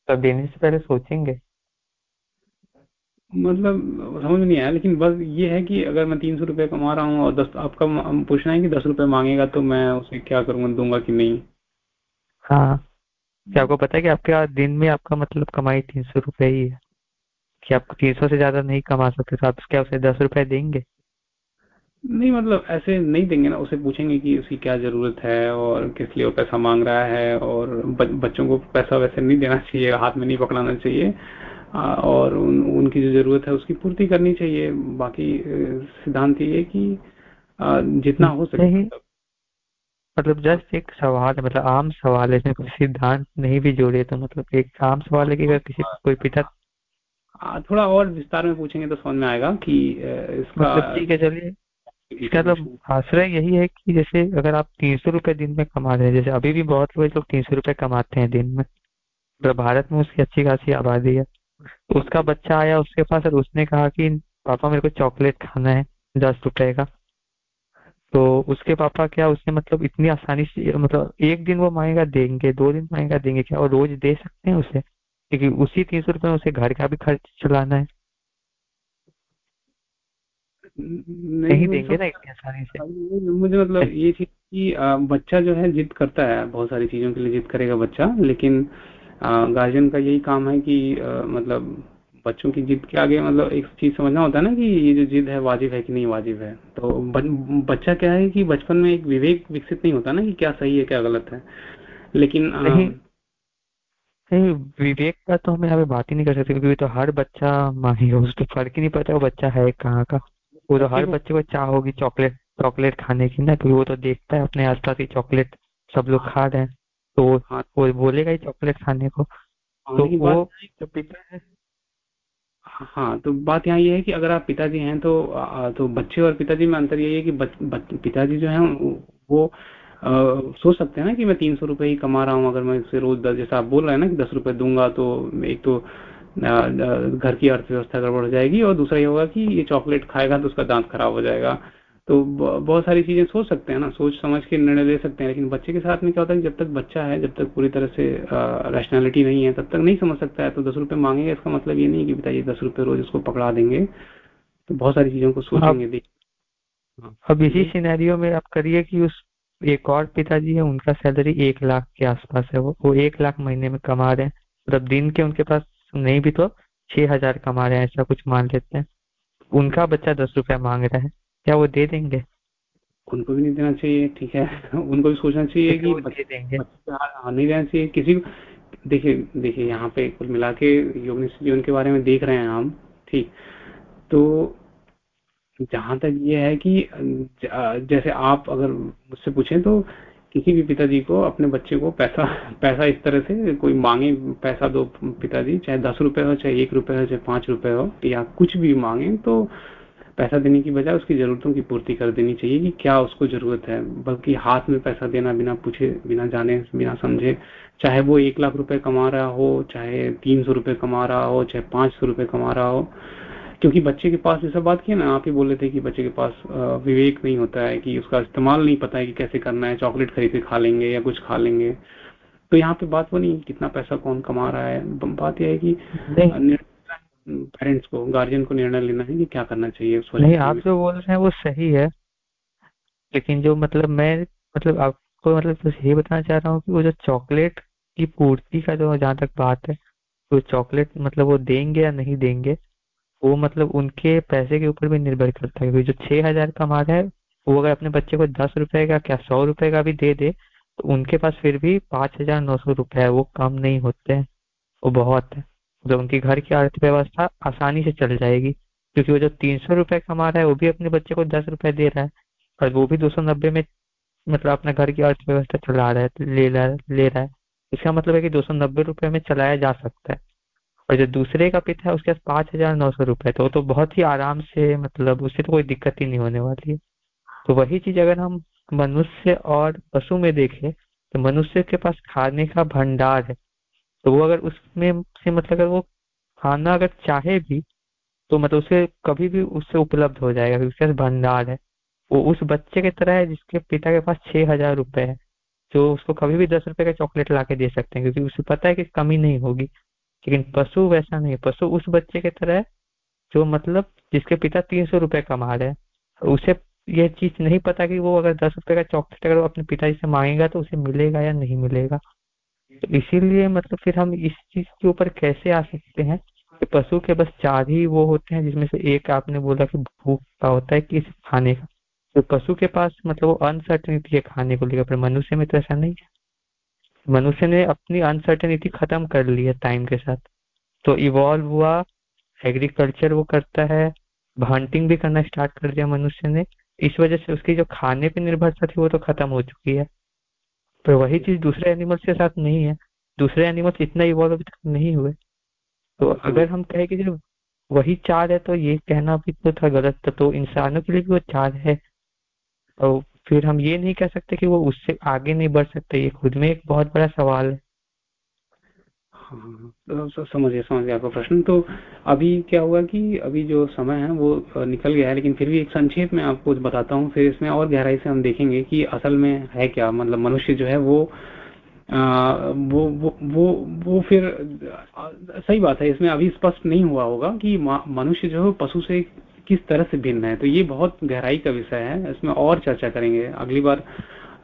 Speaker 5: तब देने से पहले सोचेंगे?
Speaker 1: मतलब समझ नहीं आया लेकिन बस ये है कि अगर मैं तीन सौ रुपये कमा रहा हूँ और दस आपका पूछना है कि दस रुपए मांगेगा तो मैं उसे क्या करूँगा दूँगा कि नहीं?
Speaker 5: हाँ। क्या आपको पता है कि आपके दिन में आपका मतलब कमाई तीन सौ रुपये ही है? कि आप तीन सौ से ज़्यादा नहीं कमा सकते तो आप क्या उसे दस रुपए देंगे?
Speaker 1: नहीं मतलब ऐसे नहीं देंगे ना उसे पूछेंगे कि उसकी क्या ज़रूरत है और किस लिए वो पैसा मांग रहा है और बच्चों को पैसा वैसे नहीं देना चाहिए हाथ में नहीं पकड़ाना चाहिए। और उन, उनकी जो ज़रूरत है उसकी पूर्ति करनी चाहिए। बाकी सिद्धांत ये कि जितना हो सके
Speaker 5: मतलब जस्ट एक सवाल है मतलब आम सवाल है इसमें कोई सिद्धांत नहीं भी जोड़े तो मतलब एक आम सवाल है कि अगर किसी कोई पिता
Speaker 1: थोड़ा और विस्तार में पूछेंगे तो समझ में आएगा कि इसका
Speaker 5: मतलब ठीक है चलिए। इसका तो आश्रय यही है कि जैसे अगर आप तीन सौ रुपए दिन में कमा रहे हैं, जैसे अभी भी बहुत लोग तीन सौ रुपए कमाते हैं दिन में। तो भारत में उसकी अच्छी खासी आबादी है। उसका बच्चा आया, उसके पास और उसने कहा कि, पापा, मेरे को चॉकलेट खाना है दस रुपए का। तो उसके पापा क्या, उसने मतलब इतनी आसानी से मतलब एक दिन वो मांगेगा, देंगे, दो दिन मांगेगा, देंगे क्या, और रोज दे सकते हैं उसे। क्योंकि उसी तीन सौ रुपए में उसे घर का भी खर्च चलाना है। नहीं, देंगे ना इतनी आसानी से।
Speaker 1: मुझे मतलब ये चीज़ कि बच्चा जो है जिद करता है बहुत सारी चीज़ों के लिए जिद करेगा बच्चा लेकिन गार्जियन का यही काम है कि मतलब बच्चों की जिद के आगे मतलब एक चीज़ समझना होता है ना कि ये जो जिद है वाजिब है कि नहीं वाजिब है। तो बच्चा क्या है कि बचपन में एक विवेक विकसित नहीं होता ना कि क्या सही है क्या गलत है। लेकिन
Speaker 5: नहीं नहीं विवेक का तो हम यहाँ पे बात ही नहीं कर सकते क्योंकि तो हर बच्चा माही हो उसको फ़र्क ही नहीं पड़ता वो बच्चा है कहाँ का। वो तो हर बच्चे को चाह होगी चॉकलेट चॉकलेट खाने की ना क्योंकि वो तो देखता है अपने आसपास की चॉकलेट सब लोग खा रहे हैं तो हाँ, वो बोलेगा ही चॉकलेट खाने को। हाँ, तो वो जो पिता है
Speaker 1: हाँ तो बात यहाँ ये है कि अगर आप पिताजी हैं तो आ, तो बच्चे और पिताजी में अंतर यही है कि पिताजी जो है वो आ, सोच सकते हैं ना कि मैं तीन सौ रुपए ही कमा रहा हूँ अगर मैं इसे रोज दस जैसा आप बोल रहे हैं ना कि दस रुपए दूँगा तो एक तो घर की अर्थव्यवस्था गड़बड़ हो जाएगी और दूसरा ये होगा कि ये चॉकलेट खाएगा तो उसका दांत खराब हो जाएगा। तो बहुत सारी चीज़ें सोच सकते हैं ना सोच समझ के निर्णय ले सकते हैं लेकिन बच्चे के साथ में क्या होता है जब तक बच्चा है जब तक पूरी तरह से रैशनैलिटी नहीं है तब तक नहीं समझ सकता है तो दस रुपए मांगेगा इसका मतलब ये नहीं कि पिताजी दस रुपए रोज उसको पकड़ा देंगे। तो बहुत सारी चीज़ों को सोचेंगे
Speaker 5: हाँ। अब इसी सिनेरियो में आप करिए कि उस एक और पिताजी है उनका सैलरी एक लाख के आसपास है वो वो एक लाख महीने में कमा रहे हैं। मतलब दिन के उनके पास नहीं भी तो छह हज़ार कमा रहे हैं ऐसा कुछ मान लेते हैं। उनका बच्चा दस रुपया मांग रहा है क्या वो दे देंगे?
Speaker 1: उनको भी नहीं देना चाहिए ठीक है। उनको भी सोचना चाहिए कि
Speaker 5: दे देंगे।
Speaker 1: नहीं देना चाहिए। किसी को देखिए देखिए यहाँ पे कुल मिला के योग जीवन के बारे में देख रहे हैं हम ठीक। तो जहाँ तक ये है कि जैसे आप अगर मुझसे पूछें तो किसी भी पिताजी को, अपने बच्चे को पैसा पैसा इस तरह से, कोई मांगे पैसा दो पिताजी, चाहे दस रुपए हो, चाहे एक रुपए हो, चाहे पाँच रुपए हो, या कुछ भी मांगे तो पैसा देने की बजाय उसकी जरूरतों की पूर्ति कर देनी चाहिए कि क्या उसको ज़रूरत है। बल्कि हाथ में पैसा देना बिना पूछे, बिना जाने, बिना समझे, चाहे वो एक लाख रुपए कमा रहा हो, चाहे तीन सौ रुपए कमा रहा हो, चाहे पाँच सौ रुपए कमा रहा हो क्योंकि बच्चे के पास जैसा बात किया ना आप ही बोले थे कि बच्चे के पास विवेक नहीं होता है कि उसका इस्तेमाल नहीं पता है कि कैसे करना है चॉकलेट खरीद के खा लेंगे या कुछ खा लेंगे। तो यहाँ पे बात वो नहीं कितना पैसा कौन कमा रहा है। बात यह है कि पेरेंट्स को गार्जियन को निर्णय लेना है कि क्या करना चाहिए
Speaker 5: उस नहीं आप जो बोल रहे हैं वो सही है। लेकिन जो मतलब मैं मतलब आपको मतलब बस ये बताना चाह रहा हूँ कि वो जो चॉकलेट की पूर्ति का जो जहाँ तक बात है तो चॉकलेट मतलब वो देंगे या नहीं देंगे वो मतलब उनके पैसे के ऊपर भी निर्भर करता है, क्योंकि जो छह हज़ार कमा रहा है, वो अगर अपने बच्चे को दस रुपए का क्या सौ रुपए का भी दे दे तो उनके पास फिर भी पाँच हज़ार नौ सौ रुपए है, वो कम नहीं होते हैं, वो बहुत है। जो उनकी घर की अर्थव्यवस्था आसानी से चल जाएगी, क्योंकि वो जो तीन सौ रुपए कमा रहा है, वो भी अपने बच्चे को दस रुपए दे रहा है, और वो भी दो सौ नब्बे में मतलब अपना घर की अर्थव्यवस्था चला रहा है, ले रहा है, ले रहा है। इसका मतलब है कि दो सौ नब्बे रुपए में चलाया जा सकता है। और जो दूसरे का पिता है, उसके पास पाँच हज़ार नौ सौ रुपए तो तो बहुत ही आराम से मतलब उससे तो कोई दिक्कत ही नहीं होने वाली है। तो वही चीज़ अगर हम मनुष्य और पशु में देखें तो मनुष्य के पास खाने का भंडार है। तो वो अगर उसमें से मतलब अगर वो खाना अगर चाहे भी तो मतलब उसे कभी भी उससे उपलब्ध हो जाएगा उसके पास भंडार है। वो उस बच्चे की तरह है, जिसके पिता के पास छह हज़ार रुपए है, जो उसको कभी भी दस रुपए का चॉकलेट ला के दे सकते हैं, क्योंकि उसे पता है कि कमी नहीं होगी। लेकिन पशु वैसा नहीं पशु उस बच्चे की तरह जो मतलब जिसके पिता तीन सौ रुपए कमा रहे हैं। उसे ये चीज़ नहीं पता कि वो अगर दस रुपए का चॉकलेट अगर वो अपने पिताजी से मांगेगा तो उसे मिलेगा या नहीं मिलेगा। तो इसीलिए मतलब फिर हम इस चीज़ के ऊपर कैसे आ सकते हैं कि पशु के बस चार ही वो होते हैं जिसमें से एक आपने बोला कि भूख का होता है कि खाने का। तो पशु के पास मतलब वो अनसर्टनिटी है खाने को लेकर, पर मनुष्य में तो ऐसा नहीं है। मनुष्य ने अपनी अनसर्टेनिटी खत्म कर ली है टाइम के साथ। तो इवॉल्व हुआ एग्रीकल्चर वो करता है हंटिंग भी करना स्टार्ट कर दिया मनुष्य ने। इस वजह से उसकी जो खाने पे निर्भरता थी वो तो खत्म हो चुकी है। पर वही चीज़ दूसरे एनिमल्स के साथ नहीं है। दूसरे एनिमल्स इतना इवॉल्व अभी तक नहीं हुए। तो अगर हम कहें कि जो वही चार है तो ये कहना भी तो था गलत था। तो इंसानों के लिए भी वो चार है। और फिर हम ये नहीं कह सकते कि वो उससे आगे नहीं बढ़ सकते ये खुद में एक बहुत बड़ा सवाल है।
Speaker 1: हाँ, तो समझिए समझिए आपका प्रश्न। तो अभी क्या हुआ कि अभी जो समय है वो निकल गया है लेकिन फिर भी एक संक्षेप में आपको बताता हूँ। फिर इसमें और गहराई से हम देखेंगे कि असल में है क्या मतलब मनुष्य जो है वो आ, वो वो वो वो फिर आ, सही बात है इसमें अभी स्पष्ट नहीं हुआ होगा कि मनुष्य जो है पशु से किस तरह से भिन्न है? तो ये बहुत गहराई का विषय है। इसमें और चर्चा करेंगे। अगली बार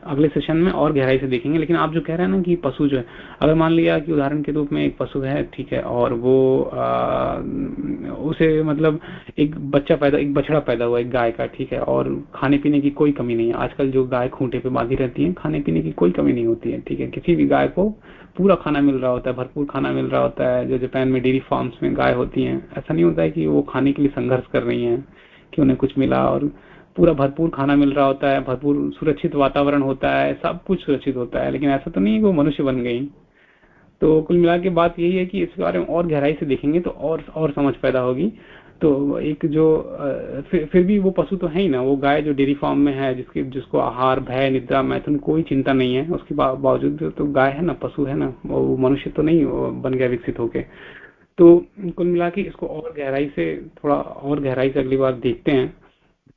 Speaker 1: अगले सेशन में और गहराई से देखेंगे। लेकिन आप जो कह रहे हैं ना कि पशु जो है अगर मान लिया कि उदाहरण के रूप में एक पशु है ठीक है और वो आ, उसे मतलब एक बच्चा पैदा एक बछड़ा पैदा हुआ एक गाय का ठीक है और खाने पीने की कोई कमी नहीं है। आजकल जो गाय खूंटे पे बांधी रहती है खाने पीने की कोई कमी नहीं होती है ठीक है। किसी भी गाय को पूरा खाना मिल रहा होता है भरपूर खाना मिल रहा होता है। जो जापान में डेयरी फार्म्स में गाय होती है ऐसा नहीं होता है कि वो खाने के लिए संघर्ष कर रही है कि उन्हें कुछ मिला और पूरा भरपूर खाना मिल रहा होता है भरपूर सुरक्षित वातावरण होता है सब कुछ सुरक्षित होता है लेकिन ऐसा तो नहीं वो मनुष्य बन गई। तो कुल मिला के बात यही है कि इसके बारे में और गहराई से देखेंगे तो और और समझ पैदा होगी। तो एक जो फिर, फिर भी वो पशु तो है ही ना वो गाय जो डेयरी फार्म में है जिसके जिसको आहार भय निद्रा मैथुन कोई चिंता नहीं है उसके बावजूद तो गाय है ना पशु है ना वो मनुष्य तो नहीं बन गया विकसित होके। तो कुल मिला के इसको और गहराई से थोड़ा और गहराई से अगली बार देखते हैं।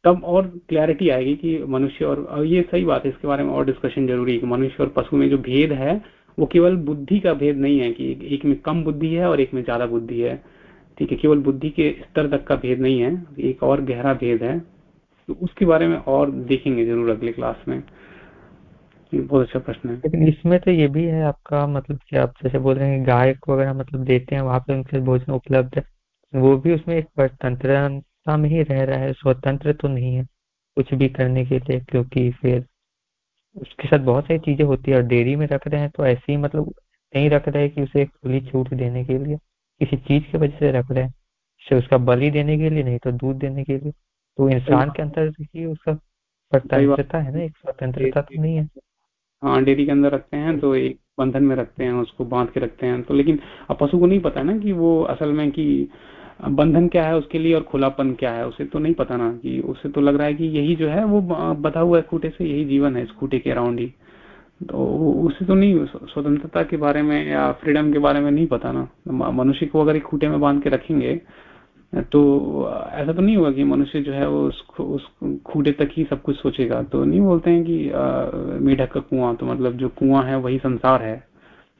Speaker 1: तब और क्लैरिटी आएगी कि मनुष्य और ये सही बात है, इसके बारे में और डिस्कशन ज़रूरी है कि मनुष्य और पशु में जो भेद है, वो केवल बुद्धि का भेद नहीं है कि एक में कम बुद्धि है और एक में ज़्यादा बुद्धि है। ठीक है, केवल बुद्धि के स्तर तक का भेद नहीं है, एक और गहरा भेद है। तो उसके बारे में और देखेंगे ज़रूर अगले क्लास में। बहुत अच्छा प्रश्न है।
Speaker 5: लेकिन इसमें तो ये भी है आपका मतलब कि आप जैसे बोल रहे हैं गाय को अगर मतलब देते हैं, वहाँ पे उनके भोजन उपलब्ध है, वो भी उसमें एक परतंत्र अवस्था में ही रह रहा है, स्वतंत्र तो नहीं है कुछ भी करने के लिए, क्योंकि फिर उसके साथ बहुत सारी चीज़ें होती है और डेयरी में रख रहे हैं तो ऐसे ही मतलब नहीं रख रहे कि उसे खुली छूट देने के लिए, किसी चीज़ की वजह से रख रहे हैं। से उसका बलि देने के लिए नहीं तो दूध देने के लिए। तो इंसान के अंदर ही उसका स्वतंत्रता है ना, एक स्वतंत्रता तो नहीं है।
Speaker 1: हाँ डेयरी के अंदर रखते हैं तो एक बंधन में रखते हैं, उसको बाँध के रखते हैं। तो लेकिन अब पशु को नहीं पता ना कि वो असल में कि बंधन क्या है उसके लिए और खुलापन क्या है उसे तो नहीं पता ना कि उसे तो लग रहा है कि यही जो है वो बता हुआ है खूटे से यही जीवन है इस खूटे के अराउंड ही। तो उसे तो नहीं स्वतंत्रता के बारे में या फ्रीडम के बारे में नहीं पता ना। मनुष्य को अगर एक खूटे में बाँध के रखेंगे तो ऐसा तो नहीं होगा कि मनुष्य जो है वो उस, उस खूटे तक ही सब कुछ सोचेगा। तो नहीं बोलते हैं कि मेढक का कुआँ तो मतलब जो कुआँ है वही संसार है।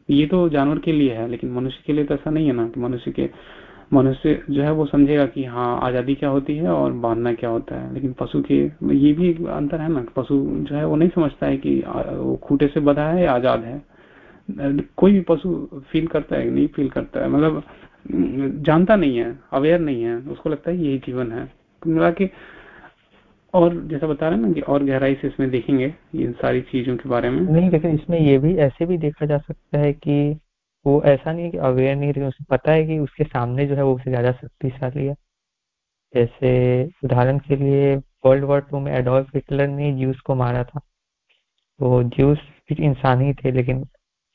Speaker 1: ये तो जानवर के लिए है लेकिन मनुष्य के लिए तो ऐसा नहीं है ना कि मनुष्य के मनुष्य जो है वो समझेगा कि हाँ आज़ादी क्या होती है और बांधना क्या होता है। लेकिन पशु के, ये भी एक अंतर है ना, पशु जो है वो नहीं समझता है कि वो खूटे से बधा है या आज़ाद है। कोई भी पशु फील करता है नहीं फील करता है। मतलब जानता नहीं है अवेयर नहीं है, उसको लगता है यही जीवन है। मिला के और जैसा बता रहे ना कि और गहराई से इसमें देखेंगे इन सारी चीज़ों के बारे में।
Speaker 5: नहीं, लेकिन इसमें ये भी, ऐसे भी देखा जा सकता है कि वो ऐसा नहीं है कि अवेयर नहीं रही, उसे पता है कि उसके सामने जो है वो उससे ज़्यादा शक्तिशाली है। जैसे उदाहरण के लिए वर्ल्ड वॉर टू में एडोल्फ हिटलर ने ज्यूस को मारा था। तो ज्यूस भी इंसान ही थे, लेकिन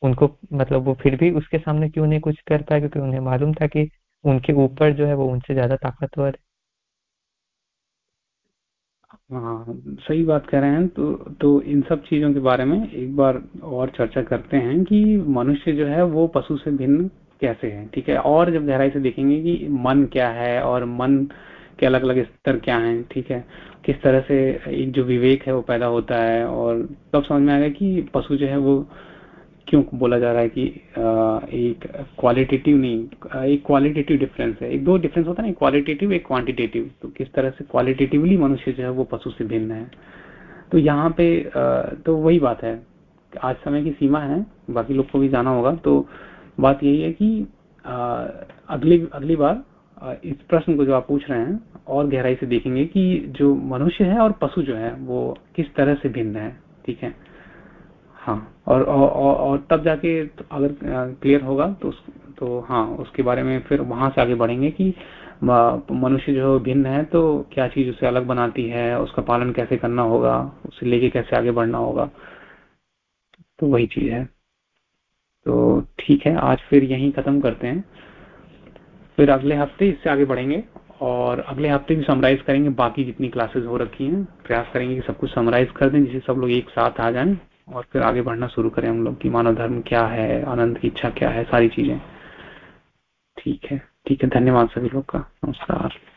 Speaker 5: उनको मतलब वो फिर भी उसके सामने क्यों नहीं कुछ कर पाया क्योंकि उन्हें मालूम था कि उनके ऊपर जो है वो उनसे ज़्यादा ताकतवर है।
Speaker 1: हाँ सही बात कह रहे हैं। तो तो इन सब चीज़ों के बारे में एक बार और चर्चा करते हैं कि मनुष्य जो है वो पशु से भिन्न कैसे है, ठीक है? और जब गहराई से देखेंगे कि मन क्या है और मन के अलग अलग स्तर क्या हैं, ठीक है? किस तरह से एक जो विवेक है वो पैदा होता है और तब समझ में आएगा कि पशु जो है वो क्यों बोला जा रहा है कि एक क्वालिटेटिव नहीं, एक क्वालिटेटिव डिफरेंस है। एक दो डिफरेंस होता है ना क्वालिटेटिव एक क्वांटिटेटिव तो किस तरह से क्वालिटेटिवली मनुष्य जो है वो पशु से भिन्न है। तो यहाँ पे तो वही बात है। आज समय की सीमा है, बाकी लोग को भी जाना होगा। तो बात यही है कि अगली अगली बार इस प्रश्न को जो आप पूछ रहे हैं, और गहराई से देखेंगे कि जो मनुष्य है और पशु जो है, वो किस तरह से भिन्न है। ठीक है? हाँ और और, और तब जाके अगर क्लियर होगा तो तो हाँ उसके बारे में फिर वहाँ से आगे बढ़ेंगे कि मनुष्य जो भिन्न है तो क्या चीज़ उसे अलग बनाती है उसका पालन कैसे करना होगा उसे लेके कैसे आगे बढ़ना होगा? तो वही चीज़ है। तो ठीक है आज फिर यहीं खत्म करते हैं। फिर अगले हफ़्ते इससे आगे बढ़ेंगे और अगले हफ़्ते भी समराइज करेंगे बाकी जितनी क्लासेस हो रखी हैं प्रयास करेंगे कि सब कुछ समराइज कर दें जिससे सब लोग एक साथ आ जाएँ। और फिर आगे बढ़ना शुरू करें हम लोग कि मानव धर्म क्या है, आनंद की इच्छा क्या है, सारी चीज़ें। ठीक है। ठीक है, धन्यवाद सभी लोग का। नमस्कार।